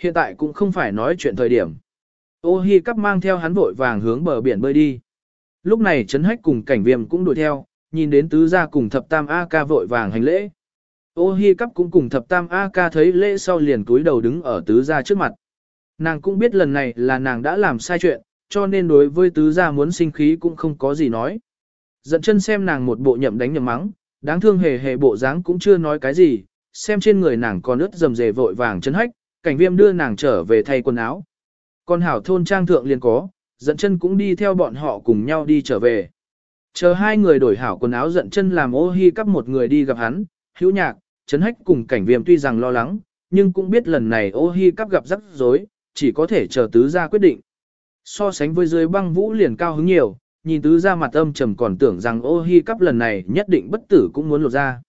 Hiện tại cũng không phải nói chuyện thời điểm. Ô hi cắp mang theo hắn vội vàng hướng bờ biển bơi đi. Lúc này Trấn Hách cùng cảnh viêm cũng đuổi theo, nhìn đến tứ gia cùng thập tam A ca vội vàng hành lễ. Ô hi cắp cũng cùng thập tam A ca thấy lễ sau liền cúi đầu đứng ở tứ gia trước mặt. Nàng cũng biết lần này là nàng đã làm sai chuyện, cho nên đối với tứ gia muốn sinh khí cũng không có gì nói. Giận chân xem nàng một bộ nhậm đánh nhậm mắng, đáng thương hề hề bộ dáng cũng chưa nói cái gì, xem trên người nàng còn ướt dầm dề vội vàng chân hách, cảnh viêm đưa nàng trở về thay quần áo. Còn hảo thôn trang thượng liền có, giận chân cũng đi theo bọn họ cùng nhau đi trở về. Chờ hai người đổi hảo quần áo giận chân làm ô hi cắp một người đi gặp hắn, hữu nhạc, chấn hách cùng cảnh viêm tuy rằng lo lắng, nhưng cũng biết lần này ô hi cắp gặp rắc rối, chỉ có thể chờ tứ ra quyết định. So sánh với dưới băng vũ liền cao hứng nhiều, nhìn tứ ra mặt âm trầm còn tưởng rằng ô hi cắp lần này nhất định bất tử cũng muốn lột ra.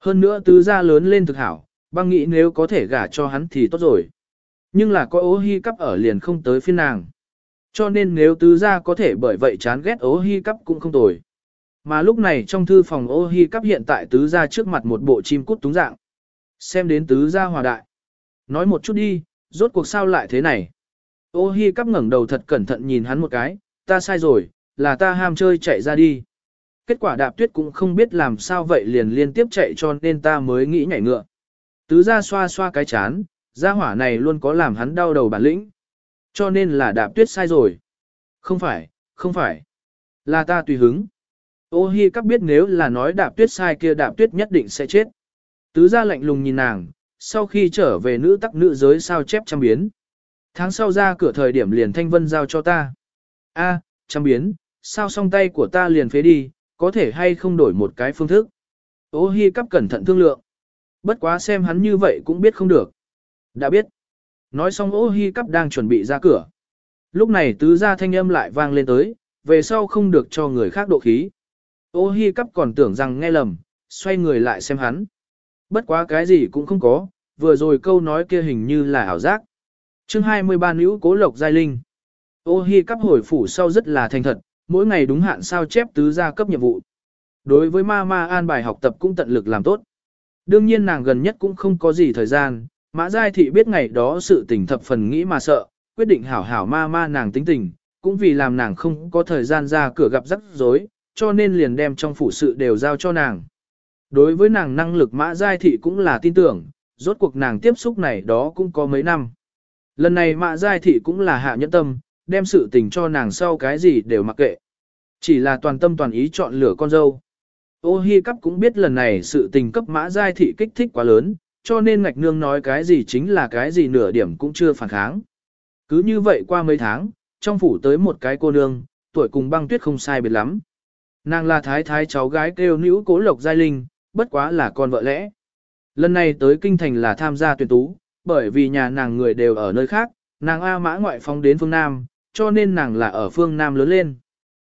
Hơn nữa tứ ra lớn lên thực hảo, băng nghĩ nếu có thể gả cho hắn thì tốt rồi. Nhưng là có ố hy cắp ở liền không tới phiên nàng. Cho nên nếu tứ gia có thể bởi vậy chán ghét ố hy cắp cũng không tồi. Mà lúc này trong thư phòng ô hy cắp hiện tại tứ gia trước mặt một bộ chim cút túng dạng. Xem đến tứ gia hòa đại. Nói một chút đi, rốt cuộc sao lại thế này. Ô hi cắp ngẩng đầu thật cẩn thận nhìn hắn một cái, ta sai rồi, là ta ham chơi chạy ra đi. Kết quả đạp tuyết cũng không biết làm sao vậy liền liên tiếp chạy cho nên ta mới nghĩ nhảy ngựa. Tứ gia xoa xoa cái chán, gia hỏa này luôn có làm hắn đau đầu bản lĩnh. Cho nên là đạp tuyết sai rồi. Không phải, không phải. Là ta tùy hứng. Ô hi các biết nếu là nói đạp tuyết sai kia đạp tuyết nhất định sẽ chết. Tứ gia lạnh lùng nhìn nàng, sau khi trở về nữ tắc nữ giới sao chép trăm biến. Tháng sau ra cửa thời điểm liền thanh vân giao cho ta. A, trăm biến, sao song tay của ta liền phế đi, có thể hay không đổi một cái phương thức. Ô hi cắp cẩn thận thương lượng. Bất quá xem hắn như vậy cũng biết không được. Đã biết. Nói xong ô hi cắp đang chuẩn bị ra cửa. Lúc này tứ gia thanh âm lại vang lên tới, về sau không được cho người khác độ khí. Ô hi cắp còn tưởng rằng nghe lầm, xoay người lại xem hắn. Bất quá cái gì cũng không có, vừa rồi câu nói kia hình như là ảo giác. chương 23 nữ cố lộc giai linh. Ô hi cắp hồi phủ sau rất là thành thật, mỗi ngày đúng hạn sao chép tứ gia cấp nhiệm vụ. Đối với ma ma an bài học tập cũng tận lực làm tốt. Đương nhiên nàng gần nhất cũng không có gì thời gian, Mã Giai Thị biết ngày đó sự tình thập phần nghĩ mà sợ, quyết định hảo hảo ma ma nàng tính tình, cũng vì làm nàng không có thời gian ra cửa gặp rắc rối, cho nên liền đem trong phủ sự đều giao cho nàng. Đối với nàng năng lực Mã Giai Thị cũng là tin tưởng, rốt cuộc nàng tiếp xúc này đó cũng có mấy năm. Lần này Mã Giai Thị cũng là hạ nhẫn tâm, đem sự tình cho nàng sau cái gì đều mặc kệ. Chỉ là toàn tâm toàn ý chọn lửa con dâu. Ô Hi Cắp cũng biết lần này sự tình cấp Mã Giai Thị kích thích quá lớn, cho nên ngạch nương nói cái gì chính là cái gì nửa điểm cũng chưa phản kháng. Cứ như vậy qua mấy tháng, trong phủ tới một cái cô nương, tuổi cùng băng tuyết không sai biệt lắm. Nàng là thái thái cháu gái kêu nữ cố lộc giai linh, bất quá là con vợ lẽ. Lần này tới kinh thành là tham gia tuyển tú, bởi vì nhà nàng người đều ở nơi khác, nàng A mã ngoại phóng đến phương Nam, cho nên nàng là ở phương Nam lớn lên.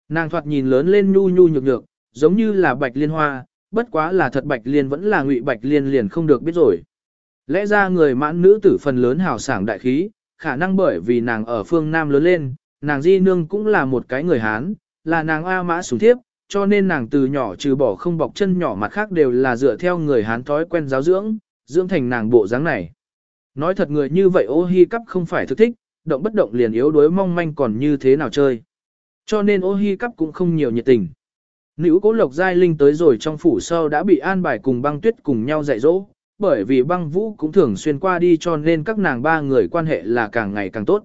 Nàng thoạt nhìn lớn lên nhu nhu nhược nhược, giống như là bạch liên hoa, bất quá là thật bạch liên vẫn là ngụy bạch liên liền không được biết rồi. Lẽ ra người mãn nữ tử phần lớn hào sảng đại khí, khả năng bởi vì nàng ở phương Nam lớn lên, nàng di nương cũng là một cái người Hán, là nàng A mã sủng thiếp, cho nên nàng từ nhỏ trừ bỏ không bọc chân nhỏ mặt khác đều là dựa theo người Hán thói quen giáo dưỡng, dưỡng thành nàng bộ dáng này. Nói thật người như vậy ô hi cắp không phải thực thích, động bất động liền yếu đuối mong manh còn như thế nào chơi. Cho nên ô hi cắp cũng không nhiều nhiệt tình. Nữ cố lộc giai linh tới rồi trong phủ sau đã bị an bài cùng băng tuyết cùng nhau dạy dỗ, bởi vì băng vũ cũng thường xuyên qua đi cho nên các nàng ba người quan hệ là càng ngày càng tốt.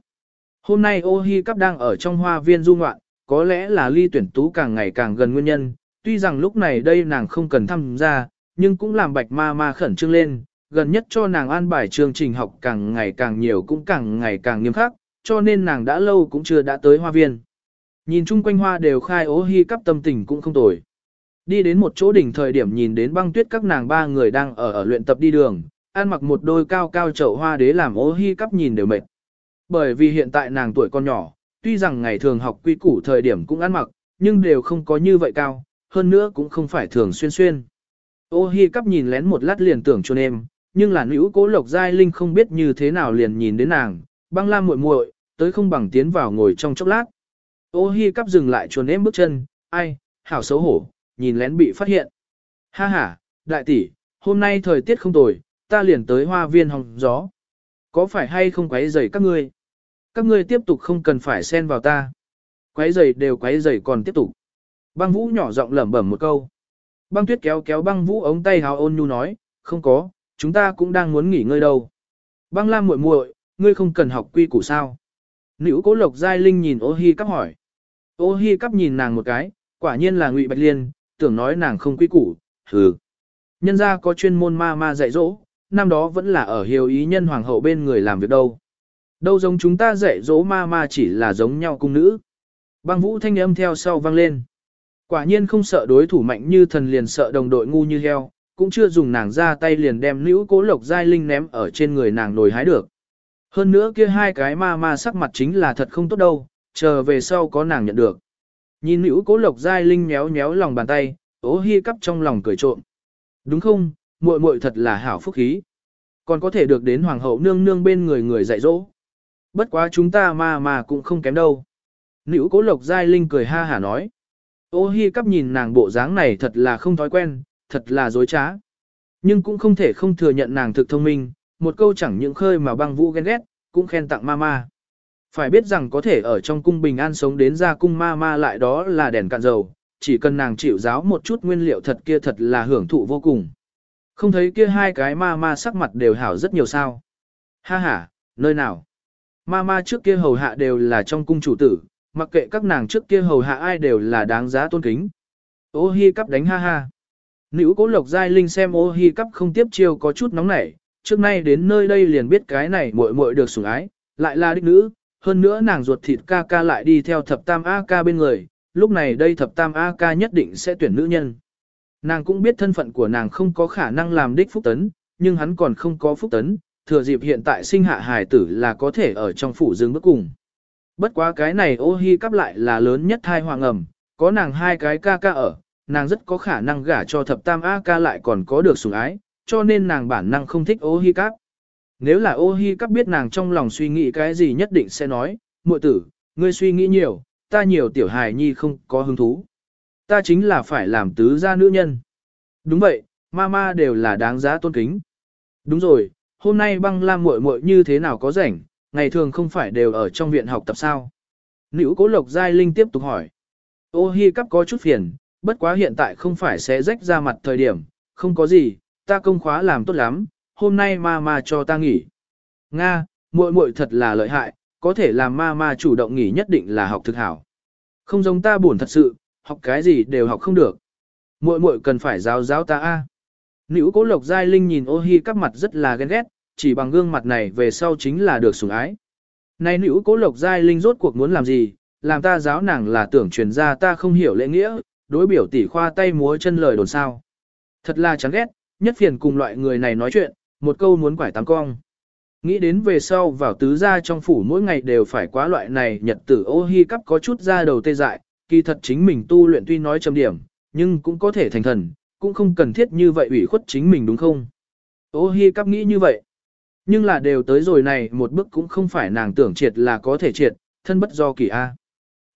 Hôm nay ô hi cắp đang ở trong hoa viên du ngoạn, có lẽ là ly tuyển tú càng ngày càng gần nguyên nhân, tuy rằng lúc này đây nàng không cần tham gia, nhưng cũng làm bạch ma ma khẩn trương lên, gần nhất cho nàng an bài chương trình học càng ngày càng nhiều cũng càng ngày càng nghiêm khắc, cho nên nàng đã lâu cũng chưa đã tới hoa viên. Nhìn chung quanh hoa đều khai ố hy cắp tâm tình cũng không tồi. Đi đến một chỗ đỉnh thời điểm nhìn đến băng tuyết các nàng ba người đang ở ở luyện tập đi đường, ăn mặc một đôi cao cao chậu hoa đế làm ố hy cắp nhìn đều mệt. Bởi vì hiện tại nàng tuổi con nhỏ, tuy rằng ngày thường học quy củ thời điểm cũng ăn mặc, nhưng đều không có như vậy cao, hơn nữa cũng không phải thường xuyên xuyên. Ô hi cắp nhìn lén một lát liền tưởng cho em, nhưng là nữ cố lộc giai linh không biết như thế nào liền nhìn đến nàng, băng lam muội muội tới không bằng tiến vào ngồi trong chốc lát. Ô hi cắp dừng lại chuồn em bước chân, ai, hảo xấu hổ, nhìn lén bị phát hiện. Ha ha, đại tỷ, hôm nay thời tiết không tồi, ta liền tới hoa viên hòng gió. Có phải hay không quấy rầy các ngươi? Các ngươi tiếp tục không cần phải xen vào ta. Quấy rầy đều quấy rầy còn tiếp tục. Băng vũ nhỏ giọng lẩm bẩm một câu. Băng tuyết kéo kéo băng vũ ống tay hào ôn nhu nói, không có, chúng ta cũng đang muốn nghỉ ngơi đâu. Băng lam muội muội, ngươi không cần học quy củ sao? Nữ cố lộc giai linh nhìn ô hi cắp hỏi. Ô hi cắp nhìn nàng một cái, quả nhiên là ngụy bạch liên, tưởng nói nàng không quy củ, hừ. Nhân gia có chuyên môn ma ma dạy dỗ, năm đó vẫn là ở hiếu ý nhân hoàng hậu bên người làm việc đâu. Đâu giống chúng ta dạy dỗ ma ma chỉ là giống nhau cung nữ. Băng vũ thanh âm theo sau vang lên. Quả nhiên không sợ đối thủ mạnh như thần liền sợ đồng đội ngu như heo, cũng chưa dùng nàng ra tay liền đem nữ cố lộc giai linh ném ở trên người nàng nổi hái được. Hơn nữa kia hai cái ma ma sắc mặt chính là thật không tốt đâu, chờ về sau có nàng nhận được. Nhìn nữ cố lộc giai linh méo méo lòng bàn tay, ố hi cắp trong lòng cười trộm. Đúng không, muội muội thật là hảo phúc khí. Còn có thể được đến hoàng hậu nương nương bên người người dạy dỗ. Bất quá chúng ta mà mà cũng không kém đâu. Nữ cố lộc giai linh cười ha hả nói. Ô hi cắp nhìn nàng bộ dáng này thật là không thói quen, thật là dối trá. Nhưng cũng không thể không thừa nhận nàng thực thông minh, một câu chẳng những khơi mà băng vũ ghen ghét, cũng khen tặng mama. Phải biết rằng có thể ở trong cung bình an sống đến ra cung ma ma lại đó là đèn cạn dầu, chỉ cần nàng chịu giáo một chút nguyên liệu thật kia thật là hưởng thụ vô cùng. Không thấy kia hai cái ma ma sắc mặt đều hảo rất nhiều sao. Ha ha, nơi nào? Ma ma trước kia hầu hạ đều là trong cung chủ tử, mặc kệ các nàng trước kia hầu hạ ai đều là đáng giá tôn kính. Ô hi cắp đánh ha ha. Nữ cố lộc giai linh xem ô hi cắp không tiếp chiêu có chút nóng nảy, trước nay đến nơi đây liền biết cái này muội muội được sủng ái, lại là đích nữ, hơn nữa nàng ruột thịt ca ca lại đi theo thập tam A ca bên người, lúc này đây thập tam A ca nhất định sẽ tuyển nữ nhân. Nàng cũng biết thân phận của nàng không có khả năng làm đích phúc tấn, nhưng hắn còn không có phúc tấn, thừa dịp hiện tại sinh hạ hài tử là có thể ở trong phủ dương bước cùng. Bất quá cái này ô hi cắp lại là lớn nhất thai hoàng ẩm, có nàng hai cái ca ca ở, nàng rất có khả năng gả cho thập tam A ca lại còn có được sủng ái, cho nên nàng bản năng không thích ô hi cắp. Nếu là ô hi cắp biết nàng trong lòng suy nghĩ cái gì nhất định sẽ nói, muội tử, ngươi suy nghĩ nhiều, ta nhiều tiểu hài nhi không có hứng thú. Ta chính là phải làm tứ gia nữ nhân. Đúng vậy, mama đều là đáng giá tôn kính. Đúng rồi, hôm nay băng lam muội muội như thế nào có rảnh, ngày thường không phải đều ở trong viện học tập sao. Nữ cố lộc giai linh tiếp tục hỏi. Ô hi cắp có chút phiền, bất quá hiện tại không phải sẽ rách ra mặt thời điểm, không có gì, ta công khóa làm tốt lắm, hôm nay ma ma cho ta nghỉ. Nga, muội muội thật là lợi hại, có thể làm ma ma chủ động nghỉ nhất định là học thực hảo. Không giống ta buồn thật sự, học cái gì đều học không được. Muội muội cần phải giáo giáo ta a. Nữ cố lộc giai linh nhìn ô hi các mặt rất là ghen ghét, chỉ bằng gương mặt này về sau chính là được sủng ái. Này nữ cố lộc giai linh rốt cuộc muốn làm gì, làm ta giáo nàng là tưởng truyền ra ta không hiểu lễ nghĩa, đối biểu tỷ khoa tay múa chân lời đồn sao. Thật là chán ghét, nhất phiền cùng loại người này nói chuyện, một câu muốn quải tám cong. Nghĩ đến về sau vào tứ gia trong phủ mỗi ngày đều phải quá loại này nhật tử ô hi cắp có chút ra đầu tê dại, kỳ thật chính mình tu luyện tuy nói chấm điểm, nhưng cũng có thể thành thần, cũng không cần thiết như vậy ủy khuất chính mình đúng không? Ô hi cắp nghĩ như vậy. Nhưng là đều tới rồi này một bước cũng không phải nàng tưởng triệt là có thể triệt, thân bất do kỳ A.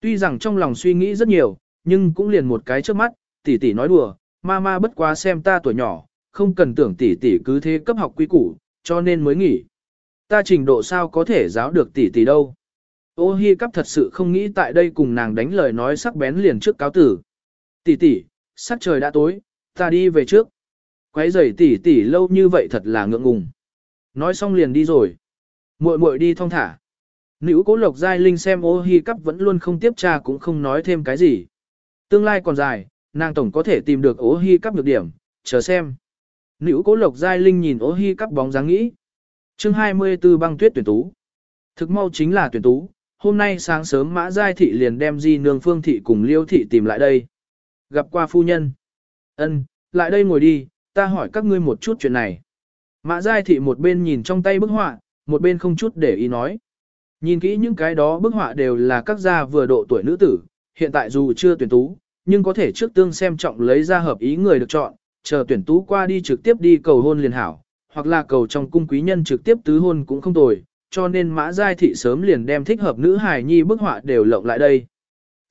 Tuy rằng trong lòng suy nghĩ rất nhiều, nhưng cũng liền một cái trước mắt, tỷ tỷ nói đùa, ma ma bất quá xem ta tuổi nhỏ, không cần tưởng tỷ tỷ cứ thế cấp học quy củ, cho nên mới nghỉ. Ta trình độ sao có thể giáo được tỷ tỷ đâu. Ô hi cắp thật sự không nghĩ tại đây cùng nàng đánh lời nói sắc bén liền trước cáo tử. Tỷ tỷ, sắc trời đã tối, ta đi về trước. Quấy rầy tỷ tỷ lâu như vậy thật là ngượng ngùng. Nói xong liền đi rồi. Muội muội đi thong thả. Nữ cố lộc giai linh xem ô hi cắp vẫn luôn không tiếp tra cũng không nói thêm cái gì. Tương lai còn dài, nàng tổng có thể tìm được ô hi cắp nhược điểm, chờ xem. Nữ cố lộc giai linh nhìn ô hi cắp bóng dáng nghĩ. chương 24 băng tuyết tuyển tú. Thực mau chính là tuyển tú, hôm nay sáng sớm mã giai thị liền đem di nương phương thị cùng liêu thị tìm lại đây. Gặp qua phu nhân. ân lại đây ngồi đi, ta hỏi các ngươi một chút chuyện này. Mã giai thị một bên nhìn trong tay bức họa, một bên không chút để ý nói. Nhìn kỹ những cái đó bức họa đều là các gia vừa độ tuổi nữ tử, hiện tại dù chưa tuyển tú, nhưng có thể trước tương xem trọng lấy ra hợp ý người được chọn, chờ tuyển tú qua đi trực tiếp đi cầu hôn liền hảo, hoặc là cầu trong cung quý nhân trực tiếp tứ hôn cũng không tồi, cho nên mã giai thị sớm liền đem thích hợp nữ hài nhi bức họa đều lộng lại đây.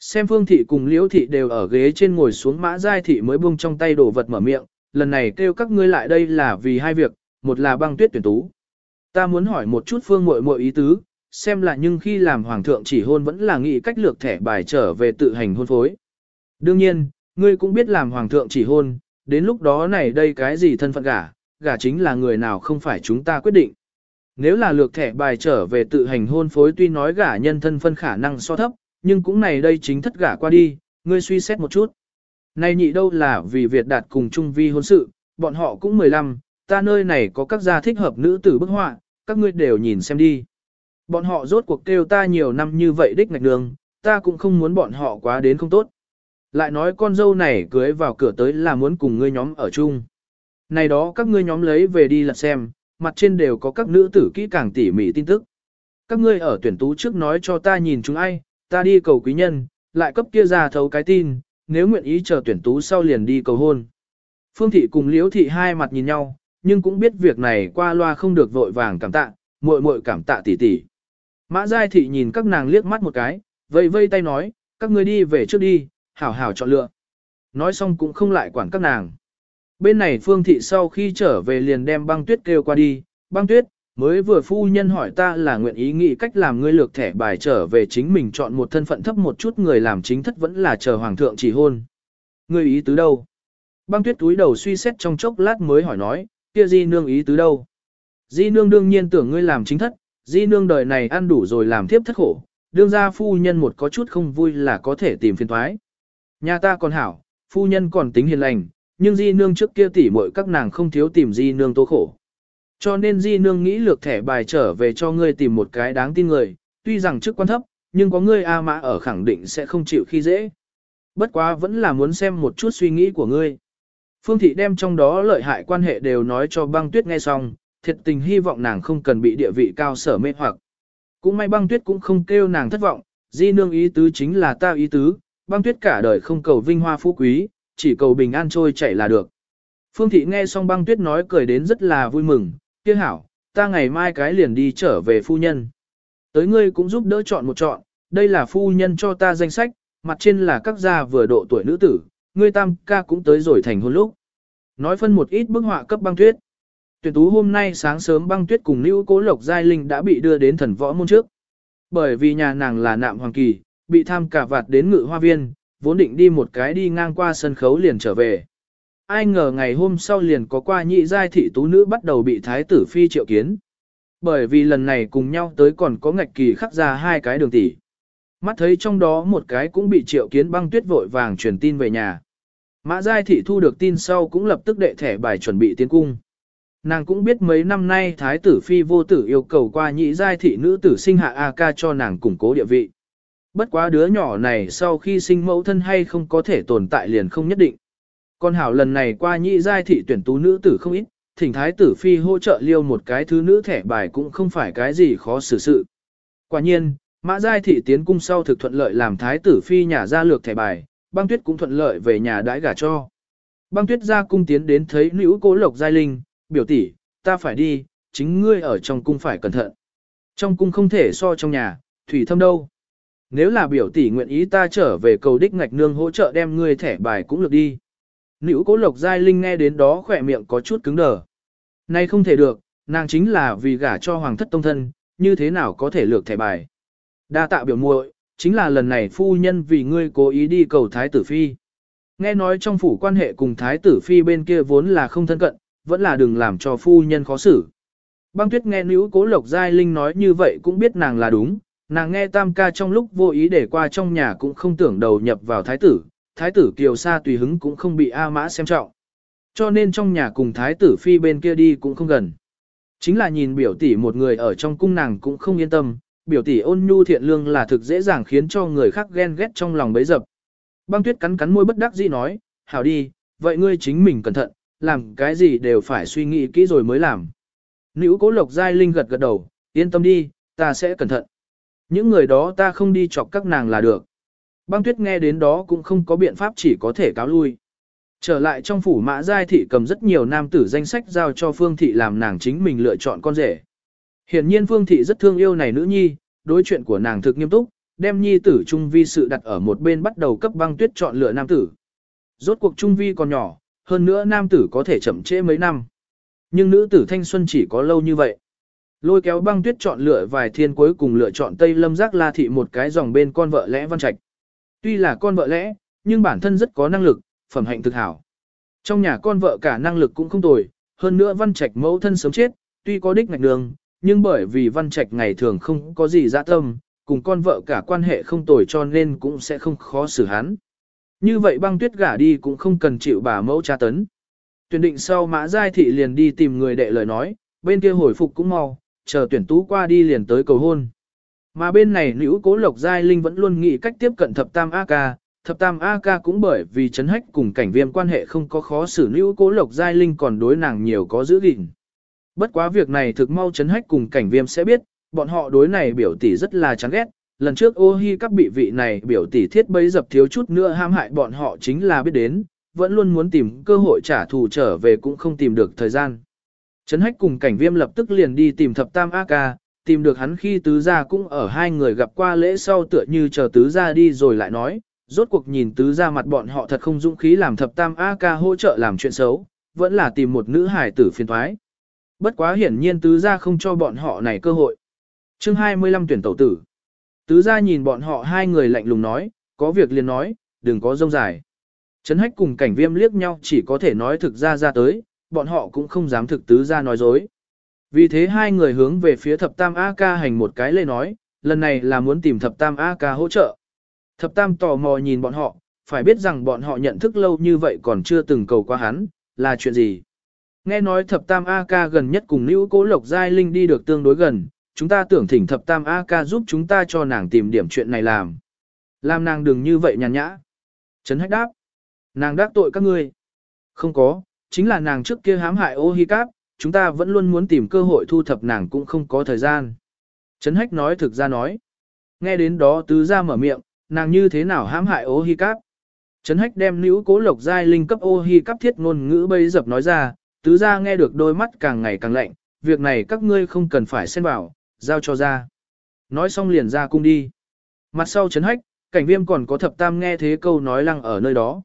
Xem phương thị cùng liễu thị đều ở ghế trên ngồi xuống mã giai thị mới buông trong tay đồ vật mở miệng, lần này kêu các ngươi lại đây là vì hai việc, một là băng tuyết tuyển tú. Ta muốn hỏi một chút phương muội muội ý tứ, xem là nhưng khi làm hoàng thượng chỉ hôn vẫn là nghĩ cách lược thẻ bài trở về tự hành hôn phối. Đương nhiên, ngươi cũng biết làm hoàng thượng chỉ hôn, đến lúc đó này đây cái gì thân phận gả, gả chính là người nào không phải chúng ta quyết định. Nếu là lược thẻ bài trở về tự hành hôn phối tuy nói gả nhân thân phân khả năng so thấp, nhưng cũng này đây chính thất gả qua đi, ngươi suy xét một chút. Này nhị đâu là vì Việt đạt cùng Trung Vi hôn sự, bọn họ cũng 15, ta nơi này có các gia thích hợp nữ tử bức họa, các ngươi đều nhìn xem đi. Bọn họ rốt cuộc kêu ta nhiều năm như vậy đích ngạch đường, ta cũng không muốn bọn họ quá đến không tốt. Lại nói con dâu này cưới vào cửa tới là muốn cùng ngươi nhóm ở chung. Này đó các ngươi nhóm lấy về đi lật xem, mặt trên đều có các nữ tử kỹ càng tỉ mỉ tin tức. Các ngươi ở tuyển tú trước nói cho ta nhìn chúng ai, ta đi cầu quý nhân, lại cấp kia ra thấu cái tin, nếu nguyện ý chờ tuyển tú sau liền đi cầu hôn. Phương thị cùng Liễu thị hai mặt nhìn nhau, nhưng cũng biết việc này qua loa không được vội vàng cảm tạ, muội muội cảm tạ tỷ tỷ. Mã Giai thị nhìn các nàng liếc mắt một cái, vây vây tay nói, các ngươi đi về trước đi, hảo hảo chọn lựa. Nói xong cũng không lại quản các nàng. Bên này Phương thị sau khi trở về liền đem băng tuyết kêu qua đi, băng tuyết, mới vừa phu nhân hỏi ta là nguyện ý nghĩ cách làm ngươi lược thẻ bài trở về chính mình chọn một thân phận thấp một chút người làm chính thất vẫn là chờ hoàng thượng chỉ hôn. Ngươi ý tứ đâu? Băng tuyết túi đầu suy xét trong chốc lát mới hỏi nói, kia di nương ý tứ đâu? Di nương đương nhiên tưởng ngươi làm chính thất, di nương đời này ăn đủ rồi làm thiếp thất khổ, đương ra phu nhân một có chút không vui là có thể tìm phiền thoái. Nhà ta còn hảo, phu nhân còn tính hiền lành, nhưng di nương trước kia tỉ muội các nàng không thiếu tìm di nương tố khổ. Cho nên di nương nghĩ lược thẻ bài trở về cho ngươi tìm một cái đáng tin người, tuy rằng chức quan thấp, nhưng có ngươi A mã ở khẳng định sẽ không chịu khi dễ. Bất quá vẫn là muốn xem một chút suy nghĩ của ngươi. Phương thị đem trong đó lợi hại quan hệ đều nói cho băng tuyết nghe xong, thiệt tình hy vọng nàng không cần bị địa vị cao sở mê hoặc. Cũng may băng tuyết cũng không kêu nàng thất vọng, di nương ý tứ chính là ta ý tứ, băng tuyết cả đời không cầu vinh hoa phú quý, chỉ cầu bình an trôi chảy là được. Phương thị nghe xong băng tuyết nói cười đến rất là vui mừng, kia hảo, ta ngày mai cái liền đi trở về phu nhân. Tới ngươi cũng giúp đỡ chọn một chọn, đây là phu nhân cho ta danh sách, mặt trên là các gia vừa độ tuổi nữ tử, ngươi tam ca cũng tới rồi thành hôn lúc. Nói phân một ít bức họa cấp băng tuyết. Tuyển tú hôm nay sáng sớm băng tuyết cùng Lưu Cố Lộc Giai Linh đã bị đưa đến thần võ môn trước. Bởi vì nhà nàng là nạm hoàng kỳ, bị tham cả vạt đến ngự hoa viên, vốn định đi một cái đi ngang qua sân khấu liền trở về. Ai ngờ ngày hôm sau liền có qua nhị giai thị tú nữ bắt đầu bị thái tử phi triệu kiến. Bởi vì lần này cùng nhau tới còn có ngạch kỳ khắc ra hai cái đường tỷ. Mắt thấy trong đó một cái cũng bị triệu kiến băng tuyết vội vàng truyền tin về nhà. Mã Giai Thị thu được tin sau cũng lập tức đệ thẻ bài chuẩn bị tiến cung. Nàng cũng biết mấy năm nay Thái tử Phi vô tử yêu cầu qua nhị Giai Thị nữ tử sinh hạ A ca cho nàng củng cố địa vị. Bất quá đứa nhỏ này sau khi sinh mẫu thân hay không có thể tồn tại liền không nhất định. Con hảo lần này qua nhị Giai Thị tuyển tú nữ tử không ít, thỉnh Thái tử Phi hỗ trợ liêu một cái thứ nữ thẻ bài cũng không phải cái gì khó xử sự. Quả nhiên, Mã Giai Thị tiến cung sau thực thuận lợi làm Thái tử Phi nhà ra lược thẻ bài, băng tuyết cũng thuận lợi về nhà đãi gả cho. Băng tuyết ra cung tiến đến thấy nữ cố lộc giai linh, biểu tỷ, ta phải đi, chính ngươi ở trong cung phải cẩn thận. Trong cung không thể so trong nhà, thủy thâm đâu. Nếu là biểu tỷ nguyện ý ta trở về cầu đích ngạch nương hỗ trợ đem ngươi thẻ bài cũng được đi. Nữ cố lộc giai linh nghe đến đó khỏe miệng có chút cứng đờ. Nay không thể được, nàng chính là vì gả cho hoàng thất tông thân, như thế nào có thể lược thẻ bài. Đa tạ biểu muội, chính là lần này phu nhân vì ngươi cố ý đi cầu thái tử phi. Nghe nói trong phủ quan hệ cùng thái tử phi bên kia vốn là không thân cận, vẫn là đừng làm cho phu nhân khó xử. Băng tuyết nghe nữ cố lộc giai linh nói như vậy cũng biết nàng là đúng, nàng nghe tam ca trong lúc vô ý để qua trong nhà cũng không tưởng đầu nhập vào thái tử, thái tử kiều sa tùy hứng cũng không bị A mã xem trọng. Cho nên trong nhà cùng thái tử phi bên kia đi cũng không gần. Chính là nhìn biểu tỷ một người ở trong cung nàng cũng không yên tâm, biểu tỷ ôn nhu thiện lương là thực dễ dàng khiến cho người khác ghen ghét trong lòng bấy dập. Băng tuyết cắn cắn môi bất đắc dĩ nói, hảo đi, vậy ngươi chính mình cẩn thận, làm cái gì đều phải suy nghĩ kỹ rồi mới làm. Nữ cố lộc giai linh gật gật đầu, yên tâm đi, ta sẽ cẩn thận. Những người đó ta không đi chọc các nàng là được. Băng tuyết nghe đến đó cũng không có biện pháp chỉ có thể cáo lui. Trở lại trong phủ mã giai thị cầm rất nhiều nam tử danh sách giao cho phương thị làm nàng chính mình lựa chọn con rể. Hiển nhiên Phương Thị rất thương yêu này nữ nhi, đối chuyện của nàng thực nghiêm túc, đem nhi tử Trung Vi sự đặt ở một bên bắt đầu cấp băng tuyết chọn lựa nam tử. Rốt cuộc Trung Vi còn nhỏ, hơn nữa nam tử có thể chậm trễ mấy năm. Nhưng nữ tử thanh xuân chỉ có lâu như vậy. Lôi kéo băng tuyết chọn lựa vài thiên cuối cùng lựa chọn Tây Lâm Giác La Thị một cái dòng bên con vợ lẽ văn trạch. Tuy là con vợ lẽ, nhưng bản thân rất có năng lực, phẩm hạnh thực hảo. Trong nhà con vợ cả năng lực cũng không tồi, hơn nữa văn trạch mẫu thân sớm chết, tuy có đích ngạch đường, nhưng bởi vì văn trạch ngày thường không có gì dạ tâm, cùng con vợ cả quan hệ không tồi cho nên cũng sẽ không khó xử hắn. Như vậy băng tuyết gả đi cũng không cần chịu bà mẫu tra tấn. Tuyển định sau mã giai thị liền đi tìm người đệ lời nói, bên kia hồi phục cũng mau, chờ tuyển tú qua đi liền tới cầu hôn. Mà bên này nữ cố lộc giai linh vẫn luôn nghĩ cách tiếp cận thập tam A-ca, thập tam A-ca cũng bởi vì chấn hách cùng cảnh viêm quan hệ không có khó xử nữ cố lộc giai linh còn đối nàng nhiều có giữ gìn. Bất quá việc này thực mau chấn hách cùng cảnh viêm sẽ biết, bọn họ đối này biểu tỷ rất là chán ghét. Lần trước ô hi các bị vị này biểu tỷ thiết bấy dập thiếu chút nữa ham hại bọn họ chính là biết đến, vẫn luôn muốn tìm cơ hội trả thù trở về cũng không tìm được thời gian. Trấn hách cùng cảnh viêm lập tức liền đi tìm thập tam A-ca, tìm được hắn khi tứ gia cũng ở hai người gặp qua lễ sau tựa như chờ tứ gia đi rồi lại nói, rốt cuộc nhìn tứ gia mặt bọn họ thật không dũng khí làm thập tam A-ca hỗ trợ làm chuyện xấu, vẫn là tìm một nữ hải tử phiền thoái. Bất quá hiển nhiên tứ gia không cho bọn họ này cơ hội. chương 25 tuyển tẩu tử. Tứ gia nhìn bọn họ hai người lạnh lùng nói, có việc liền nói, đừng có rông dài. Trấn hách cùng cảnh viêm liếc nhau chỉ có thể nói thực ra ra tới, bọn họ cũng không dám thực tứ ra nói dối. Vì thế hai người hướng về phía thập tam A-ca hành một cái lê nói, lần này là muốn tìm thập tam A-ca hỗ trợ. Thập tam tò mò nhìn bọn họ, phải biết rằng bọn họ nhận thức lâu như vậy còn chưa từng cầu qua hắn, là chuyện gì. Nghe nói thập tam A-ca gần nhất cùng nữ cố lộc giai linh đi được tương đối gần, chúng ta tưởng thỉnh thập tam A-ca giúp chúng ta cho nàng tìm điểm chuyện này làm. Làm nàng đừng như vậy nhàn nhã. Trấn hách đáp. Nàng đắc tội các ngươi. Không có, chính là nàng trước kia hãm hại ô hi cáp, chúng ta vẫn luôn muốn tìm cơ hội thu thập nàng cũng không có thời gian. Trấn hách nói thực ra nói. Nghe đến đó tứ ra mở miệng, nàng như thế nào hãm hại ô hi cáp. Trấn hách đem nữ cố lộc giai linh cấp ô hi cáp thiết ngôn ngữ bây dập nói ra, tứ ra nghe được đôi mắt càng ngày càng lạnh, việc này các ngươi không cần phải xen vào, giao cho ra. Nói xong liền ra cung đi. Mặt sau Trấn hách, cảnh viêm còn có thập tam nghe thế câu nói lăng ở nơi đó.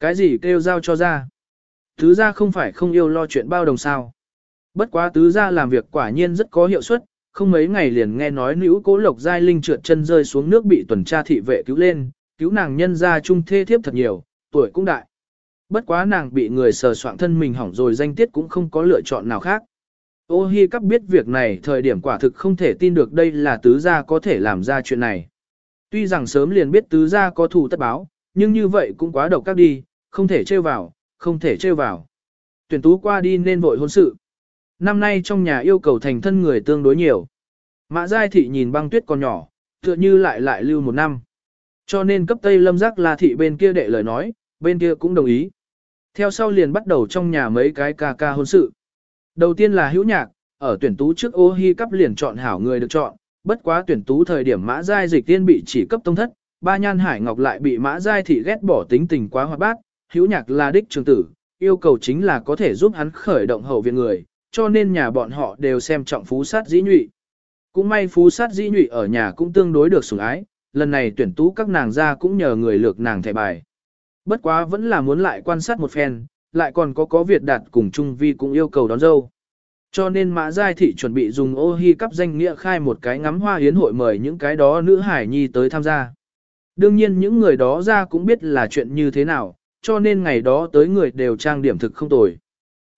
Cái gì kêu giao cho ra? Tứ gia không phải không yêu lo chuyện bao đồng sao. Bất quá tứ gia làm việc quả nhiên rất có hiệu suất, không mấy ngày liền nghe nói nữ cố lộc giai linh trượt chân rơi xuống nước bị tuần tra thị vệ cứu lên, cứu nàng nhân ra trung thê thiếp thật nhiều, tuổi cũng đại. Bất quá nàng bị người sờ soạn thân mình hỏng rồi danh tiết cũng không có lựa chọn nào khác. Ô hi cắp biết việc này thời điểm quả thực không thể tin được đây là tứ gia có thể làm ra chuyện này. Tuy rằng sớm liền biết tứ gia có thù tất báo, nhưng như vậy cũng quá độc các đi, không thể trêu vào, không thể trêu vào. Tuyển tú qua đi nên vội hôn sự. Năm nay trong nhà yêu cầu thành thân người tương đối nhiều. Mã Giai Thị nhìn băng tuyết còn nhỏ, tựa như lại lại lưu một năm. Cho nên cấp Tây Lâm Giác la thị bên kia đệ lời nói, bên kia cũng đồng ý. Theo sau liền bắt đầu trong nhà mấy cái ca ca hôn sự. Đầu tiên là hữu nhạc, ở tuyển tú trước ô hi cấp liền chọn hảo người được chọn, bất quá tuyển tú thời điểm mã giai dịch tiên bị chỉ cấp tông thất, ba nhan hải ngọc lại bị mã giai thị ghét bỏ tính tình quá hoạt bát, hữu nhạc là đích trường tử, yêu cầu chính là có thể giúp hắn khởi động hậu viện người, cho nên nhà bọn họ đều xem trọng phú sát dĩ nhụy. Cũng may phú sát dĩ nhụy ở nhà cũng tương đối được sủng ái, lần này tuyển tú các nàng ra cũng nhờ người lược nàng thẻ bài. Bất quá vẫn là muốn lại quan sát một phen, lại còn có có Việt đạt cùng Trung Vi cũng yêu cầu đón dâu. Cho nên Mã Giai Thị chuẩn bị dùng ô hi cấp danh nghĩa khai một cái ngắm hoa hiến hội mời những cái đó nữ hải nhi tới tham gia. Đương nhiên những người đó ra cũng biết là chuyện như thế nào, cho nên ngày đó tới người đều trang điểm thực không tồi.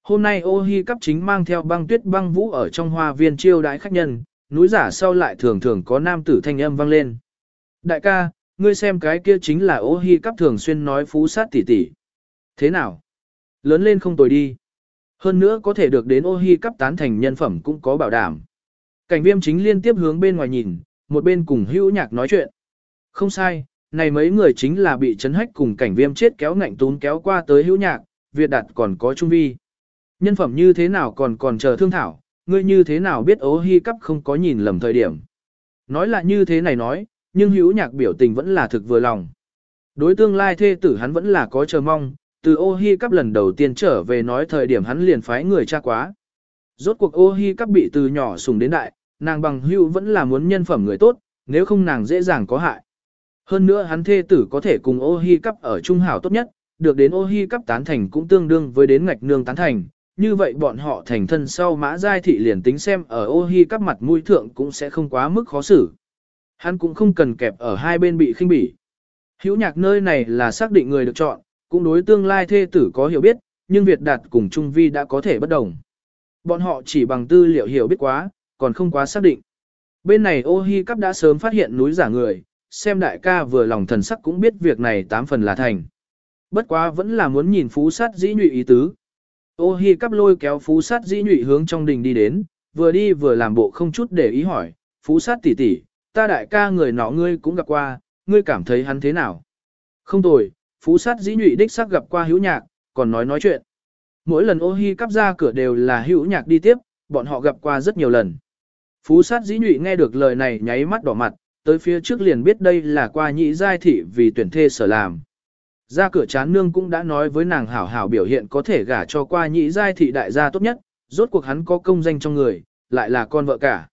Hôm nay ô hi cắp chính mang theo băng tuyết băng vũ ở trong hoa viên chiêu đãi khách nhân, núi giả sau lại thường thường có nam tử thanh âm vang lên. Đại ca, ngươi xem cái kia chính là ô hi cắp thường xuyên nói phú sát tỷ tỷ. Thế nào? Lớn lên không tồi đi. Hơn nữa có thể được đến ô hi cắp tán thành nhân phẩm cũng có bảo đảm. Cảnh viêm chính liên tiếp hướng bên ngoài nhìn, một bên cùng hữu nhạc nói chuyện. Không sai, này mấy người chính là bị chấn hách cùng cảnh viêm chết kéo ngạnh tún kéo qua tới hữu nhạc, Việt đạt còn có trung vi. Nhân phẩm như thế nào còn còn chờ thương thảo, ngươi như thế nào biết ố hy cắp không có nhìn lầm thời điểm. Nói là như thế này nói, nhưng hữu nhạc biểu tình vẫn là thực vừa lòng. Đối tương lai thê tử hắn vẫn là có chờ mong, từ ô hi cắp lần đầu tiên trở về nói thời điểm hắn liền phái người cha quá. Rốt cuộc ô hi cắp bị từ nhỏ sùng đến đại, nàng bằng hữu vẫn là muốn nhân phẩm người tốt, nếu không nàng dễ dàng có hại. Hơn nữa hắn thê tử có thể cùng ô hi cắp ở trung hảo tốt nhất, được đến ô hi cắp tán thành cũng tương đương với đến ngạch nương tán thành, như vậy bọn họ thành thân sau mã giai thị liền tính xem ở ô hi cắp mặt mũi thượng cũng sẽ không quá mức khó xử. Hắn cũng không cần kẹp ở hai bên bị khinh bỉ. Hữu nhạc nơi này là xác định người được chọn, cũng đối tương lai thê tử có hiểu biết, nhưng Việt Đạt cùng Trung Vi đã có thể bất đồng. Bọn họ chỉ bằng tư liệu hiểu biết quá, còn không quá xác định. Bên này ô hi cắp đã sớm phát hiện núi giả người, xem đại ca vừa lòng thần sắc cũng biết việc này tám phần là thành. Bất quá vẫn là muốn nhìn phú sát dĩ nhụy ý tứ. Ô hi cắp lôi kéo phú sát dĩ nhụy hướng trong đình đi đến, vừa đi vừa làm bộ không chút để ý hỏi, phú sát tỷ tỷ, ta đại ca người nọ ngươi cũng gặp qua, ngươi cảm thấy hắn thế nào? Không tồi, phú sát dĩ nhụy đích xác gặp qua hữu nhạc, còn nói nói chuyện. Mỗi lần ô hi cắp ra cửa đều là hữu nhạc đi tiếp, bọn họ gặp qua rất nhiều lần. Phú sát dĩ nhụy nghe được lời này nháy mắt đỏ mặt, tới phía trước liền biết đây là qua nhị giai thị vì tuyển thê sở làm. Ra cửa chán nương cũng đã nói với nàng hảo hảo biểu hiện có thể gả cho qua nhị giai thị đại gia tốt nhất, rốt cuộc hắn có công danh trong người, lại là con vợ cả.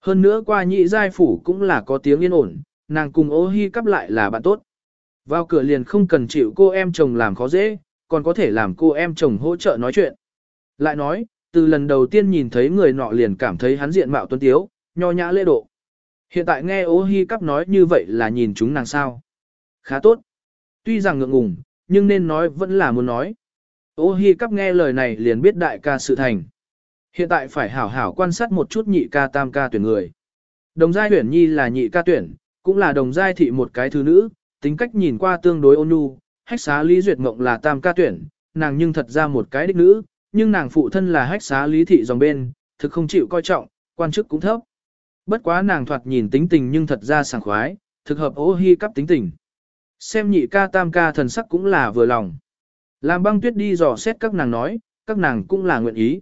Hơn nữa qua nhị giai phủ cũng là có tiếng yên ổn, nàng cùng ô hi cắp lại là bạn tốt. Vào cửa liền không cần chịu cô em chồng làm khó dễ, còn có thể làm cô em chồng hỗ trợ nói chuyện. Lại nói, từ lần đầu tiên nhìn thấy người nọ liền cảm thấy hắn diện mạo tuấn tiếu, nho nhã lễ độ. Hiện tại nghe ô hi cắp nói như vậy là nhìn chúng nàng sao. Khá tốt. Tuy rằng ngượng ngùng, nhưng nên nói vẫn là muốn nói. Ô hi cắp nghe lời này liền biết đại ca sự thành. Hiện tại phải hảo hảo quan sát một chút nhị ca tam ca tuyển người. Đồng giai tuyển nhi là nhị ca tuyển, cũng là đồng giai thị một cái thứ nữ, tính cách nhìn qua tương đối ôn nhu, hách xá lý duyệt mộng là tam ca tuyển, nàng nhưng thật ra một cái đích nữ, nhưng nàng phụ thân là hách xá lý thị dòng bên, thực không chịu coi trọng, quan chức cũng thấp. Bất quá nàng thoạt nhìn tính tình nhưng thật ra sảng khoái, thực hợp ô hi cắp tính tình. Xem nhị ca tam ca thần sắc cũng là vừa lòng. Làm băng tuyết đi dò xét các nàng nói, các nàng cũng là nguyện ý.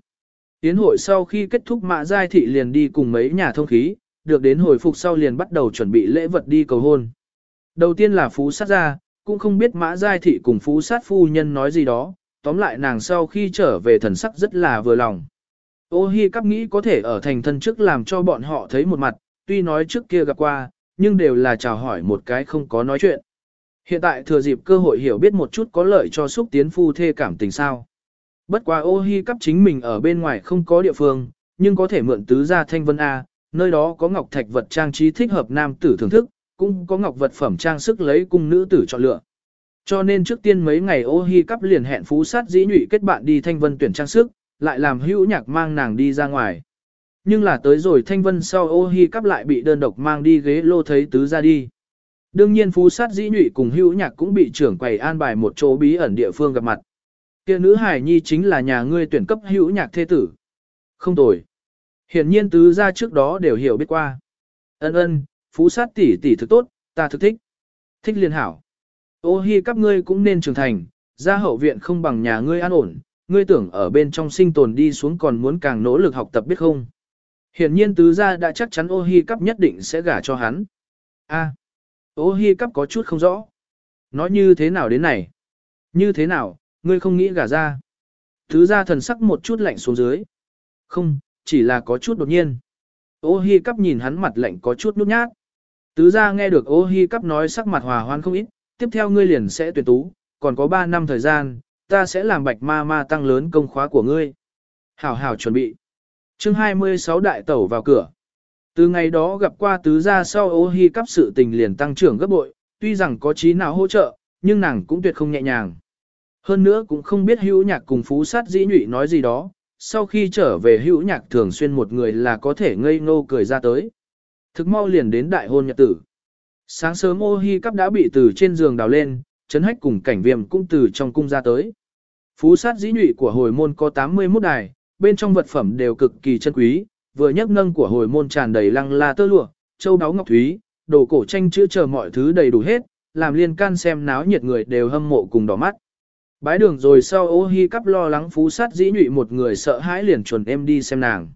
Tiến hội sau khi kết thúc mã giai thị liền đi cùng mấy nhà thông khí, được đến hồi phục sau liền bắt đầu chuẩn bị lễ vật đi cầu hôn. Đầu tiên là phú sát gia, cũng không biết mã giai thị cùng phú sát phu nhân nói gì đó, tóm lại nàng sau khi trở về thần sắc rất là vừa lòng. Ô hi cắp nghĩ có thể ở thành thân trước làm cho bọn họ thấy một mặt, tuy nói trước kia gặp qua, nhưng đều là chào hỏi một cái không có nói chuyện. Hiện tại thừa dịp cơ hội hiểu biết một chút có lợi cho xúc tiến phu thê cảm tình sao. Bất quá ô hi cắp chính mình ở bên ngoài không có địa phương, nhưng có thể mượn tứ gia thanh vân A, nơi đó có ngọc thạch vật trang trí thích hợp nam tử thưởng thức, cũng có ngọc vật phẩm trang sức lấy cung nữ tử chọn lựa. Cho nên trước tiên mấy ngày ô hi cắp liền hẹn phú sát dĩ nhụy kết bạn đi thanh vân tuyển trang sức, lại làm hữu nhạc mang nàng đi ra ngoài. Nhưng là tới rồi thanh vân sau ô hi cắp lại bị đơn độc mang đi ghế lô thấy tứ ra đi. Đương nhiên phú sát dĩ nhụy cùng hữu nhạc cũng bị trưởng quầy an bài một chỗ bí ẩn địa phương gặp mặt. Kia nữ hải nhi chính là nhà ngươi tuyển cấp hữu nhạc thế tử. Không tồi. Hiển nhiên tứ ra trước đó đều hiểu biết qua. Ân ân, phú sát tỷ tỷ thực tốt, ta thực thích. Thích liên hảo. Ô hi các ngươi cũng nên trưởng thành, ra hậu viện không bằng nhà ngươi an ổn, ngươi tưởng ở bên trong sinh tồn đi xuống còn muốn càng nỗ lực học tập biết không. Hiển nhiên tứ gia đã chắc chắn ô hi cắp nhất định sẽ gả cho hắn. A, ô hi cắp có chút không rõ. Nói như thế nào đến này? Như thế nào, ngươi không nghĩ gả ra? Tứ gia thần sắc một chút lạnh xuống dưới. Không, chỉ là có chút đột nhiên. Ô hi cắp nhìn hắn mặt lạnh có chút nút nhát. Tứ gia nghe được ô hi cắp nói sắc mặt hòa hoan không ít, tiếp theo ngươi liền sẽ tuyển tú, còn có 3 năm thời gian, ta sẽ làm bạch ma ma tăng lớn công khóa của ngươi. Hảo hảo chuẩn bị. chương 26 đại tẩu vào cửa. Từ ngày đó gặp qua tứ gia sau ô hi cắp sự tình liền tăng trưởng gấp bội, tuy rằng có trí nào hỗ trợ, nhưng nàng cũng tuyệt không nhẹ nhàng. Hơn nữa cũng không biết hữu nhạc cùng phú sát dĩ nhụy nói gì đó, sau khi trở về hữu nhạc thường xuyên một người là có thể ngây ngô cười ra tới. Thực mau liền đến đại hôn nhật tử. Sáng sớm ô hi cắp đã bị từ trên giường đào lên, chấn hách cùng cảnh viêm cũng từ trong cung ra tới. Phú sát dĩ nhụy của hồi môn có 81 đài, bên trong vật phẩm đều cực kỳ chân quý, vừa nhấc nâng của hồi môn tràn đầy lăng la tơ lụa, châu báu ngọc thúy, đồ cổ tranh chữa chờ mọi thứ đầy đủ hết, làm liên can xem náo nhiệt người đều hâm mộ cùng đỏ mắt. Bái đường rồi sau ô hi cắp lo lắng phú sát dĩ nhụy một người sợ hãi liền chuẩn em đi xem nàng.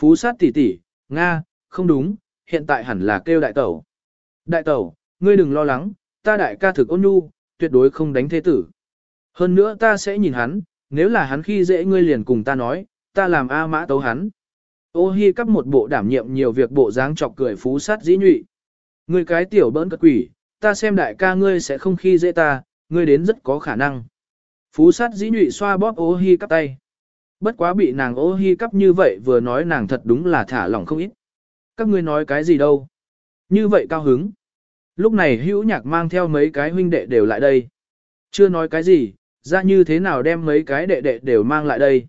Phú sát tỷ tỷ, Nga, không đúng, hiện tại hẳn là kêu đại tẩu. Đại tẩu, ngươi đừng lo lắng, ta đại ca thực ôn nhu, tuyệt đối không đánh thế tử. Hơn nữa ta sẽ nhìn hắn, nếu là hắn khi dễ ngươi liền cùng ta nói, ta làm A mã tấu hắn. Ô hi cắp một bộ đảm nhiệm nhiều việc bộ dáng chọc cười phú sát dĩ nhụy. Ngươi cái tiểu bỡn cất quỷ, ta xem đại ca ngươi sẽ không khi dễ ta, ngươi đến rất có khả năng. Phú sát dĩ nhụy xoa bóp ô hi cắp tay. Bất quá bị nàng ô hi cắp như vậy vừa nói nàng thật đúng là thả lỏng không ít. Các ngươi nói cái gì đâu? Như vậy cao hứng. Lúc này hữu nhạc mang theo mấy cái huynh đệ đều lại đây. Chưa nói cái gì, ra như thế nào đem mấy cái đệ đệ đều mang lại đây.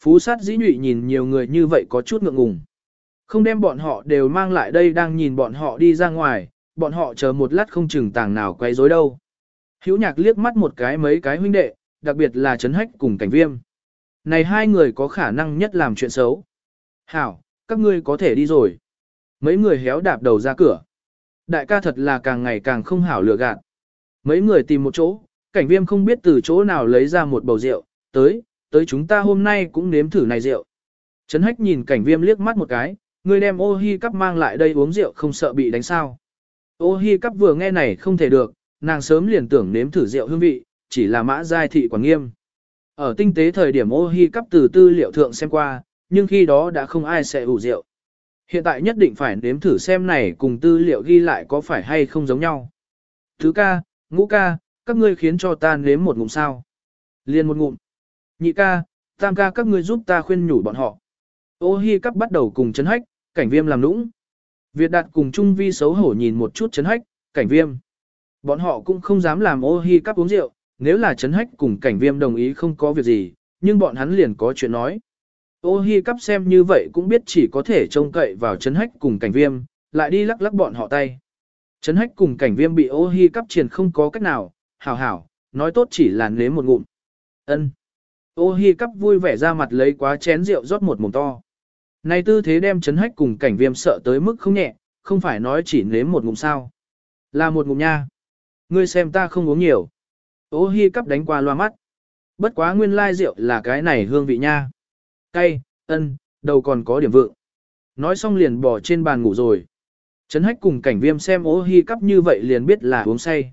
Phú sát dĩ nhụy nhìn nhiều người như vậy có chút ngượng ngùng. Không đem bọn họ đều mang lại đây đang nhìn bọn họ đi ra ngoài, bọn họ chờ một lát không chừng tàng nào quay rối đâu. Hiếu nhạc liếc mắt một cái mấy cái huynh đệ, đặc biệt là Trấn Hách cùng Cảnh Viêm. Này hai người có khả năng nhất làm chuyện xấu. Hảo, các ngươi có thể đi rồi. Mấy người héo đạp đầu ra cửa. Đại ca thật là càng ngày càng không hảo lựa gạt. Mấy người tìm một chỗ, cảnh viêm không biết từ chỗ nào lấy ra một bầu rượu, tới, tới chúng ta hôm nay cũng nếm thử này rượu. Trấn hách nhìn cảnh viêm liếc mắt một cái, người đem ô hi cắp mang lại đây uống rượu không sợ bị đánh sao. Ô hi cắp vừa nghe này không thể được, nàng sớm liền tưởng nếm thử rượu hương vị, chỉ là mã giai thị quản nghiêm. Ở tinh tế thời điểm ô hi cắp từ tư liệu thượng xem qua, nhưng khi đó đã không ai sẽ ủ rượu. Hiện tại nhất định phải nếm thử xem này cùng tư liệu ghi lại có phải hay không giống nhau. Thứ ca, ngũ ca, các ngươi khiến cho ta nếm một ngụm sao. Liên một ngụm. Nhị ca, tam ca các ngươi giúp ta khuyên nhủ bọn họ. Ô hi cắp bắt đầu cùng chấn hách, cảnh viêm làm nũng. Việt đạt cùng Trung Vi xấu hổ nhìn một chút chấn hách, cảnh viêm. Bọn họ cũng không dám làm ô hi cắp uống rượu, nếu là chấn hách cùng cảnh viêm đồng ý không có việc gì, nhưng bọn hắn liền có chuyện nói. Ô hi cắp xem như vậy cũng biết chỉ có thể trông cậy vào chấn hách cùng cảnh viêm, lại đi lắc lắc bọn họ tay. Chấn hách cùng cảnh viêm bị ô hi cắp triền không có cách nào, hảo hảo, nói tốt chỉ là nếm một ngụm. ân Ô hi cắp vui vẻ ra mặt lấy quá chén rượu rót một mồm to. Này tư thế đem chấn hách cùng cảnh viêm sợ tới mức không nhẹ, không phải nói chỉ nếm một ngụm sao. Là một ngụm nha. Ngươi xem ta không uống nhiều. Ô hi cắp đánh qua loa mắt. Bất quá nguyên lai rượu là cái này hương vị nha. Cay, ân, đầu còn có điểm vượng. Nói xong liền bỏ trên bàn ngủ rồi. Trấn hách cùng cảnh viêm xem ô hi cắp như vậy liền biết là uống say.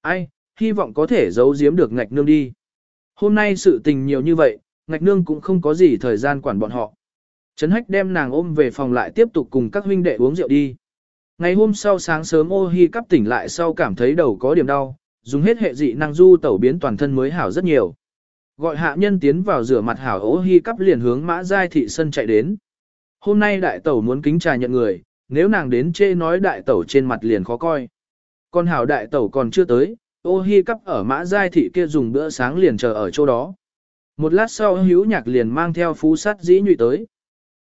Ai, hy vọng có thể giấu giếm được ngạch nương đi. Hôm nay sự tình nhiều như vậy, ngạch nương cũng không có gì thời gian quản bọn họ. Trấn hách đem nàng ôm về phòng lại tiếp tục cùng các huynh đệ uống rượu đi. Ngày hôm sau sáng sớm ô hi cắp tỉnh lại sau cảm thấy đầu có điểm đau, dùng hết hệ dị năng du tẩu biến toàn thân mới hảo rất nhiều. Gọi hạ nhân tiến vào rửa mặt hảo ô hi cắp liền hướng mã giai thị sân chạy đến. Hôm nay đại tẩu muốn kính trà nhận người, nếu nàng đến chê nói đại tẩu trên mặt liền khó coi. Con hảo đại tẩu còn chưa tới, ô hi cắp ở mã giai thị kia dùng bữa sáng liền chờ ở chỗ đó. Một lát sau hữu nhạc liền mang theo phú sát dĩ nhụy tới.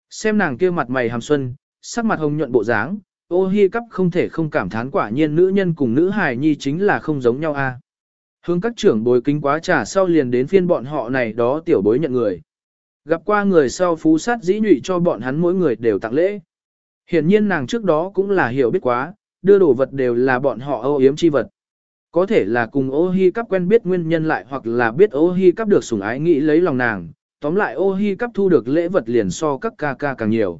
Xem nàng kia mặt mày hàm xuân, sắc mặt hồng nhuận bộ dáng, ô hi cắp không thể không cảm thán quả nhiên nữ nhân cùng nữ hài nhi chính là không giống nhau a. Hướng các trưởng bối kính quá trả sau liền đến phiên bọn họ này đó tiểu bối nhận người. Gặp qua người sau phú sát dĩ nhụy cho bọn hắn mỗi người đều tặng lễ. Hiển nhiên nàng trước đó cũng là hiểu biết quá, đưa đồ vật đều là bọn họ âu yếm chi vật. Có thể là cùng ô hi cắp quen biết nguyên nhân lại hoặc là biết ô hi cắp được sủng ái nghĩ lấy lòng nàng, tóm lại ô hi cắp thu được lễ vật liền so các ca ca càng nhiều.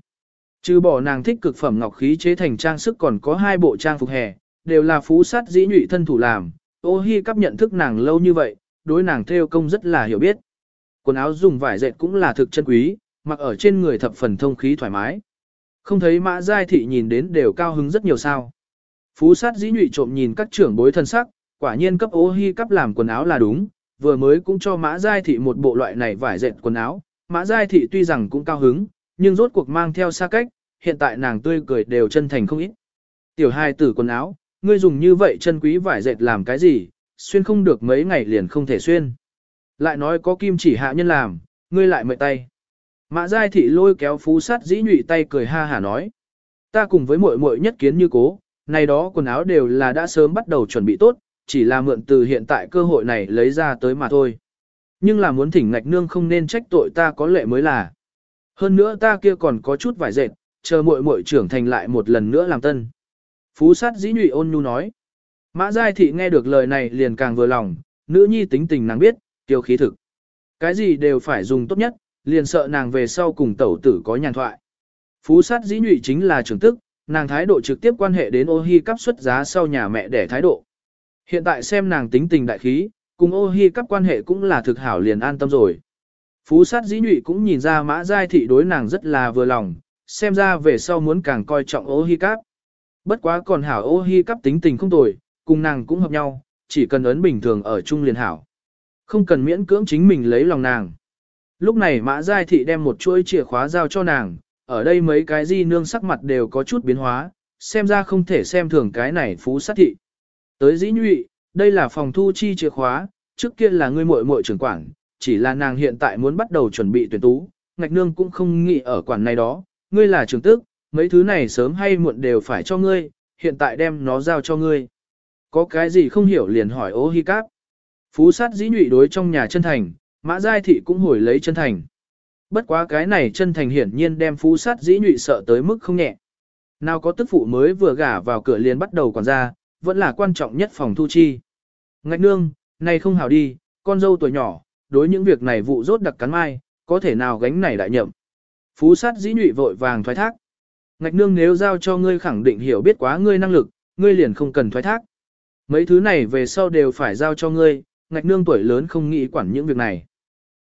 Trừ bỏ nàng thích cực phẩm ngọc khí chế thành trang sức còn có hai bộ trang phục hè, đều là phú sát dĩ nhụy thân thủ làm, ô hi cắp nhận thức nàng lâu như vậy, đối nàng theo công rất là hiểu biết. Quần áo dùng vải dệt cũng là thực chân quý, mặc ở trên người thập phần thông khí thoải mái. Không thấy mã giai thị nhìn đến đều cao hứng rất nhiều sao. Phú sát dĩ nhụy trộm nhìn các trưởng bối thân sắc, quả nhiên cấp ô hi cấp làm quần áo là đúng, vừa mới cũng cho mã giai thị một bộ loại này vải dệt quần áo. Mã giai thị tuy rằng cũng cao hứng, nhưng rốt cuộc mang theo xa cách, hiện tại nàng tươi cười đều chân thành không ít. Tiểu hai tử quần áo, ngươi dùng như vậy chân quý vải dệt làm cái gì, xuyên không được mấy ngày liền không thể xuyên. Lại nói có kim chỉ hạ nhân làm, ngươi lại mệt tay. Mã giai thị lôi kéo phú sát dĩ nhụy tay cười ha hả nói. Ta cùng với muội muội nhất kiến như cố, này đó quần áo đều là đã sớm bắt đầu chuẩn bị tốt, chỉ là mượn từ hiện tại cơ hội này lấy ra tới mà thôi. Nhưng là muốn thỉnh ngạch nương không nên trách tội ta có lệ mới là. Hơn nữa ta kia còn có chút vải dệt, chờ muội muội trưởng thành lại một lần nữa làm tân. Phú sát dĩ nhụy ôn nhu nói. Mã Giai Thị nghe được lời này liền càng vừa lòng, nữ nhi tính tình nàng biết, tiêu khí thực. Cái gì đều phải dùng tốt nhất, liền sợ nàng về sau cùng tẩu tử có nhàn thoại. Phú sát dĩ nhụy chính là trưởng tức, nàng thái độ trực tiếp quan hệ đến ô hi cắp xuất giá sau nhà mẹ để thái độ. Hiện tại xem nàng tính tình đại khí, cùng ô hi các quan hệ cũng là thực hảo liền an tâm rồi. Phú sát dĩ nhụy cũng nhìn ra mã giai thị đối nàng rất là vừa lòng, xem ra về sau muốn càng coi trọng ô hi cắp. Bất quá còn hảo ô hi cắp tính tình không tồi, cùng nàng cũng hợp nhau, chỉ cần ấn bình thường ở chung liền hảo. Không cần miễn cưỡng chính mình lấy lòng nàng. Lúc này Mã Giai Thị đem một chuỗi chìa khóa giao cho nàng, ở đây mấy cái di nương sắc mặt đều có chút biến hóa, xem ra không thể xem thường cái này phú sát thị. Tới dĩ nhụy, đây là phòng thu chi chìa khóa, trước kia là ngươi muội muội trưởng quản, chỉ là nàng hiện tại muốn bắt đầu chuẩn bị tuyển tú, ngạch nương cũng không nghĩ ở quản này đó, ngươi là trưởng tức, mấy thứ này sớm hay muộn đều phải cho ngươi, hiện tại đem nó giao cho ngươi. Có cái gì không hiểu liền hỏi ô hi cáp. Phú sát dĩ nhụy đối trong nhà chân thành, mã giai thị cũng hồi lấy chân thành. Bất quá cái này chân thành hiển nhiên đem phú sát dĩ nhụy sợ tới mức không nhẹ. Nào có tức phụ mới vừa gả vào cửa liền bắt đầu quản gia, vẫn là quan trọng nhất phòng thu chi. Ngạch nương, này không hảo đi, con dâu tuổi nhỏ, đối những việc này vụ rốt đặc cắn mai, có thể nào gánh này đại nhậm. Phú sát dĩ nhụy vội vàng thoái thác. Ngạch nương nếu giao cho ngươi khẳng định hiểu biết quá ngươi năng lực, ngươi liền không cần thoái thác. Mấy thứ này về sau đều phải giao cho ngươi, ngạch nương tuổi lớn không nghĩ quản những việc này.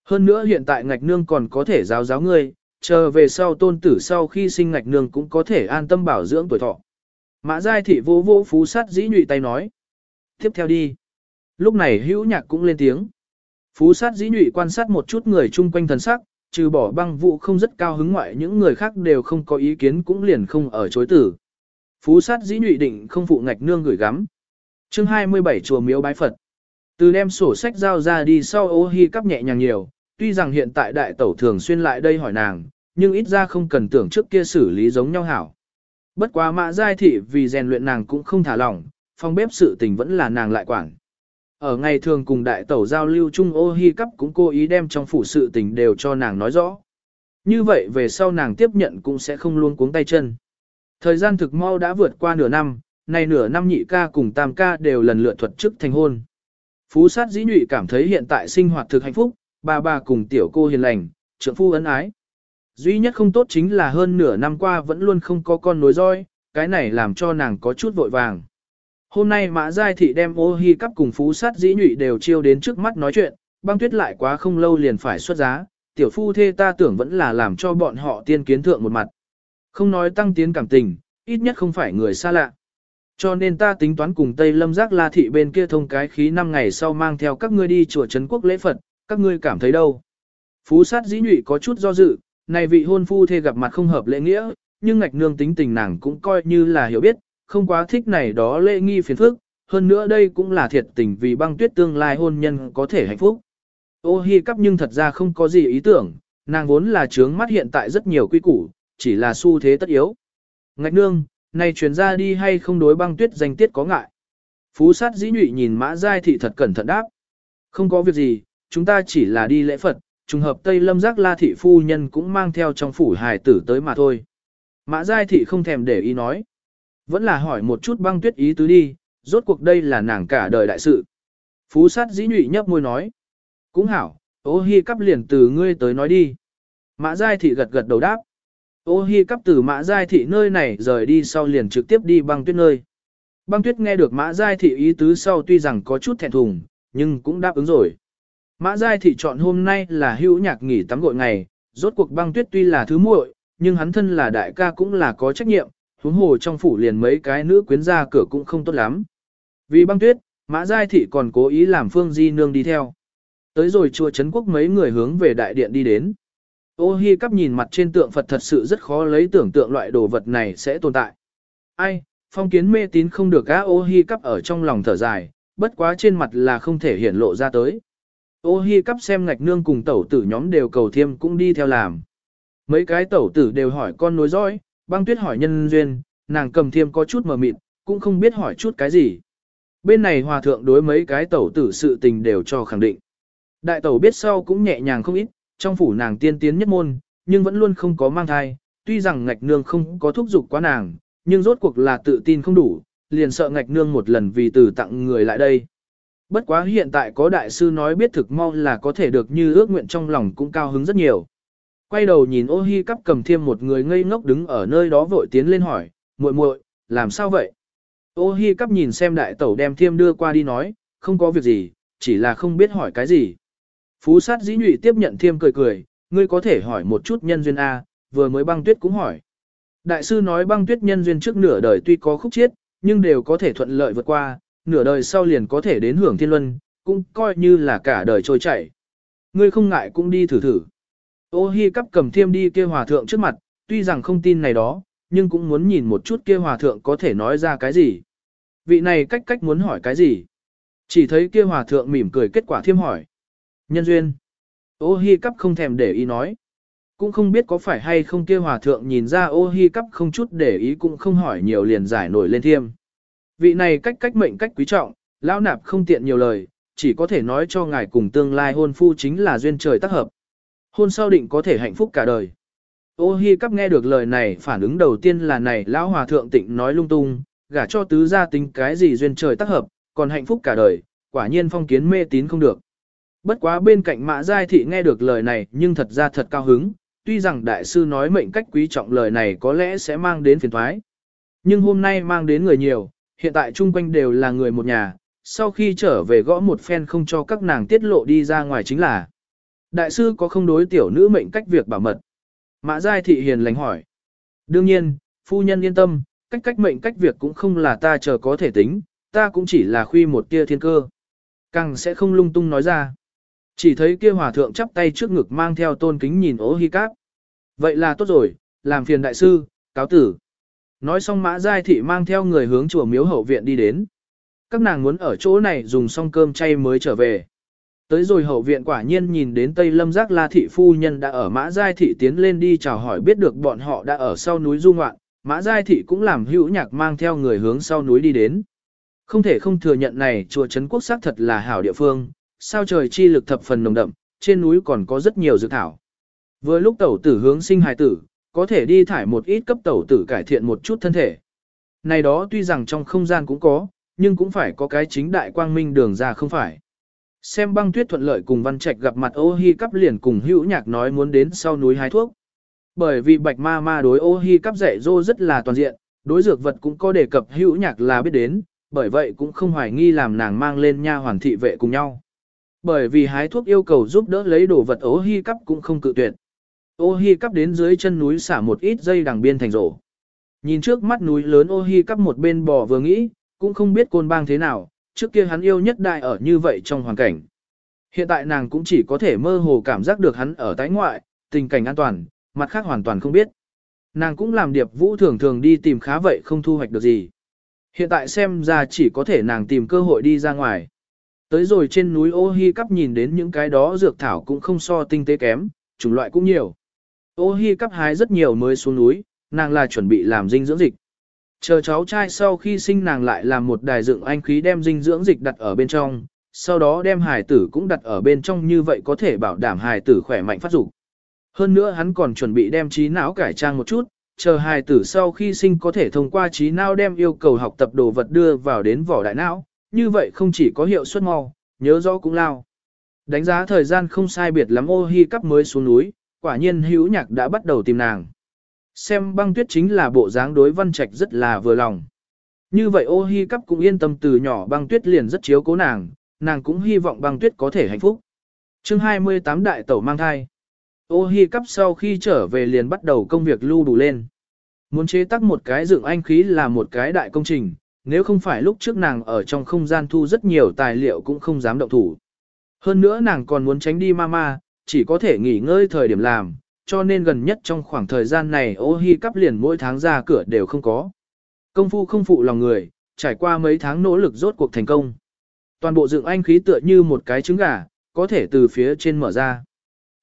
Hơn nữa hiện tại ngạch nương còn có thể giáo giáo ngươi, chờ về sau tôn tử sau khi sinh ngạch nương cũng có thể an tâm bảo dưỡng tuổi thọ. Mã giai thị vô vô phú sát dĩ nhụy tay nói. Tiếp theo đi. Lúc này hữu nhạc cũng lên tiếng. Phú sát dĩ nhụy quan sát một chút người chung quanh thần sắc, trừ bỏ băng vụ không rất cao hứng ngoại những người khác đều không có ý kiến cũng liền không ở chối tử. Phú sát dĩ nhụy định không phụ ngạch nương gửi gắm. chương 27 chùa miếu bái Phật. Từ đem sổ sách giao ra đi sau ô hi cắp nhẹ nhàng nhiều, tuy rằng hiện tại đại tẩu thường xuyên lại đây hỏi nàng, nhưng ít ra không cần tưởng trước kia xử lý giống nhau hảo. Bất quá mã giai thị vì rèn luyện nàng cũng không thả lỏng, phòng bếp sự tình vẫn là nàng lại quản. Ở ngày thường cùng đại tẩu giao lưu chung ô hi cắp cũng cố ý đem trong phủ sự tình đều cho nàng nói rõ. Như vậy về sau nàng tiếp nhận cũng sẽ không luôn cuống tay chân. Thời gian thực mau đã vượt qua nửa năm, nay nửa năm nhị ca cùng tam ca đều lần lượt thuật chức thành hôn. Phú sát dĩ nhụy cảm thấy hiện tại sinh hoạt thực hạnh phúc, bà bà cùng tiểu cô hiền lành, trưởng phu ân ái. Duy nhất không tốt chính là hơn nửa năm qua vẫn luôn không có con nối roi, cái này làm cho nàng có chút vội vàng. Hôm nay Mã Giai Thị đem ô hi cắp cùng phú sát dĩ nhụy đều chiêu đến trước mắt nói chuyện, băng tuyết lại quá không lâu liền phải xuất giá, tiểu phu thê ta tưởng vẫn là làm cho bọn họ tiên kiến thượng một mặt. Không nói tăng tiến cảm tình, ít nhất không phải người xa lạ. Cho nên ta tính toán cùng Tây Lâm Giác La Thị bên kia thông cái khí 5 ngày sau mang theo các ngươi đi chùa Trấn Quốc lễ Phật, các ngươi cảm thấy đâu. Phú sát dĩ nhụy có chút do dự, này vị hôn phu thê gặp mặt không hợp lễ nghĩa, nhưng ngạch nương tính tình nàng cũng coi như là hiểu biết, không quá thích này đó lễ nghi phiền phức, hơn nữa đây cũng là thiệt tình vì băng tuyết tương lai hôn nhân có thể hạnh phúc. Ô hi cắp nhưng thật ra không có gì ý tưởng, nàng vốn là trướng mắt hiện tại rất nhiều quy củ, chỉ là xu thế tất yếu. Ngạch nương, này truyền ra đi hay không đối băng tuyết danh tiết có ngại. Phú sát dĩ nhụy nhìn mã giai thị thật cẩn thận đáp. Không có việc gì, chúng ta chỉ là đi lễ Phật, trùng hợp Tây Lâm Giác La Thị Phu Nhân cũng mang theo trong phủ hài tử tới mà thôi. Mã Giai Thị không thèm để ý nói. Vẫn là hỏi một chút băng tuyết ý tứ đi, rốt cuộc đây là nàng cả đời đại sự. Phú sát dĩ nhụy nhấp môi nói. Cũng hảo, ô hi cắp liền từ ngươi tới nói đi. Mã Giai Thị gật gật đầu đáp. Ô hi cắp từ Mã Giai Thị nơi này rời đi sau liền trực tiếp đi băng tuyết nơi. Băng tuyết nghe được Mã Giai Thị ý tứ sau tuy rằng có chút thẹn thùng, nhưng cũng đáp ứng rồi. Mã Giai Thị chọn hôm nay là hữu nhạc nghỉ tắm gội ngày, rốt cuộc băng tuyết tuy là thứ muội, nhưng hắn thân là đại ca cũng là có trách nhiệm, huống hồ trong phủ liền mấy cái nữ quyến ra cửa cũng không tốt lắm. Vì băng tuyết, Mã Giai Thị còn cố ý làm Phương Di Nương đi theo. Tới rồi chùa Trấn Quốc mấy người hướng về đại điện đi đến. Ô Hi cắp nhìn mặt trên tượng Phật thật sự rất khó lấy tưởng tượng loại đồ vật này sẽ tồn tại. Ai, phong kiến mê tín không được á ô Hi cắp ở trong lòng thở dài, bất quá trên mặt là không thể hiển lộ ra tới. Ô hi cắp xem ngạch nương cùng tẩu tử nhóm đều cầu thiêm cũng đi theo làm. Mấy cái tẩu tử đều hỏi con nối dõi, băng tuyết hỏi nhân duyên, nàng cầm thiêm có chút mờ mịt, cũng không biết hỏi chút cái gì. Bên này hòa thượng đối mấy cái tẩu tử sự tình đều cho khẳng định. Đại tẩu biết sau cũng nhẹ nhàng không ít, trong phủ nàng tiên tiến nhất môn, nhưng vẫn luôn không có mang thai, tuy rằng ngạch nương không có thúc giục quá nàng, nhưng rốt cuộc là tự tin không đủ, liền sợ ngạch nương một lần vì từ tặng người lại đây. Bất quá hiện tại có đại sư nói biết thực mau là có thể được như ước nguyện trong lòng cũng cao hứng rất nhiều. Quay đầu nhìn ô hi cắp cầm thiêm một người ngây ngốc đứng ở nơi đó vội tiến lên hỏi, muội muội, làm sao vậy? Ô hi cắp nhìn xem đại tẩu đem thiêm đưa qua đi nói, không có việc gì, chỉ là không biết hỏi cái gì. Phú sát dĩ nhụy tiếp nhận thiêm cười cười, ngươi có thể hỏi một chút nhân duyên A, vừa mới băng tuyết cũng hỏi. Đại sư nói băng tuyết nhân duyên trước nửa đời tuy có khúc chiết, nhưng đều có thể thuận lợi vượt qua, nửa đời sau liền có thể đến hưởng thiên luân, cũng coi như là cả đời trôi chảy. Ngươi không ngại cũng đi thử thử. Ô hi cắp cầm thiêm đi kia hòa thượng trước mặt, tuy rằng không tin này đó, nhưng cũng muốn nhìn một chút kia hòa thượng có thể nói ra cái gì. Vị này cách cách muốn hỏi cái gì. Chỉ thấy kia hòa thượng mỉm cười kết quả thiêm hỏi. Nhân duyên. Ô hi cắp không thèm để ý nói. Cũng không biết có phải hay không kia hòa thượng nhìn ra ô hi cắp không chút để ý cũng không hỏi nhiều liền giải nổi lên thiêm. Vị này cách cách mệnh cách quý trọng, lão nạp không tiện nhiều lời, chỉ có thể nói cho ngài cùng tương lai hôn phu chính là duyên trời tác hợp. Hôn sau định có thể hạnh phúc cả đời. Ô hi cắp nghe được lời này phản ứng đầu tiên là này lão hòa thượng tịnh nói lung tung, gả cho tứ gia tính cái gì duyên trời tác hợp, còn hạnh phúc cả đời, quả nhiên phong kiến mê tín không được. Bất quá bên cạnh mã giai thị nghe được lời này nhưng thật ra thật cao hứng, tuy rằng đại sư nói mệnh cách quý trọng lời này có lẽ sẽ mang đến phiền thoái. Nhưng hôm nay mang đến người nhiều, hiện tại chung quanh đều là người một nhà, sau khi trở về gõ một phen không cho các nàng tiết lộ đi ra ngoài chính là. Đại sư có không đối tiểu nữ mệnh cách việc bảo mật? Mã Giai Thị hiền lành hỏi. Đương nhiên, phu nhân yên tâm, cách cách mệnh cách việc cũng không là ta chờ có thể tính, ta cũng chỉ là khuy một tia thiên cơ. Càng sẽ không lung tung nói ra. Chỉ thấy kia hòa thượng chắp tay trước ngực mang theo tôn kính nhìn ố hi cáp. Vậy là tốt rồi, làm phiền đại sư, cáo tử. Nói xong mã giai thị mang theo người hướng chùa miếu hậu viện đi đến. Các nàng muốn ở chỗ này dùng xong cơm chay mới trở về. Tới rồi hậu viện quả nhiên nhìn đến Tây Lâm Giác La Thị Phu Nhân đã ở Mã Giai Thị tiến lên đi chào hỏi biết được bọn họ đã ở sau núi du ngoạn, Mã Giai Thị cũng làm hữu nhạc mang theo người hướng sau núi đi đến. Không thể không thừa nhận này chùa Trấn Quốc xác thật là hảo địa phương, sao trời chi lực thập phần nồng đậm, trên núi còn có rất nhiều dược thảo. Vừa lúc tẩu tử hướng sinh hài tử, có thể đi thải một ít cấp tẩu tử cải thiện một chút thân thể. Này đó tuy rằng trong không gian cũng có, nhưng cũng phải có cái chính đại quang minh đường ra không phải. Xem băng tuyết thuận lợi cùng văn trạch gặp mặt ô hi cắp liền cùng hữu nhạc nói muốn đến sau núi hái thuốc. Bởi vì bạch ma ma đối ô hi cắp dạy dô rất là toàn diện, đối dược vật cũng có đề cập hữu nhạc là biết đến, bởi vậy cũng không hoài nghi làm nàng mang lên nha hoàn thị vệ cùng nhau. Bởi vì hái thuốc yêu cầu giúp đỡ lấy đồ vật ô hi cắp cũng không cự tuyệt. Ô hi cắp đến dưới chân núi xả một ít dây đằng biên thành rổ. Nhìn trước mắt núi lớn ô hi cắp một bên bò vừa nghĩ, cũng không biết côn bang thế nào, trước kia hắn yêu nhất đại ở như vậy trong hoàn cảnh. Hiện tại nàng cũng chỉ có thể mơ hồ cảm giác được hắn ở tái ngoại, tình cảnh an toàn, mặt khác hoàn toàn không biết. Nàng cũng làm điệp vũ thường thường đi tìm khá vậy không thu hoạch được gì. Hiện tại xem ra chỉ có thể nàng tìm cơ hội đi ra ngoài. Tới rồi trên núi ô hi cắp nhìn đến những cái đó dược thảo cũng không so tinh tế kém, chủng loại cũng nhiều. Ô hi cắp hái rất nhiều mới xuống núi, nàng là chuẩn bị làm dinh dưỡng dịch. Chờ cháu trai sau khi sinh nàng lại làm một đài dựng anh khí đem dinh dưỡng dịch đặt ở bên trong, sau đó đem hài tử cũng đặt ở bên trong như vậy có thể bảo đảm hài tử khỏe mạnh phát dục. Hơn nữa hắn còn chuẩn bị đem trí não cải trang một chút, chờ hài tử sau khi sinh có thể thông qua trí não đem yêu cầu học tập đồ vật đưa vào đến vỏ đại não, như vậy không chỉ có hiệu suất mau, nhớ rõ cũng lao. Đánh giá thời gian không sai biệt lắm ô hi cắp mới xuống núi, quả nhiên hữu nhạc đã bắt đầu tìm nàng. Xem băng tuyết chính là bộ dáng đối văn trạch rất là vừa lòng. Như vậy ô hi cắp cũng yên tâm từ nhỏ băng tuyết liền rất chiếu cố nàng, nàng cũng hy vọng băng tuyết có thể hạnh phúc. chương 28 đại tẩu mang thai. Ô hi cắp sau khi trở về liền bắt đầu công việc lưu đủ lên. Muốn chế tác một cái dựng anh khí là một cái đại công trình, nếu không phải lúc trước nàng ở trong không gian thu rất nhiều tài liệu cũng không dám động thủ. Hơn nữa nàng còn muốn tránh đi mama, chỉ có thể nghỉ ngơi thời điểm làm, cho nên gần nhất trong khoảng thời gian này ô hi cắp liền mỗi tháng ra cửa đều không có. Công phu không phụ lòng người, trải qua mấy tháng nỗ lực rốt cuộc thành công. Toàn bộ dựng anh khí tựa như một cái trứng gà, có thể từ phía trên mở ra.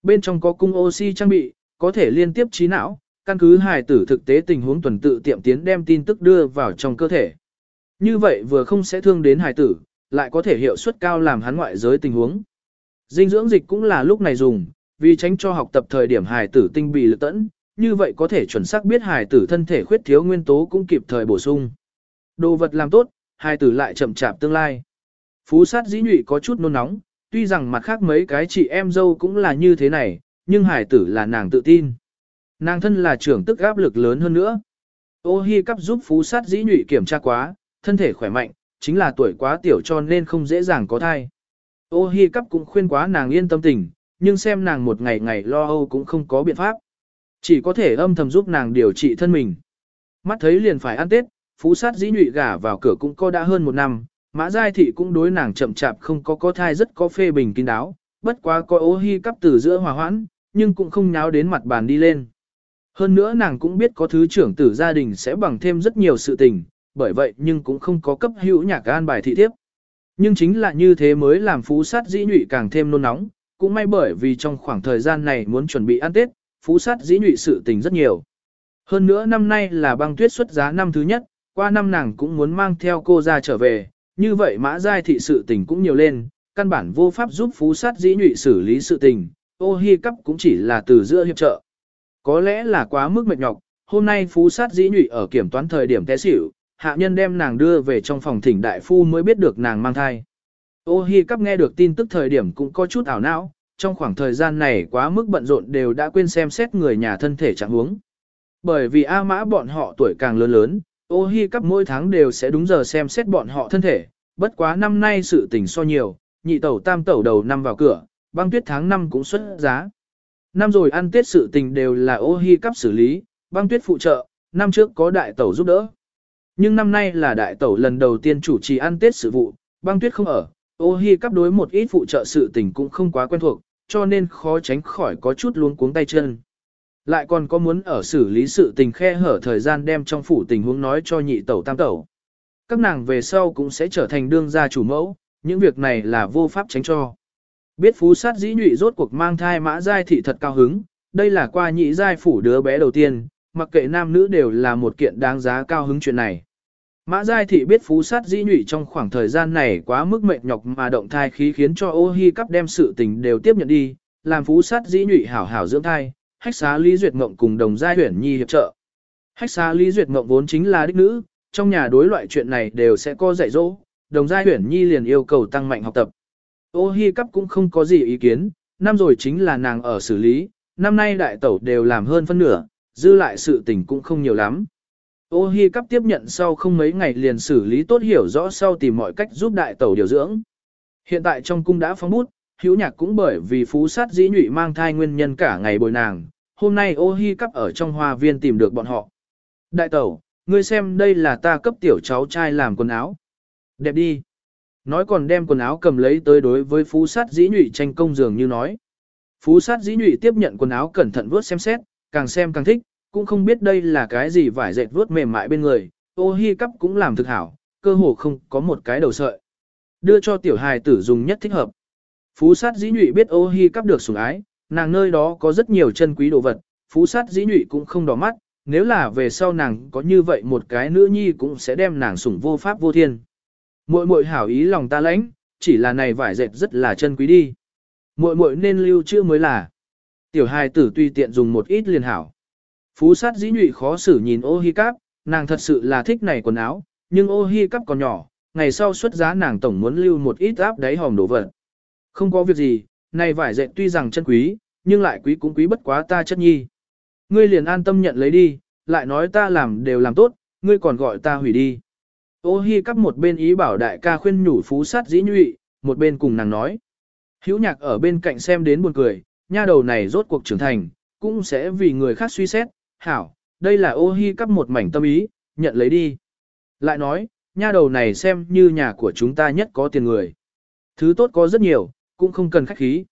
Bên trong có cung oxy trang bị, có thể liên tiếp trí não, căn cứ hài tử thực tế tình huống tuần tự tiệm tiến đem tin tức đưa vào trong cơ thể. Như vậy vừa không sẽ thương đến hài tử, lại có thể hiệu suất cao làm hắn ngoại giới tình huống. Dinh dưỡng dịch cũng là lúc này dùng, vì tránh cho học tập thời điểm hài tử tinh bị lực tẫn, như vậy có thể chuẩn xác biết hài tử thân thể khuyết thiếu nguyên tố cũng kịp thời bổ sung. Đồ vật làm tốt, hài tử lại chậm chạp tương lai. Phú sát dĩ nhụy có chút nôn nóng, tuy rằng mặt khác mấy cái chị em dâu cũng là như thế này, nhưng hài tử là nàng tự tin. Nàng thân là trưởng tức áp lực lớn hơn nữa. Ô hi cấp giúp phú sát dĩ nhụy kiểm tra quá, thân thể khỏe mạnh, chính là tuổi quá tiểu cho nên không dễ dàng có thai. Ô hi cắp cũng khuyên quá nàng yên tâm tình, nhưng xem nàng một ngày ngày lo âu cũng không có biện pháp. Chỉ có thể âm thầm giúp nàng điều trị thân mình. Mắt thấy liền phải ăn Tết, phú sát dĩ nhụy gả vào cửa cũng có đã hơn một năm, mã giai thị cũng đối nàng chậm chạp không có có thai rất có phê bình kín đáo, bất quá coi ô hi cắp từ giữa hòa hoãn, nhưng cũng không nháo đến mặt bàn đi lên. Hơn nữa nàng cũng biết có thứ trưởng tử gia đình sẽ bằng thêm rất nhiều sự tình, bởi vậy nhưng cũng không có cấp hữu nhạc an bài thị thiếp. Nhưng chính là như thế mới làm phú sát dĩ nhụy càng thêm nôn nóng, cũng may bởi vì trong khoảng thời gian này muốn chuẩn bị ăn Tết, phú sát dĩ nhụy sự tình rất nhiều. Hơn nữa năm nay là băng tuyết xuất giá năm thứ nhất, qua năm nàng cũng muốn mang theo cô ra trở về, như vậy mã giai thị sự tình cũng nhiều lên, căn bản vô pháp giúp phú sát dĩ nhụy xử lý sự tình, ô hi cấp cũng chỉ là từ giữa hiệp trợ. Có lẽ là quá mức mệt nhọc, hôm nay phú sát dĩ nhụy ở kiểm toán thời điểm té xỉu, hạ nhân đem nàng đưa về trong phòng thỉnh đại phu mới biết được nàng mang thai. Ô hi cắp nghe được tin tức thời điểm cũng có chút ảo não, trong khoảng thời gian này quá mức bận rộn đều đã quên xem xét người nhà thân thể trạng huống. Bởi vì A mã bọn họ tuổi càng lớn lớn, ô hi cắp mỗi tháng đều sẽ đúng giờ xem xét bọn họ thân thể, bất quá năm nay sự tình so nhiều, nhị tẩu tam tẩu đầu năm vào cửa, băng tuyết tháng năm cũng xuất giá. Năm rồi ăn tết sự tình đều là ô hi cắp xử lý, băng tuyết phụ trợ, năm trước có đại tẩu giúp đỡ. Nhưng năm nay là đại tẩu lần đầu tiên chủ trì ăn tết sự vụ, băng tuyết không ở, ô hi cắp đối một ít phụ trợ sự tình cũng không quá quen thuộc, cho nên khó tránh khỏi có chút luống cuống tay chân. Lại còn có muốn ở xử lý sự tình khe hở thời gian đem trong phủ tình huống nói cho nhị tẩu tam tẩu. Các nàng về sau cũng sẽ trở thành đương gia chủ mẫu, những việc này là vô pháp tránh cho. Biết phú sát dĩ nhụy rốt cuộc mang thai mã giai thị thật cao hứng, đây là qua nhị giai phủ đứa bé đầu tiên, mặc kệ nam nữ đều là một kiện đáng giá cao hứng chuyện này. Mã Giai Thị biết phú sát dĩ nhụy trong khoảng thời gian này quá mức mệt nhọc mà động thai khí khiến cho ô hi cắp đem sự tình đều tiếp nhận đi, làm phú sát dĩ nhụy hảo hảo dưỡng thai, hách xá Lý Duyệt Ngộng cùng đồng giai huyển nhi hiệp trợ. Hách xá Lý Duyệt Ngộng vốn chính là đích nữ, trong nhà đối loại chuyện này đều sẽ có dạy dỗ, đồng giai huyển nhi liền yêu cầu tăng mạnh học tập. Ô hi cắp cũng không có gì ý kiến, năm rồi chính là nàng ở xử lý, năm nay đại tẩu đều làm hơn phân nửa, dư lại sự tình cũng không nhiều lắm. Ô hi cắp tiếp nhận sau không mấy ngày liền xử lý tốt hiểu rõ sau tìm mọi cách giúp đại tẩu điều dưỡng. Hiện tại trong cung đã phóng bút, hữu nhạc cũng bởi vì phú sát dĩ nhụy mang thai nguyên nhân cả ngày bồi nàng, hôm nay ô hi cắp ở trong hoa viên tìm được bọn họ. Đại tẩu, ngươi xem đây là ta cấp tiểu cháu trai làm quần áo. Đẹp đi. Nói còn đem quần áo cầm lấy tới đối với phú sát dĩ nhụy tranh công dường như nói. Phú sát dĩ nhụy tiếp nhận quần áo cẩn thận vuốt xem xét, càng xem càng thích, cũng không biết đây là cái gì vải dệt vuốt mềm mại bên người, ô hi cắp cũng làm thực hảo, cơ hồ không có một cái đầu sợi. Đưa cho tiểu hài tử dùng nhất thích hợp. Phú sát dĩ nhụy biết ô hi cắp được sủng ái, nàng nơi đó có rất nhiều chân quý đồ vật, phú sát dĩ nhụy cũng không đỏ mắt, nếu là về sau nàng có như vậy một cái nữ nhi cũng sẽ đem nàng sủng vô pháp vô thiên. Muội muội hảo ý lòng ta lãnh, chỉ là này vải dệt rất là chân quý đi. Muội muội nên lưu trữ mới là. Tiểu hài tử tùy tiện dùng một ít liền hảo. Phú sát dĩ nhụy khó xử nhìn ô hi cáp, nàng thật sự là thích này quần áo, nhưng ô hi cáp còn nhỏ, ngày sau xuất giá nàng tổng muốn lưu một ít áp đáy hòm đồ vật. Không có việc gì, này vải dệt tuy rằng chân quý, nhưng lại quý cũng quý bất quá ta chất nhi. Ngươi liền an tâm nhận lấy đi, lại nói ta làm đều làm tốt, ngươi còn gọi ta hủy đi. Ô hi cắp một bên ý bảo đại ca khuyên nhủ phú sát dĩ nhụy, một bên cùng nàng nói. Hữu nhạc ở bên cạnh xem đến buồn cười, nha đầu này rốt cuộc trưởng thành, cũng sẽ vì người khác suy xét, hảo, đây là ô hi cắp một mảnh tâm ý, nhận lấy đi. Lại nói, nha đầu này xem như nhà của chúng ta nhất có tiền người. Thứ tốt có rất nhiều, cũng không cần khách khí.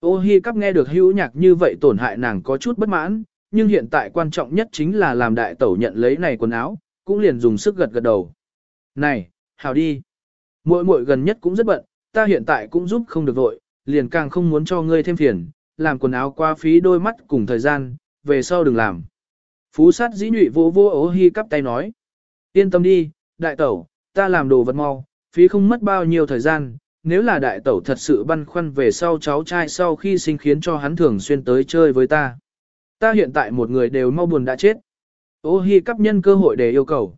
Ô hi cắp nghe được hữu nhạc như vậy tổn hại nàng có chút bất mãn, nhưng hiện tại quan trọng nhất chính là làm đại tẩu nhận lấy này quần áo, cũng liền dùng sức gật gật đầu. Này, hảo đi. Muội muội gần nhất cũng rất bận, ta hiện tại cũng giúp không được vội, liền càng không muốn cho ngươi thêm phiền, làm quần áo qua phí đôi mắt cùng thời gian, về sau đừng làm. Phú sát dĩ nhụy vô vô ố hi cắp tay nói. Yên tâm đi, đại tẩu, ta làm đồ vật mau, phí không mất bao nhiêu thời gian, nếu là đại tẩu thật sự băn khoăn về sau cháu trai sau khi sinh khiến cho hắn thường xuyên tới chơi với ta. Ta hiện tại một người đều mau buồn đã chết. Ô hi cắp nhân cơ hội để yêu cầu.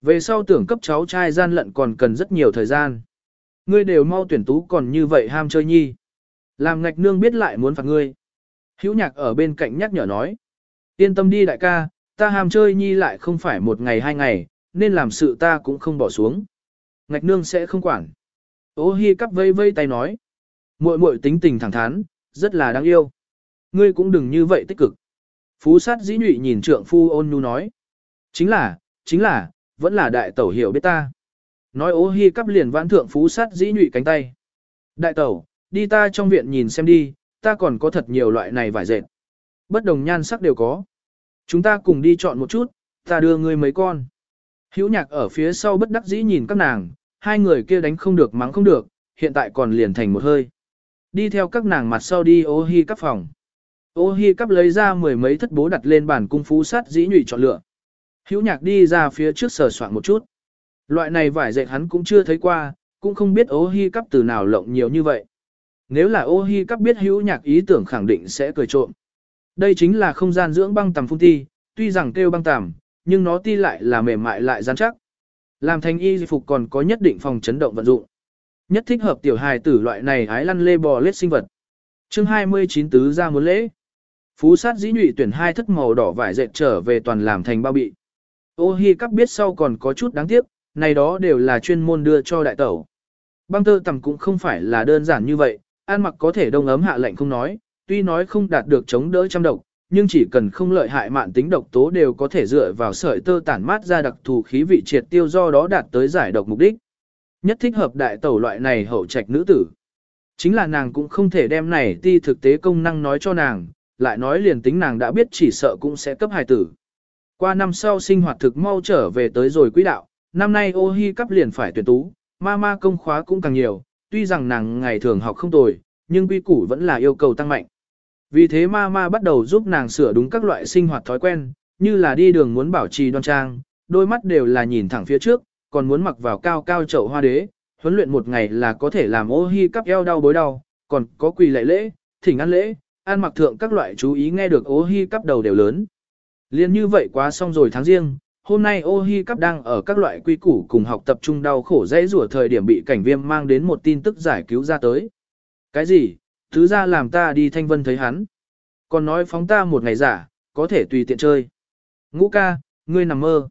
Về sau tưởng cấp cháu trai gian lận còn cần rất nhiều thời gian. Ngươi đều mau tuyển tú còn như vậy ham chơi nhi. Làm ngạch nương biết lại muốn phạt ngươi. Hữu nhạc ở bên cạnh nhắc nhở nói. Yên tâm đi đại ca, ta ham chơi nhi lại không phải một ngày hai ngày, nên làm sự ta cũng không bỏ xuống. Ngạch nương sẽ không quản. Ô hi cắp vây vây tay nói. muội muội tính tình thẳng thắn, rất là đáng yêu. Ngươi cũng đừng như vậy tích cực. Phú sát dĩ nhụy nhìn trượng phu ôn nhu nói. Chính là, chính là, vẫn là đại tẩu hiểu biết ta. Nói ô hi cắp liền vãn thượng phú sát dĩ nhụy cánh tay. Đại tẩu, đi ta trong viện nhìn xem đi, ta còn có thật nhiều loại này vải dệt. Bất đồng nhan sắc đều có. Chúng ta cùng đi chọn một chút, ta đưa ngươi mấy con. Hữu nhạc ở phía sau bất đắc dĩ nhìn các nàng, hai người kia đánh không được mắng không được, hiện tại còn liền thành một hơi. Đi theo các nàng mặt sau đi ô hi cắp phòng. Ô hi cắp lấy ra mười mấy thất bố đặt lên bàn cung phú sát dĩ nhụy chọn lựa. Hữu nhạc đi ra phía trước sờ soạn một chút. Loại này vải dệt hắn cũng chưa thấy qua, cũng không biết ô hi cắp từ nào lộng nhiều như vậy. Nếu là ô hi cắp biết hữu nhạc ý tưởng khẳng định sẽ cười trộm. Đây chính là không gian dưỡng băng tầm phun ti, tuy rằng kêu băng tầm, nhưng nó ti lại là mềm mại lại rắn chắc. Làm thành y phục còn có nhất định phòng chấn động vận dụng. Nhất thích hợp tiểu hài tử loại này ái lăn lê bò lết sinh vật. chương 29 tứ ra muốn lễ. Phú sát dĩ nhụy tuyển hai thất màu đỏ vải dệt trở về toàn làm thành bao bị. Ô hi các biết sau còn có chút đáng tiếc, này đó đều là chuyên môn đưa cho đại tẩu. Băng tơ tầm cũng không phải là đơn giản như vậy, ăn mặc có thể đông ấm hạ lạnh không nói, tuy nói không đạt được chống đỡ trăm độc, nhưng chỉ cần không lợi hại mạn tính độc tố đều có thể dựa vào sợi tơ tản mát ra đặc thù khí vị triệt tiêu do đó đạt tới giải độc mục đích. Nhất thích hợp đại tẩu loại này hậu trạch nữ tử. Chính là nàng cũng không thể đem này ti thực tế công năng nói cho nàng, lại nói liền tính nàng đã biết chỉ sợ cũng sẽ cấp hài tử. Qua năm sau sinh hoạt thực mau trở về tới rồi quỹ đạo, năm nay ô hi cấp liền phải tuyển tú, ma ma công khóa cũng càng nhiều, tuy rằng nàng ngày thường học không tồi, nhưng quy củ vẫn là yêu cầu tăng mạnh. Vì thế ma ma bắt đầu giúp nàng sửa đúng các loại sinh hoạt thói quen, như là đi đường muốn bảo trì đoan trang, đôi mắt đều là nhìn thẳng phía trước, còn muốn mặc vào cao cao chậu hoa đế, huấn luyện một ngày là có thể làm ô hi cắp eo đau bối đau, còn có quỳ lệ lễ, thỉnh ăn lễ, ăn mặc thượng các loại chú ý nghe được ô hi cắp đầu đều lớn. Liên như vậy quá xong rồi tháng riêng, hôm nay ô hi cắp đang ở các loại quy củ cùng học tập trung đau khổ dễ rủa thời điểm bị cảnh viêm mang đến một tin tức giải cứu ra tới. Cái gì? Thứ ra làm ta đi thanh vân thấy hắn. Còn nói phóng ta một ngày giả, có thể tùy tiện chơi. Ngũ ca, ngươi nằm mơ.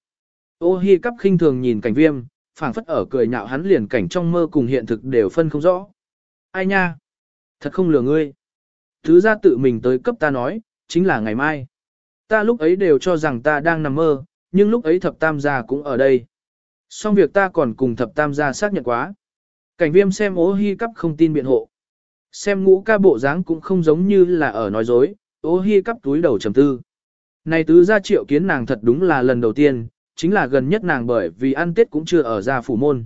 Ô hi cắp khinh thường nhìn cảnh viêm, phảng phất ở cười nhạo hắn liền cảnh trong mơ cùng hiện thực đều phân không rõ. Ai nha? Thật không lừa ngươi. Thứ ra tự mình tới cấp ta nói, chính là ngày mai. Ta lúc ấy đều cho rằng ta đang nằm mơ, nhưng lúc ấy thập tam gia cũng ở đây. Xong việc ta còn cùng thập tam gia xác nhận quá. Cảnh viêm xem ố hi cắp không tin biện hộ. Xem ngũ ca bộ dáng cũng không giống như là ở nói dối, ố hi cắp túi đầu trầm tư. Này tứ gia triệu kiến nàng thật đúng là lần đầu tiên, chính là gần nhất nàng bởi vì ăn tết cũng chưa ở gia phủ môn.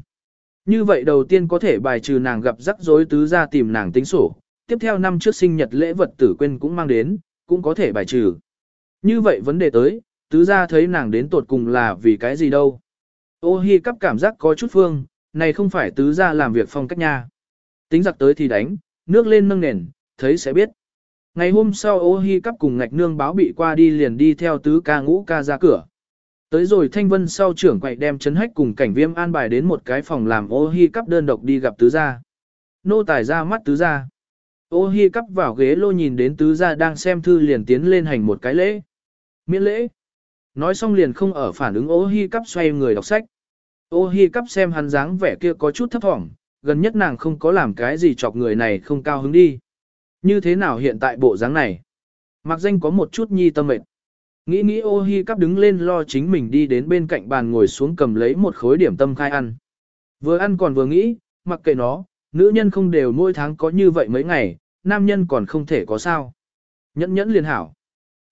Như vậy đầu tiên có thể bài trừ nàng gặp rắc rối tứ gia tìm nàng tính sổ, tiếp theo năm trước sinh nhật lễ vật tử quên cũng mang đến, cũng có thể bài trừ. Như vậy vấn đề tới, tứ gia thấy nàng đến tột cùng là vì cái gì đâu. Ô hi cắp cảm giác có chút phương, này không phải tứ gia làm việc phong cách nha. Tính giặc tới thì đánh, nước lên nâng nền, thấy sẽ biết. Ngày hôm sau ô hi cắp cùng ngạch nương báo bị qua đi liền đi theo tứ ca ngũ ca ra cửa. Tới rồi thanh vân sau trưởng quậy đem chấn hách cùng cảnh viêm an bài đến một cái phòng làm ô hi cắp đơn độc đi gặp tứ gia. Nô tài ra mắt tứ gia. Ô hi cắp vào ghế lô nhìn đến tứ gia đang xem thư liền tiến lên hành một cái lễ. Miễn lễ. Nói xong liền không ở phản ứng ô hi cắp xoay người đọc sách. Ô hi cắp xem hắn dáng vẻ kia có chút thấp thỏm, gần nhất nàng không có làm cái gì chọc người này không cao hứng đi. Như thế nào hiện tại bộ dáng này? Mặc danh có một chút nhi tâm mệt. Nghĩ nghĩ ô hi cắp đứng lên lo chính mình đi đến bên cạnh bàn ngồi xuống cầm lấy một khối điểm tâm khai ăn. Vừa ăn còn vừa nghĩ, mặc kệ nó, nữ nhân không đều mỗi tháng có như vậy mấy ngày, nam nhân còn không thể có sao. Nhẫn nhẫn liền hảo.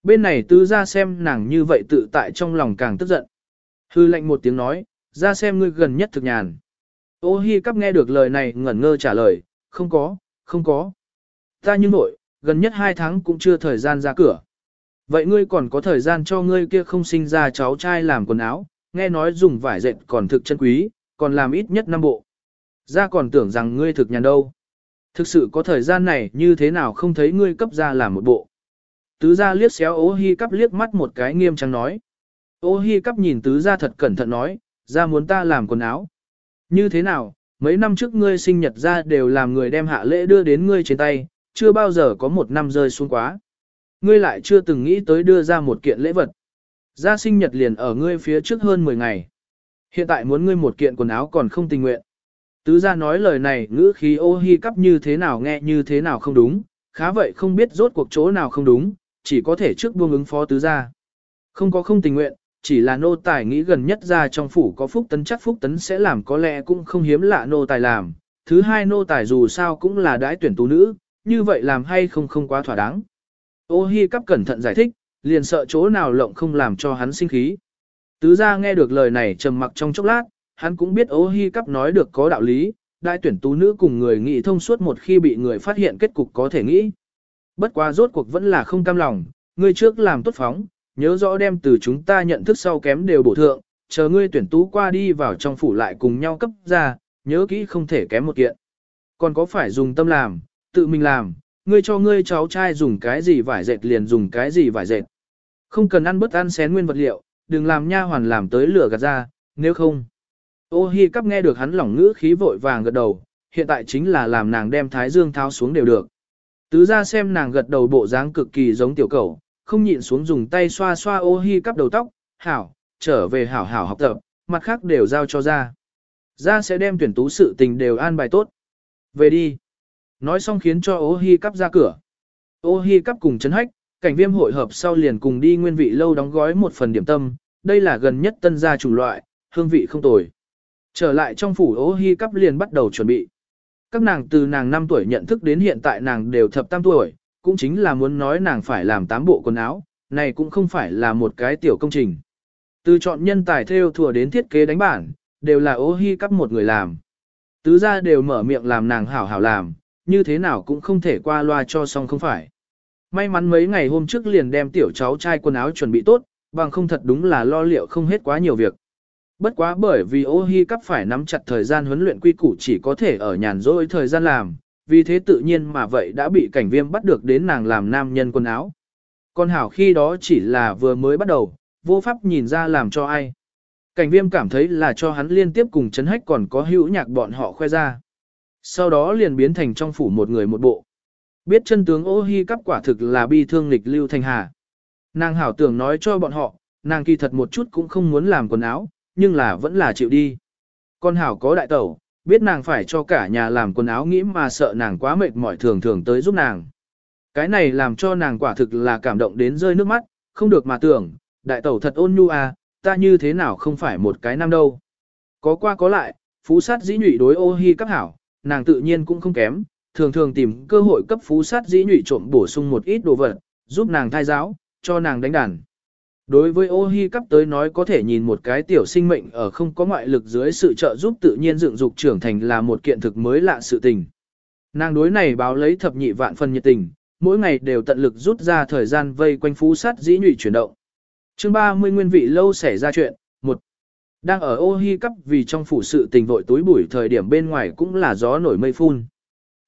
Bên này tứ ra xem nàng như vậy tự tại trong lòng càng tức giận. Hư lệnh một tiếng nói, ra xem ngươi gần nhất thực nhàn. Ô hi cắp nghe được lời này ngẩn ngơ trả lời, không có, không có. Ta như nội, gần nhất hai tháng cũng chưa thời gian ra cửa. Vậy ngươi còn có thời gian cho ngươi kia không sinh ra cháu trai làm quần áo, nghe nói dùng vải dệt còn thực chân quý, còn làm ít nhất năm bộ. Ra còn tưởng rằng ngươi thực nhàn đâu. Thực sự có thời gian này như thế nào không thấy ngươi cấp ra làm một bộ. Tứ gia liếc xéo ô hi cắp liếc mắt một cái nghiêm trang nói. Ô hi cắp nhìn tứ gia thật cẩn thận nói, ra muốn ta làm quần áo. Như thế nào, mấy năm trước ngươi sinh nhật ra đều làm người đem hạ lễ đưa đến ngươi trên tay, chưa bao giờ có một năm rơi xuống quá. Ngươi lại chưa từng nghĩ tới đưa ra một kiện lễ vật. Ra sinh nhật liền ở ngươi phía trước hơn 10 ngày. Hiện tại muốn ngươi một kiện quần áo còn không tình nguyện. Tứ gia nói lời này ngữ khí ô hi cắp như thế nào nghe như thế nào không đúng, khá vậy không biết rốt cuộc chỗ nào không đúng, chỉ có thể trước buông ứng phó tứ gia. Không có không tình nguyện, chỉ là nô tài nghĩ gần nhất ra trong phủ có phúc tấn chắc phúc tấn sẽ làm có lẽ cũng không hiếm lạ nô tài làm. Thứ hai nô tài dù sao cũng là đãi tuyển tú nữ, như vậy làm hay không không quá thỏa đáng. Ô hi cắp cẩn thận giải thích, liền sợ chỗ nào lộng không làm cho hắn sinh khí. Tứ gia nghe được lời này trầm mặc trong chốc lát, hắn cũng biết ô hi cắp nói được có đạo lý, đại tuyển tú nữ cùng người nghị thông suốt một khi bị người phát hiện kết cục có thể nghĩ. Bất quá rốt cuộc vẫn là không cam lòng, người trước làm tốt phóng, nhớ rõ đem từ chúng ta nhận thức sau kém đều bổ thượng, chờ ngươi tuyển tú qua đi vào trong phủ lại cùng nhau cấp ra, nhớ kỹ không thể kém một kiện. Còn có phải dùng tâm làm, tự mình làm, ngươi cho ngươi cháu trai dùng cái gì vải dệt liền dùng cái gì vải dệt. Không cần ăn bất ăn xén nguyên vật liệu, đừng làm nha hoàn làm tới lửa gạt ra, nếu không. Ô hi cắp nghe được hắn lỏng ngữ khí vội vàng gật đầu, hiện tại chính là làm nàng đem thái dương tháo xuống đều được. Tứ ra xem nàng gật đầu bộ dáng cực kỳ giống tiểu cầu, không nhịn xuống dùng tay xoa xoa ô hi cắp đầu tóc, hảo, trở về hảo hảo học tập, mặt khác đều giao cho ra. Ra sẽ đem tuyển tú sự tình đều an bài tốt. Về đi. Nói xong khiến cho ô hi cắp ra cửa. Ô hi cắp cùng chấn hách, cảnh viêm hội hợp sau liền cùng đi nguyên vị lâu đóng gói một phần điểm tâm, đây là gần nhất tân gia chủng loại, hương vị không tồi. Trở lại trong phủ ô hi cắp liền bắt đầu chuẩn bị. Các nàng từ nàng 5 tuổi nhận thức đến hiện tại nàng đều thập tam tuổi, cũng chính là muốn nói nàng phải làm tám bộ quần áo, này cũng không phải là một cái tiểu công trình. Từ chọn nhân tài theo thừa đến thiết kế đánh bản, đều là ô hi cắp một người làm. Tứ gia đều mở miệng làm nàng hảo hảo làm, như thế nào cũng không thể qua loa cho xong không phải. May mắn mấy ngày hôm trước liền đem tiểu cháu trai quần áo chuẩn bị tốt, bằng không thật đúng là lo liệu không hết quá nhiều việc. Bất quá bởi vì ô hi cắp phải nắm chặt thời gian huấn luyện quy củ chỉ có thể ở nhàn rỗi thời gian làm, vì thế tự nhiên mà vậy đã bị cảnh viêm bắt được đến nàng làm nam nhân quần áo. con hảo khi đó chỉ là vừa mới bắt đầu, vô pháp nhìn ra làm cho ai. Cảnh viêm cảm thấy là cho hắn liên tiếp cùng chấn hách còn có hữu nhạc bọn họ khoe ra. Sau đó liền biến thành trong phủ một người một bộ. Biết chân tướng ô hi cắp quả thực là bi thương lịch lưu thành hà. Nàng hảo tưởng nói cho bọn họ, nàng kỳ thật một chút cũng không muốn làm quần áo, nhưng là vẫn là chịu đi. Con hảo có đại tẩu, biết nàng phải cho cả nhà làm quần áo nghĩ mà sợ nàng quá mệt mỏi thường thường tới giúp nàng. Cái này làm cho nàng quả thực là cảm động đến rơi nước mắt, không được mà tưởng, đại tẩu thật ôn nhu à, ta như thế nào không phải một cái năm đâu. Có qua có lại, phú sát dĩ nhụy đối ô hi cấp hảo, nàng tự nhiên cũng không kém, thường thường tìm cơ hội cấp phú sát dĩ nhụy trộm bổ sung một ít đồ vật, giúp nàng thai giáo, cho nàng đánh đàn. Đối với ô hi cắp tới nói có thể nhìn một cái tiểu sinh mệnh ở không có ngoại lực dưới sự trợ giúp tự nhiên dựng dục trưởng thành là một kiện thực mới lạ sự tình. Nàng đối này báo lấy thập nhị vạn phần nhiệt tình, mỗi ngày đều tận lực rút ra thời gian vây quanh phú sát dĩ nhụy chuyển động. Chương 30 nguyên vị lâu xảy ra chuyện, một Đang ở ô hi cắp vì trong phủ sự tình vội túi bụi thời điểm bên ngoài cũng là gió nổi mây phun.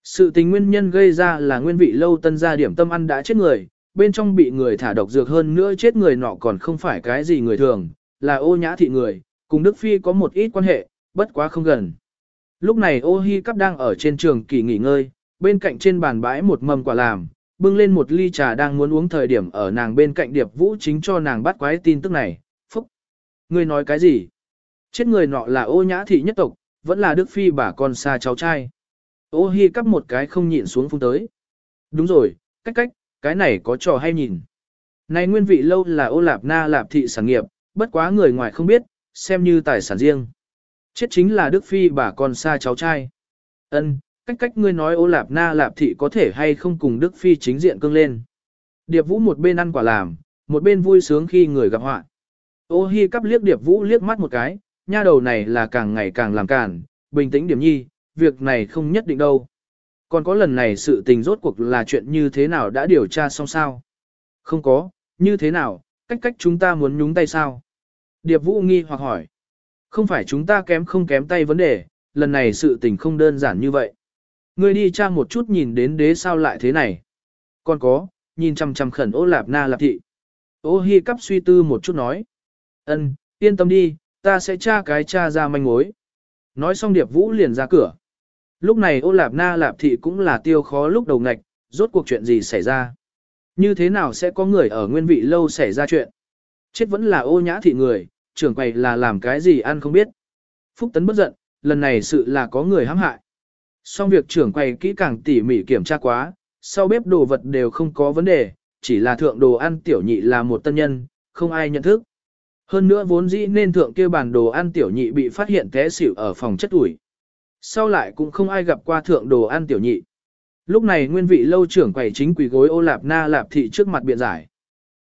Sự tình nguyên nhân gây ra là nguyên vị lâu tân gia điểm tâm ăn đã chết người, bên trong bị người thả độc dược hơn nữa chết người nọ còn không phải cái gì người thường, là ô nhã thị người, cùng Đức Phi có một ít quan hệ, bất quá không gần. Lúc này ô hi cắp đang ở trên trường kỳ nghỉ ngơi, bên cạnh trên bàn bãi một mâm quả làm, bưng lên một ly trà đang muốn uống thời điểm ở nàng bên cạnh điệp vũ chính cho nàng bắt quái tin tức này, phúc. Ngươi nói cái gì? Chết người nọ là ô nhã thị nhất tộc, vẫn là Đức Phi bà con xa cháu trai. Ô hi cắp một cái không nhịn xuống phun tới. Đúng rồi, cách cách, cái này có trò hay nhìn. Này nguyên vị lâu là ô lạp na lạp thị sản nghiệp, bất quá người ngoài không biết, xem như tài sản riêng. Chết chính là Đức Phi bà con xa cháu trai. Ân, cách cách ngươi nói ô lạp na lạp thị có thể hay không cùng Đức Phi chính diện cương lên. Điệp Vũ một bên ăn quả làm, một bên vui sướng khi người gặp họa. Ô hi cắp liếc Điệp Vũ liếc mắt một cái, nha đầu này là càng ngày càng làm cản, bình tĩnh điểm nhi, việc này không nhất định đâu. Còn có lần này sự tình rốt cuộc là chuyện như thế nào đã điều tra xong sao? Không có, như thế nào, cách cách chúng ta muốn nhúng tay sao? Điệp Vũ nghi hoặc hỏi. Không phải chúng ta kém không kém tay vấn đề, lần này sự tình không đơn giản như vậy. Ngươi đi tra một chút nhìn đến đế sao lại thế này. Còn có, nhìn chằm chằm khẩn ô lạp na lạp thị. Ô hi cắp suy tư một chút nói. ân yên tâm đi, ta sẽ tra cái tra ra manh mối. Nói xong Điệp Vũ liền ra cửa. Lúc này ô lạp na lạp thị cũng là tiêu khó lúc đầu ngạch, rốt cuộc chuyện gì xảy ra. Như thế nào sẽ có người ở nguyên vị lâu xảy ra chuyện. Chết vẫn là ô nhã thị người, trưởng quầy là làm cái gì ăn không biết. Phúc Tấn bất giận, lần này sự là có người hãm hại. Xong việc trưởng quầy kỹ càng tỉ mỉ kiểm tra quá, sau bếp đồ vật đều không có vấn đề, chỉ là thượng đồ ăn tiểu nhị là một tân nhân, không ai nhận thức. Hơn nữa vốn dĩ nên thượng kia bàn đồ ăn tiểu nhị bị phát hiện té xỉu ở phòng chất ủi. Sau lại cũng không ai gặp qua thượng đồ ăn tiểu nhị. Lúc này nguyên vị lâu trưởng quầy chính quỷ gối ô lạp na lạp thị trước mặt biện giải.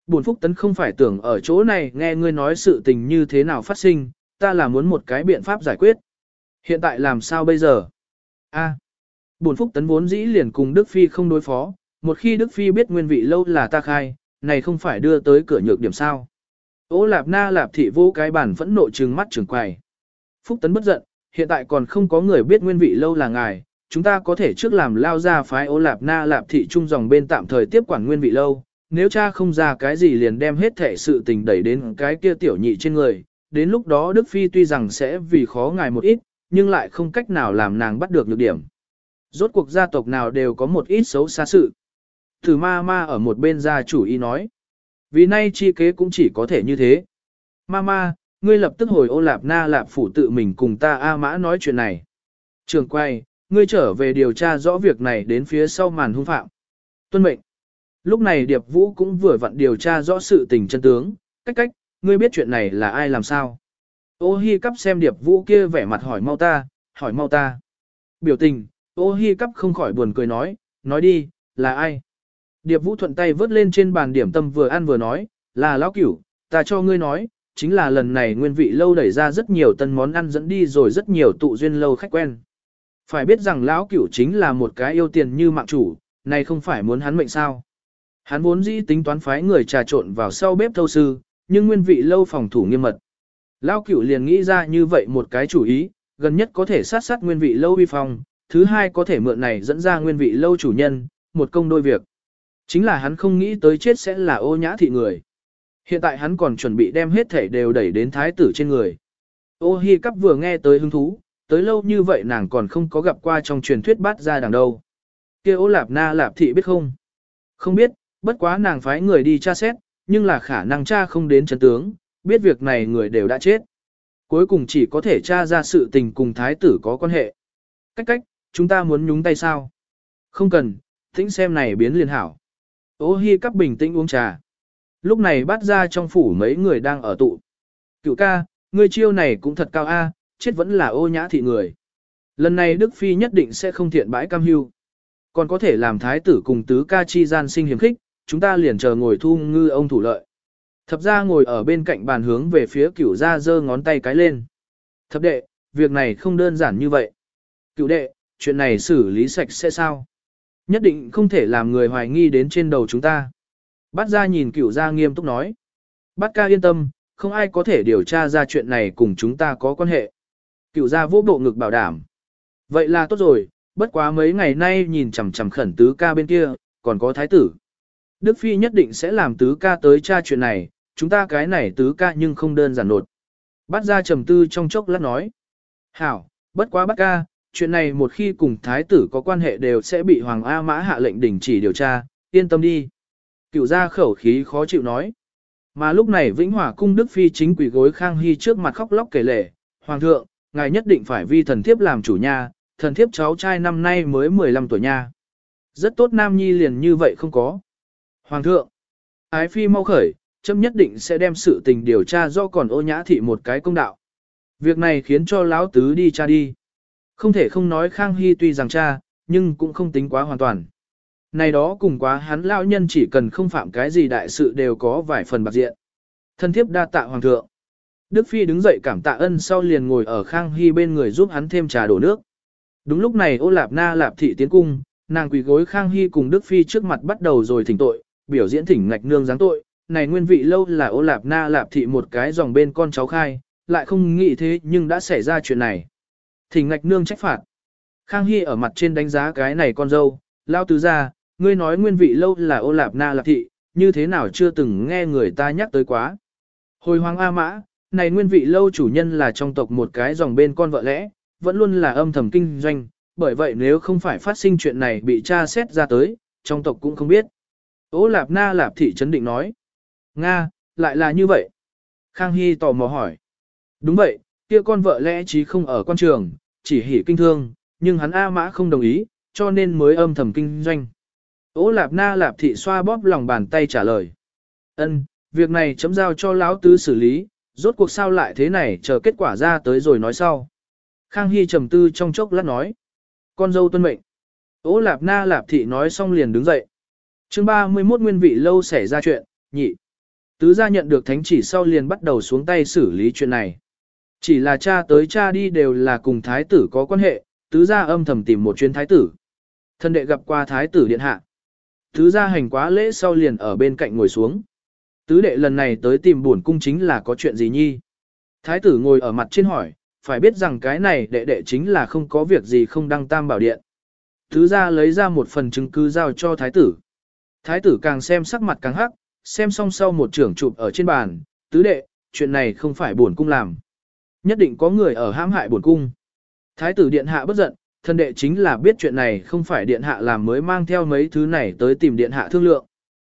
Bổn phúc tấn không phải tưởng ở chỗ này nghe ngươi nói sự tình như thế nào phát sinh, ta là muốn một cái biện pháp giải quyết. Hiện tại làm sao bây giờ? A. À, bổn phúc tấn vốn dĩ liền cùng Đức Phi không đối phó, một khi Đức Phi biết nguyên vị lâu là ta khai, này không phải đưa tới cửa nhược điểm sao. Ô lạp na lạp thị vô cái bản phẫn nộ trừng mắt trưởng quầy. Phúc tấn bất giận, hiện tại còn không có người biết nguyên vị lâu là ngài, chúng ta có thể trước làm lao ra phái ô lạp na lạp thị trung dòng bên tạm thời tiếp quản nguyên vị lâu, nếu cha không ra cái gì liền đem hết thể sự tình đẩy đến cái kia tiểu nhị trên người, đến lúc đó Đức Phi tuy rằng sẽ vì khó ngài một ít, nhưng lại không cách nào làm nàng bắt được nhược điểm. Rốt cuộc gia tộc nào đều có một ít xấu xa sự. Thử ma ma ở một bên gia chủ y nói. Vì nay chi kế cũng chỉ có thể như thế. Ma ma, ngươi lập tức hồi ô lạp na lạp phủ tự mình cùng ta A mã nói chuyện này. Trường quay, ngươi trở về điều tra rõ việc này đến phía sau màn hung phạm. Tuân mệnh. Lúc này Điệp Vũ cũng vừa vặn điều tra rõ sự tình chân tướng, cách cách, ngươi biết chuyện này là ai làm sao. Ô hi cắp xem Điệp Vũ kia vẻ mặt hỏi mau ta, hỏi mau ta. Biểu tình, ô hi cắp không khỏi buồn cười nói, nói đi, là ai? Điệp Vũ thuận tay vớt lên trên bàn điểm tâm vừa ăn vừa nói, là lão cửu, ta cho ngươi nói, chính là lần này nguyên vị lâu đẩy ra rất nhiều tân món ăn dẫn đi rồi rất nhiều tụ duyên lâu khách quen. Phải biết rằng lão cửu chính là một cái yêu tiền như mạng chủ, này không phải muốn hắn mệnh sao. Hắn vốn dĩ tính toán phái người trà trộn vào sau bếp thâu sư, nhưng nguyên vị lâu phòng thủ nghiêm mật. Lão cửu liền nghĩ ra như vậy một cái chủ ý, gần nhất có thể sát sát nguyên vị lâu vi phòng, thứ hai có thể mượn này dẫn ra nguyên vị lâu chủ nhân, một công đôi việc. Chính là hắn không nghĩ tới chết sẽ là ô nhã thị người. Hiện tại hắn còn chuẩn bị đem hết thể đều đẩy đến thái tử trên người. Ô hi cắp vừa nghe tới hứng thú, tới lâu như vậy nàng còn không có gặp qua trong truyền thuyết bát ra đằng đâu. kia ô lạp na lạp thị biết không? Không biết, bất quá nàng phái người đi tra xét, nhưng là khả năng tra không đến chân tướng, biết việc này người đều đã chết. Cuối cùng chỉ có thể tra ra sự tình cùng thái tử có quan hệ. Cách cách, chúng ta muốn nhúng tay sao? Không cần, tĩnh xem này biến liền hảo. Ô hi cắp bình tĩnh uống trà. Lúc này bắt ra trong phủ mấy người đang ở tụ. Cựu ca, ngươi chiêu này cũng thật cao a, chết vẫn là ô nhã thị người. Lần này Đức Phi nhất định sẽ không thiện bãi cam hưu. Còn có thể làm thái tử cùng tứ ca chi gian sinh hiểm khích, chúng ta liền chờ ngồi thu ngư ông thủ lợi. Thập ra ngồi ở bên cạnh bàn hướng về phía cửu gia giơ ngón tay cái lên. Thập đệ, việc này không đơn giản như vậy. Cửu đệ, chuyện này xử lý sạch sẽ sao? Nhất định không thể làm người hoài nghi đến trên đầu chúng ta. Bát ra nhìn cửu gia nghiêm túc nói. Bát ca yên tâm, không ai có thể điều tra ra chuyện này cùng chúng ta có quan hệ. Cửu gia vô bộ ngực bảo đảm. Vậy là tốt rồi, bất quá mấy ngày nay nhìn chằm chằm khẩn tứ ca bên kia, còn có thái tử. Đức Phi nhất định sẽ làm tứ ca tới tra chuyện này, chúng ta cái này tứ ca nhưng không đơn giản nột. Bát ra trầm tư trong chốc lát nói. Hảo, bất quá bát ca, chuyện này một khi cùng thái tử có quan hệ đều sẽ bị Hoàng A Mã hạ lệnh đình chỉ điều tra, yên tâm đi. Cựu gia khẩu khí khó chịu nói. Mà lúc này Vĩnh Hòa cung Đức Phi chính quỷ gối Khang Hy trước mặt khóc lóc kể lể, Hoàng thượng, ngài nhất định phải vi thần thiếp làm chủ nha, thần thiếp cháu trai năm nay mới 15 tuổi nha. Rất tốt nam nhi liền như vậy không có. Hoàng thượng, ái phi mau khởi, chấm nhất định sẽ đem sự tình điều tra do còn ô nhã thị một cái công đạo. Việc này khiến cho lão tứ đi cha đi. Không thể không nói Khang Hy tuy rằng cha, nhưng cũng không tính quá hoàn toàn. Này đó cùng quá hắn lão nhân chỉ cần không phạm cái gì đại sự đều có vài phần bạc diện. Thân thiếp đa tạ hoàng thượng. Đức Phi đứng dậy cảm tạ ân sau liền ngồi ở Khang Hy bên người giúp hắn thêm trà đổ nước. Đúng lúc này ô lạp na lạp thị tiến cung, nàng quỳ gối Khang Hy cùng Đức Phi trước mặt bắt đầu rồi thỉnh tội, biểu diễn thỉnh ngạch nương giáng tội. Này nguyên vị lâu là ô lạp na lạp thị một cái dòng bên con cháu khai, lại không nghĩ thế nhưng đã xảy ra chuyện này. Thỉnh ngạch nương trách phạt. Khang Hy ở mặt trên đánh giá cái này con dâu, lao tứ ra, ngươi nói nguyên vị lâu là ô lạp na lạp thị, như thế nào chưa từng nghe người ta nhắc tới quá. Hồi hoàng A mã, này nguyên vị lâu chủ nhân là trong tộc một cái dòng bên con vợ lẽ, vẫn luôn là âm thầm kinh doanh, bởi vậy nếu không phải phát sinh chuyện này bị tra xét ra tới, trong tộc cũng không biết. Ô lạp na lạp thị chấn định nói. Nga, lại là như vậy. Khang Hy tò mò hỏi. Đúng vậy, kia con vợ lẽ chí không ở quan trường, chỉ hỉ kinh thương, nhưng hắn A mã không đồng ý, cho nên mới âm thầm kinh doanh. Ô lạp na lạp thị xoa bóp lòng bàn tay trả lời. ân việc này chấm giao cho lão tứ xử lý, rốt cuộc sao lại thế này chờ kết quả ra tới rồi nói sau. Khang Hy trầm tư trong chốc lát nói. Con dâu tuân mệnh. Ô lạp na lạp thị nói xong liền đứng dậy. chương 31 nguyên vị lâu xảy ra chuyện, nhị. Tứ gia nhận được thánh chỉ sau liền bắt đầu xuống tay xử lý chuyện này. Chỉ là cha tới cha đi đều là cùng thái tử có quan hệ, tứ gia âm thầm tìm một chuyến thái tử. Thân đệ gặp qua thái tử điện hạ thứ gia hành quá lễ sau liền ở bên cạnh ngồi xuống. Tứ đệ lần này tới tìm buồn cung chính là có chuyện gì nhi. Thái tử ngồi ở mặt trên hỏi, phải biết rằng cái này đệ đệ chính là không có việc gì không đăng tam bảo điện. Tứ gia lấy ra một phần chứng cứ giao cho thái tử. Thái tử càng xem sắc mặt càng hắc, xem xong sau một trưởng chụp ở trên bàn, tứ đệ, chuyện này không phải buồn cung làm. Nhất định có người ở hãm hại buồn cung. Thái tử điện hạ bất giận, thân đệ chính là biết chuyện này không phải điện hạ làm mới mang theo mấy thứ này tới tìm điện hạ thương lượng.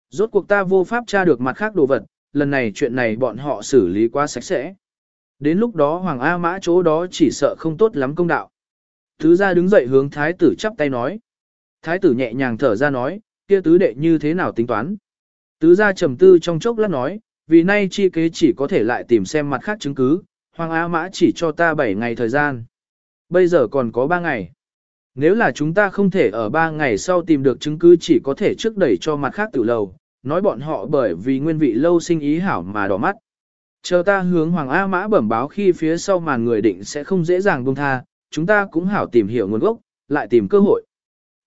Rốt cuộc ta vô pháp tra được mặt khác đồ vật, lần này chuyện này bọn họ xử lý quá sạch sẽ. Đến lúc đó Hoàng A Mã chỗ đó chỉ sợ không tốt lắm công đạo. Thứ ra đứng dậy hướng thái tử chắp tay nói. Thái tử nhẹ nhàng thở ra nói, kia tứ đệ như thế nào tính toán. Tứ ra trầm tư trong chốc lát nói, vì nay chi kế chỉ có thể lại tìm xem mặt khác chứng cứ, Hoàng A Mã chỉ cho ta 7 ngày thời gian. Bây giờ còn có 3 ngày. Nếu là chúng ta không thể ở 3 ngày sau tìm được chứng cứ chỉ có thể trước đẩy cho mặt khác tử lầu, nói bọn họ bởi vì nguyên vị lâu sinh ý hảo mà đỏ mắt. Chờ ta hướng Hoàng A Mã bẩm báo khi phía sau màn người định sẽ không dễ dàng buông tha, chúng ta cũng hảo tìm hiểu nguồn gốc, lại tìm cơ hội.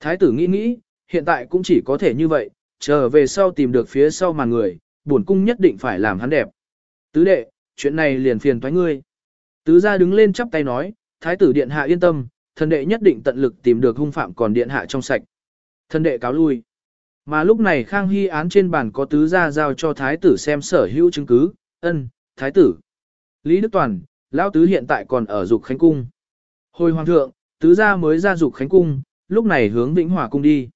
Thái tử nghĩ nghĩ, hiện tại cũng chỉ có thể như vậy, chờ về sau tìm được phía sau màn người, bổn cung nhất định phải làm hắn đẹp. Tứ đệ, chuyện này liền phiền toái ngươi. Tứ gia đứng lên chắp tay nói, thái tử điện hạ yên tâm, thần đệ nhất định tận lực tìm được hung phạm còn điện hạ trong sạch. Thần đệ cáo lui. Mà lúc này Khang Hy án trên bàn có tứ gia giao cho thái tử xem sở hữu chứng cứ, ân, thái tử. Lý Đức Toàn, lão tứ hiện tại còn ở dục khánh cung. Hồi hoàng thượng, tứ gia mới ra dục khánh cung, lúc này hướng Vĩnh Hòa cung đi.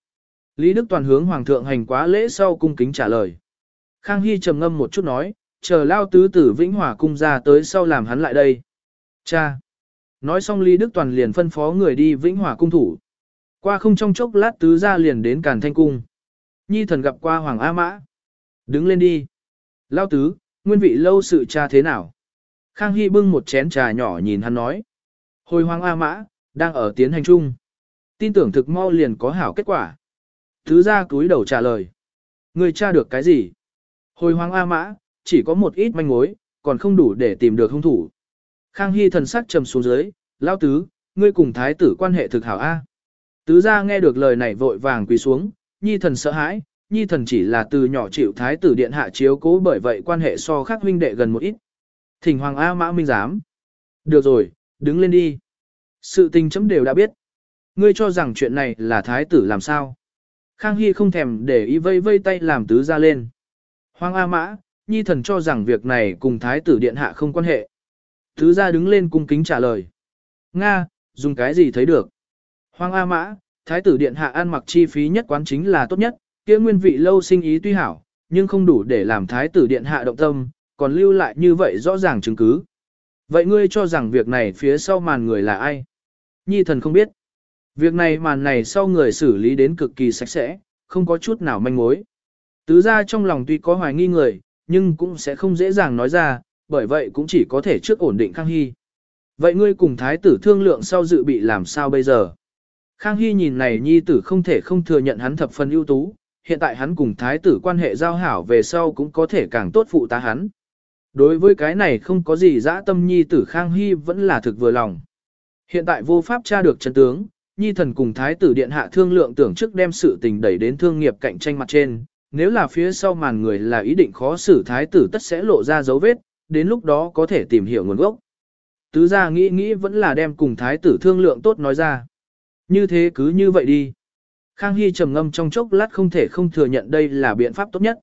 Lý Đức Toàn hướng hoàng thượng hành quá lễ sau cung kính trả lời. Khang Hy trầm ngâm một chút nói, chờ lao tứ tử Vĩnh Hòa cung ra tới sau làm hắn lại đây. Cha. Nói xong Lý Đức Toàn liền phân phó người đi Vĩnh Hòa cung thủ. Qua không trong chốc lát tứ gia liền đến Càn Thanh cung. Nhi thần gặp qua Hoàng A Mã. Đứng lên đi. Lao tứ, nguyên vị lâu sự cha thế nào? Khang Hy bưng một chén trà nhỏ nhìn hắn nói. Hồi Hoàng A Mã, đang ở tiến hành chung. Tin tưởng thực mau liền có hảo kết quả. Tứ gia cúi đầu trả lời. Người tra được cái gì? Hồi Hoàng A Mã, chỉ có một ít manh mối, còn không đủ để tìm được hung thủ. Khang Hy thần sắc trầm xuống dưới, lao tứ, ngươi cùng thái tử quan hệ thực hảo A. Tứ gia nghe được lời này vội vàng quỳ xuống, nhi thần sợ hãi, nhi thần chỉ là từ nhỏ chịu thái tử điện hạ chiếu cố bởi vậy quan hệ so khác huynh đệ gần một ít. Thỉnh Hoàng A Mã Minh giám. Được rồi, đứng lên đi. Sự tình chấm đều đã biết. Ngươi cho rằng chuyện này là thái tử làm sao? Khang Hy không thèm để ý vây vây tay làm tứ ra lên. Hoàng A Mã, nhi thần cho rằng việc này cùng thái tử điện hạ không quan hệ. Tứ ra đứng lên cung kính trả lời. Nga, dùng cái gì thấy được? Hoàng A Mã, thái tử điện hạ ăn mặc chi phí nhất quán chính là tốt nhất, kia nguyên vị lâu sinh ý tuy hảo, nhưng không đủ để làm thái tử điện hạ động tâm, còn lưu lại như vậy rõ ràng chứng cứ. Vậy ngươi cho rằng việc này phía sau màn người là ai? Nhi thần không biết. Việc này màn này sau người xử lý đến cực kỳ sạch sẽ, không có chút nào manh mối. Tứ ra trong lòng tuy có hoài nghi người, nhưng cũng sẽ không dễ dàng nói ra, bởi vậy cũng chỉ có thể trước ổn định Khang Hy. Vậy ngươi cùng thái tử thương lượng sau dự bị làm sao bây giờ? Khang Hy nhìn này nhi tử không thể không thừa nhận hắn thập phần ưu tú, hiện tại hắn cùng thái tử quan hệ giao hảo về sau cũng có thể càng tốt phụ tá hắn. Đối với cái này không có gì dã tâm nhi tử Khang Hy vẫn là thực vừa lòng. Hiện tại vô pháp tra được chân tướng, nhi thần cùng thái tử điện hạ thương lượng tưởng trước đem sự tình đẩy đến thương nghiệp cạnh tranh mặt trên, nếu là phía sau màn người là ý định khó xử thái tử tất sẽ lộ ra dấu vết, đến lúc đó có thể tìm hiểu nguồn gốc. Tứ gia nghĩ nghĩ vẫn là đem cùng thái tử thương lượng tốt nói ra. Như thế cứ như vậy đi. Khang Hy trầm ngâm trong chốc lát không thể không thừa nhận đây là biện pháp tốt nhất.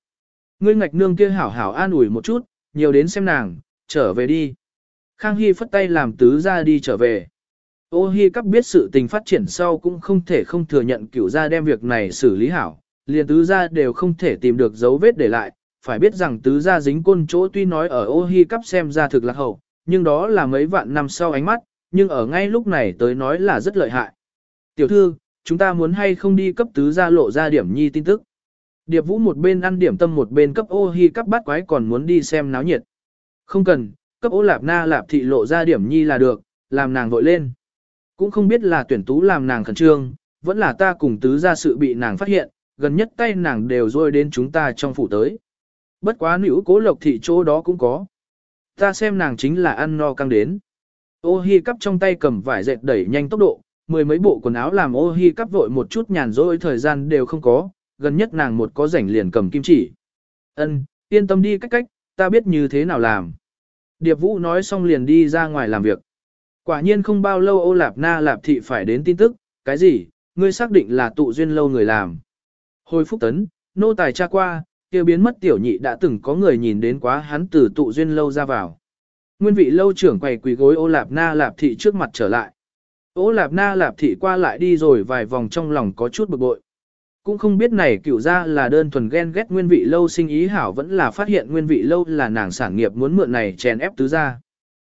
Ngươi ngạch nương kia hảo hảo an ủi một chút, nhiều đến xem nàng, trở về đi. Khang Hy phất tay làm tứ ra đi trở về. Ô Hi cắp biết sự tình phát triển sau cũng không thể không thừa nhận cửu gia đem việc này xử lý hảo, liền tứ gia đều không thể tìm được dấu vết để lại, phải biết rằng tứ gia dính côn chỗ tuy nói ở ô Hi cắp xem ra thực lạc hậu, nhưng đó là mấy vạn năm sau ánh mắt, nhưng ở ngay lúc này tới nói là rất lợi hại. Tiểu thư, chúng ta muốn hay không đi cấp tứ gia lộ ra điểm nhi tin tức. Điệp vũ một bên ăn điểm tâm một bên cấp ô hi cắp bát quái còn muốn đi xem náo nhiệt. Không cần, cấp ô lạp na lạp thị lộ ra điểm nhi là được, làm nàng vội lên. Cũng không biết là tuyển tú làm nàng khẩn trương, vẫn là ta cùng tứ gia sự bị nàng phát hiện, gần nhất tay nàng đều rôi đến chúng ta trong phủ tới. Bất quá nữ cố lộc thị chỗ đó cũng có. Ta xem nàng chính là ăn no căng đến. Ô hi cắp trong tay cầm vải dệt đẩy nhanh tốc độ, mười mấy bộ quần áo làm ô hi cắp vội một chút nhàn rỗi thời gian đều không có, gần nhất nàng một có rảnh liền cầm kim chỉ. Ân, yên tâm đi cách cách, ta biết như thế nào làm. Điệp Vũ nói xong liền đi ra ngoài làm việc. Quả nhiên không bao lâu ô lạp na lạp thị phải đến tin tức, cái gì, ngươi xác định là tụ duyên lâu người làm. Hồi phúc tấn, nô tài tra qua, kia biến mất tiểu nhị đã từng có người nhìn đến quá hắn từ tụ duyên lâu ra vào. Nguyên vị lâu trưởng quầy quỳ gối ô lạp na lạp thị trước mặt trở lại. Ô lạp na lạp thị qua lại đi rồi vài vòng trong lòng có chút bực bội. Cũng không biết này cửu ra là đơn thuần ghen ghét nguyên vị lâu sinh ý hảo vẫn là phát hiện nguyên vị lâu là nàng sản nghiệp muốn mượn này chèn ép tứ ra.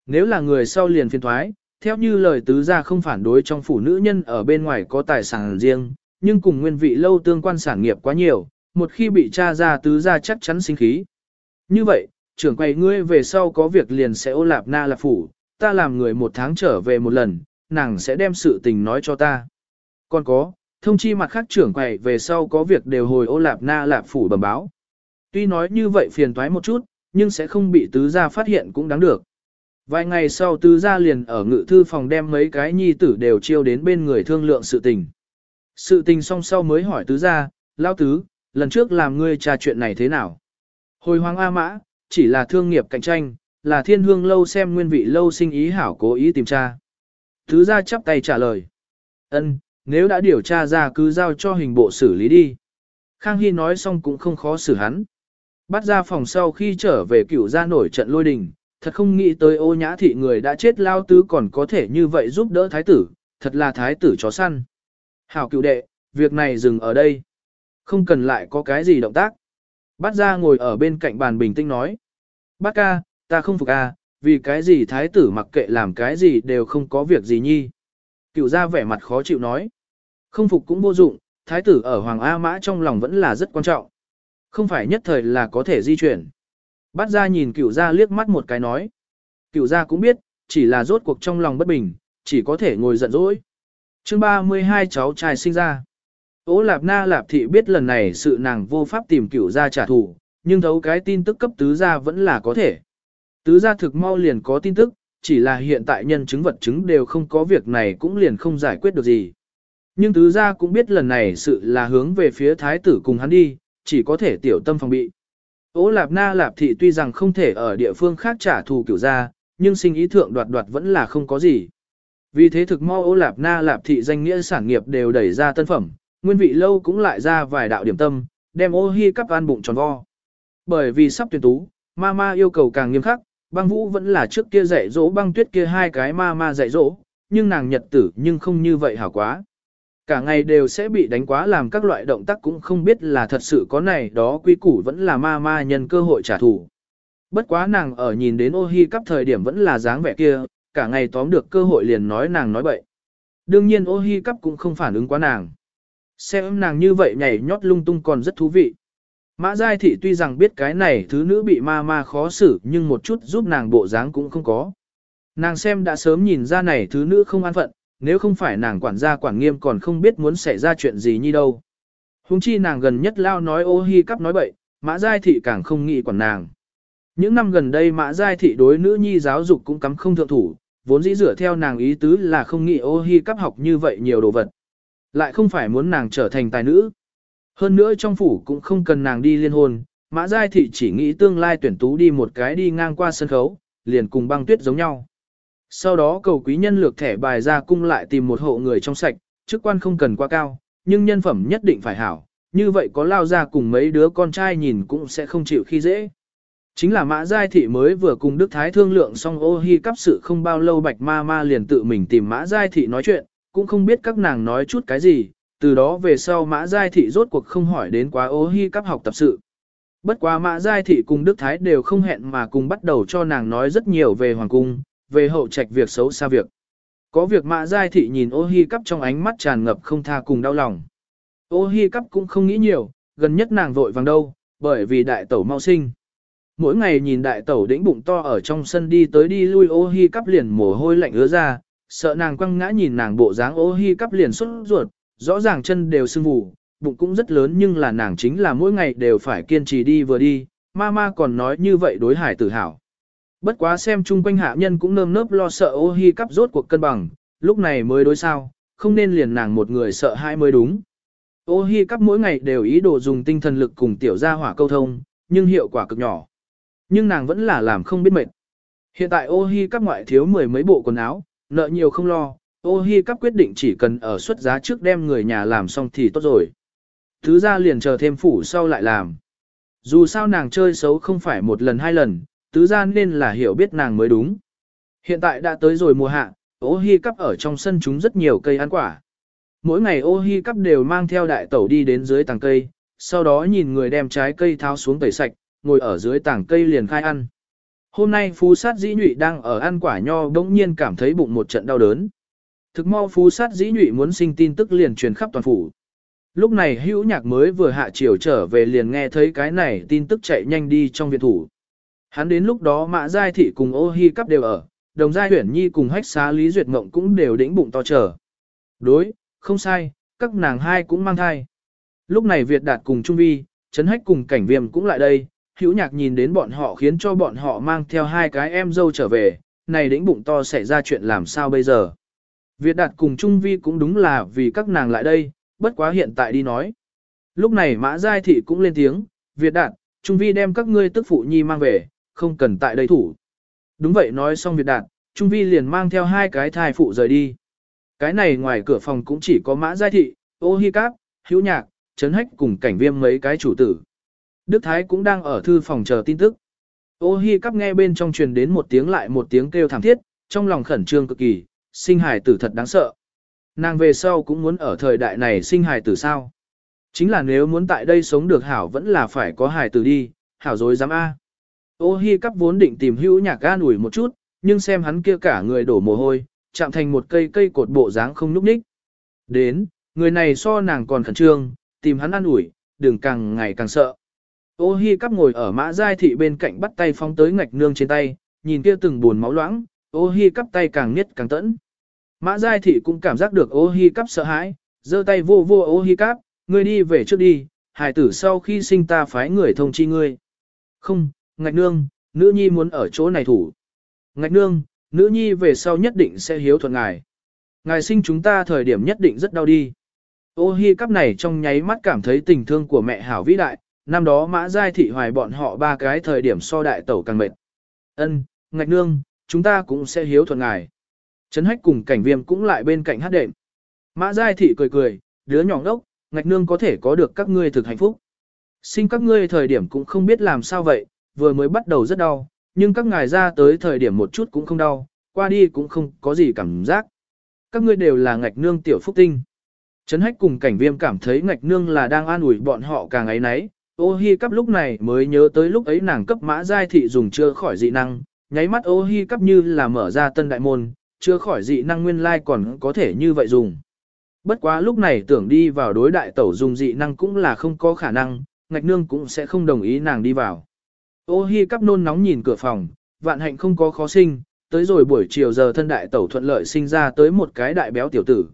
Nếu là người sau liền phiên thoái, theo như lời tứ gia không phản đối trong phủ nữ nhân ở bên ngoài có tài sản riêng, nhưng cùng nguyên vị lâu tương quan sản nghiệp quá nhiều, một khi bị tra ra tứ gia chắc chắn sinh khí. Như vậy, trưởng quầy ngươi về sau có việc liền sẽ ô lạp na lạp phủ, ta làm người một tháng trở về một lần, nàng sẽ đem sự tình nói cho ta. Còn có, thông chi mặt khác trưởng quầy về sau có việc đều hồi ô lạp na lạp phủ bẩm báo. Tuy nói như vậy phiền toái một chút, nhưng sẽ không bị tứ gia phát hiện cũng đáng được. Vài ngày sau tứ gia liền ở ngự thư phòng đem mấy cái nhi tử đều chiêu đến bên người thương lượng sự tình. Sự tình xong sau mới hỏi tứ gia, lao tứ, lần trước làm ngươi trà chuyện này thế nào? Hồi hoàng A mã, chỉ là thương nghiệp cạnh tranh, là thiên hương lâu xem nguyên vị lâu sinh ý hảo cố ý tìm tra. thứ gia chắp tay trả lời. ân nếu đã điều tra ra cứ giao cho hình bộ xử lý đi. Khang Hy nói xong cũng không khó xử hắn. Bắt ra phòng sau khi trở về cửu gia nổi trận lôi đình, thật không nghĩ tới ô nhã thị người đã chết lao tứ còn có thể như vậy giúp đỡ thái tử, thật là thái tử chó săn. Hảo cựu đệ, việc này dừng ở đây. Không cần lại có cái gì động tác. Bát ra ngồi ở bên cạnh bàn bình tĩnh nói. Bát ca, ta không phục a, vì cái gì thái tử mặc kệ làm cái gì đều không có việc gì nhi. Cựu ra vẻ mặt khó chịu nói. Không phục cũng vô dụng, thái tử ở Hoàng A Mã trong lòng vẫn là rất quan trọng. Không phải nhất thời là có thể di chuyển. Bát ra nhìn cựu gia liếc mắt một cái nói. Cựu gia cũng biết, chỉ là rốt cuộc trong lòng bất bình, chỉ có thể ngồi giận dỗi. chương 32 cháu trai sinh ra. Ô Lạp Na Lạp Thị biết lần này sự nàng vô pháp tìm cửu gia trả thù, nhưng thấu cái tin tức cấp tứ gia vẫn là có thể. Tứ gia thực mau liền có tin tức, chỉ là hiện tại nhân chứng vật chứng đều không có việc này cũng liền không giải quyết được gì. Nhưng tứ gia cũng biết lần này sự là hướng về phía thái tử cùng hắn đi, chỉ có thể tiểu tâm phòng bị. Ô Lạp Na Lạp Thị tuy rằng không thể ở địa phương khác trả thù cửu ra, nhưng sinh ý thượng đoạt đoạt vẫn là không có gì. Vì thế thực mo Ô Lạp Na Lạp Thị danh nghĩa sản nghiệp đều đẩy ra tân phẩm, nguyên vị lâu cũng lại ra vài đạo điểm tâm, đem ô hi cắp ăn bụng tròn vo. Bởi vì sắp tuyển tú, Mama yêu cầu càng nghiêm khắc, băng vũ vẫn là trước kia dạy dỗ băng tuyết kia hai cái Mama dạy dỗ, nhưng nàng nhật tử nhưng không như vậy hảo quá. Cả ngày đều sẽ bị đánh quá làm các loại động tác cũng không biết là thật sự có này đó quy củ vẫn là ma ma nhân cơ hội trả thù. Bất quá nàng ở nhìn đến ô hi cắp thời điểm vẫn là dáng vẻ kia, cả ngày tóm được cơ hội liền nói nàng nói bậy. Đương nhiên ô hi cắp cũng không phản ứng quá nàng. Xem nàng như vậy nhảy nhót lung tung còn rất thú vị. Mã Giai Thị tuy rằng biết cái này thứ nữ bị ma ma khó xử nhưng một chút giúp nàng bộ dáng cũng không có. Nàng xem đã sớm nhìn ra này thứ nữ không an phận, nếu không phải nàng quản gia quản nghiêm còn không biết muốn xảy ra chuyện gì như đâu. Hùng chi nàng gần nhất lao nói ô hi cắp nói bậy, mã giai thị càng không nghĩ quản nàng. Những năm gần đây mã giai thị đối nữ nhi giáo dục cũng cắm không thượng thủ, vốn dĩ dựa theo nàng ý tứ là không nghĩ ô hi cắp học như vậy nhiều đồ vật. Lại không phải muốn nàng trở thành tài nữ. Hơn nữa trong phủ cũng không cần nàng đi liên hôn, mã giai thị chỉ nghĩ tương lai tuyển tú đi một cái đi ngang qua sân khấu, liền cùng băng tuyết giống nhau. Sau đó cầu quý nhân lược thẻ bài ra cung lại tìm một hộ người trong sạch, chức quan không cần quá cao, nhưng nhân phẩm nhất định phải hảo, như vậy có lao ra cùng mấy đứa con trai nhìn cũng sẽ không chịu khi dễ. Chính là Mã Giai Thị mới vừa cùng Đức Thái thương lượng xong ô hi cắp sự không bao lâu Bạch Ma Ma liền tự mình tìm Mã Giai Thị nói chuyện, cũng không biết các nàng nói chút cái gì, từ đó về sau Mã Giai Thị rốt cuộc không hỏi đến quá ô hi cắp học tập sự. Bất quá Mã Giai Thị cùng Đức Thái đều không hẹn mà cùng bắt đầu cho nàng nói rất nhiều về Hoàng Cung, về hậu trạch việc xấu xa việc. Có việc Mã giai thị nhìn ô hi cắp trong ánh mắt tràn ngập không tha cùng đau lòng. Ô hi cắp cũng không nghĩ nhiều, gần nhất nàng vội vàng đâu, bởi vì đại tẩu mau sinh. Mỗi ngày nhìn đại tẩu đĩnh bụng to ở trong sân đi tới đi lui ô hi cắp liền mồ hôi lạnh ứa ra, sợ nàng quăng ngã nhìn nàng bộ dáng ô hi cắp liền xuất ruột, Rõ ràng chân đều sưng vù, bụng cũng rất lớn nhưng là nàng chính là mỗi ngày đều phải kiên trì đi vừa đi, mama còn nói như vậy đối hải tử hảo. Bất quá xem chung quanh hạ nhân cũng nơm nớp lo sợ ô hi cắp rốt cuộc cân bằng, lúc này mới đối sao, không nên liền nàng một người sợ hai mới đúng. Ô hi cắp mỗi ngày đều ý đồ dùng tinh thần lực cùng tiểu gia hỏa câu thông, nhưng hiệu quả cực nhỏ. Nhưng nàng vẫn là làm không biết mệt. Hiện tại ô hi cắp ngoại thiếu mười mấy bộ quần áo, nợ nhiều không lo, ô hi cắp quyết định chỉ cần ở xuất giá trước đem người nhà làm xong thì tốt rồi. Thứ ra liền chờ thêm phủ sau lại làm. Dù sao nàng chơi xấu không phải một lần hai lần, tứ gia nên là hiểu biết nàng mới đúng. Hiện tại đã tới rồi mùa hạ, ô hi cắp ở trong sân chúng rất nhiều cây ăn quả. Mỗi ngày ô hi cắp đều mang theo đại tẩu đi đến dưới tàng cây, sau đó nhìn người đem trái cây tháo xuống tẩy sạch, ngồi ở dưới tảng cây liền khai ăn. Hôm nay phú sát dĩ nhụy đang ở ăn quả nho đống nhiên cảm thấy bụng một trận đau đớn. Thực mau phú sát dĩ nhụy muốn sinh tin tức liền truyền khắp toàn phủ. Lúc này hữu nhạc mới vừa hạ chiều trở về liền nghe thấy cái này tin tức chạy nhanh đi trong viện thủ. Hắn đến lúc đó mã giai thị cùng ô hi cắp đều ở, đồng giai huyển nhi cùng hách xá lý duyệt mộng cũng đều đĩnh bụng to trở. Đối, không sai, các nàng hai cũng mang thai. Lúc này Việt Đạt cùng Trung Vi, Trấn Hách cùng Cảnh Viêm cũng lại đây, hữu nhạc nhìn đến bọn họ khiến cho bọn họ mang theo hai cái em dâu trở về, này đĩnh bụng to xảy ra chuyện làm sao bây giờ. Việt Đạt cùng Trung Vi cũng đúng là vì các nàng lại đây, bất quá hiện tại đi nói. Lúc này Mã Giai Thị cũng lên tiếng, Việt Đạt, Trung Vi đem các ngươi tức phụ nhi mang về, không cần tại đây thủ. Đúng vậy nói xong Việt Đạt, Trung Vi liền mang theo hai cái thai phụ rời đi. Cái này ngoài cửa phòng cũng chỉ có Mã Giai Thị, Ô Hi Cáp, Hữu Nhạc, Trấn Hách cùng cảnh viêm mấy cái chủ tử. Đức Thái cũng đang ở thư phòng chờ tin tức. Ô Hi Cáp nghe bên trong truyền đến một tiếng lại một tiếng kêu thảm thiết, trong lòng khẩn trương cực kỳ, sinh hài tử thật đáng sợ. Nàng về sau cũng muốn ở thời đại này sinh hài tử sao. Chính là nếu muốn tại đây sống được hảo vẫn là phải có hài tử đi, hảo dối dám A. Ô hi cắp vốn định tìm hữu nhạc ga ủi một chút, nhưng xem hắn kia cả người đổ mồ hôi, chạm thành một cây cây cột bộ dáng không núp ních. Đến, người này so nàng còn khẩn trương, tìm hắn ăn ủi, đừng càng ngày càng sợ. Ô hi cắp ngồi ở mã giai thị bên cạnh bắt tay phóng tới ngạch nương trên tay, nhìn kia từng buồn máu loãng, ô hi cắp tay càng nhất càng tẫn. Mã giai thị cũng cảm giác được ô hi cắp sợ hãi, giơ tay vô vô ô hi cắp, ngươi đi về trước đi, hài tử sau khi sinh ta phái người thông chi ngươi. Không, ngạch nương, nữ nhi muốn ở chỗ này thủ. Ngạch nương, nữ nhi về sau nhất định sẽ hiếu thuận ngài. Ngài sinh chúng ta thời điểm nhất định rất đau đi. Ô hi cắp này trong nháy mắt cảm thấy tình thương của mẹ hảo vĩ đại, năm đó mã giai thị hoài bọn họ ba cái thời điểm so đại tẩu càng mệt. Ân, ngạch nương, chúng ta cũng sẽ hiếu thuận ngài. Trấn hách cùng cảnh viêm cũng lại bên cạnh hát đệm. Mã giai thị cười cười, đứa nhỏ ngốc, ngạch nương có thể có được các ngươi thực hạnh phúc. Sinh các ngươi thời điểm cũng không biết làm sao vậy, vừa mới bắt đầu rất đau, nhưng các ngài ra tới thời điểm một chút cũng không đau, qua đi cũng không có gì cảm giác. Các ngươi đều là ngạch nương tiểu phúc tinh. Trấn hách cùng cảnh viêm cảm thấy ngạch nương là đang an ủi bọn họ càng ấy nấy. Ô hi cắp lúc này mới nhớ tới lúc ấy nàng cấp mã giai thị dùng chưa khỏi dị năng, nháy mắt ô hi cắp như là mở ra tân đại môn, chưa khỏi dị năng nguyên lai còn có thể như vậy dùng. Bất quá lúc này tưởng đi vào đối đại tẩu dùng dị năng cũng là không có khả năng, ngạch nương cũng sẽ không đồng ý nàng đi vào. Ô hi cắp nôn nóng nhìn cửa phòng, vạn hạnh không có khó sinh, tới rồi buổi chiều giờ thân đại tẩu thuận lợi sinh ra tới một cái đại béo tiểu tử.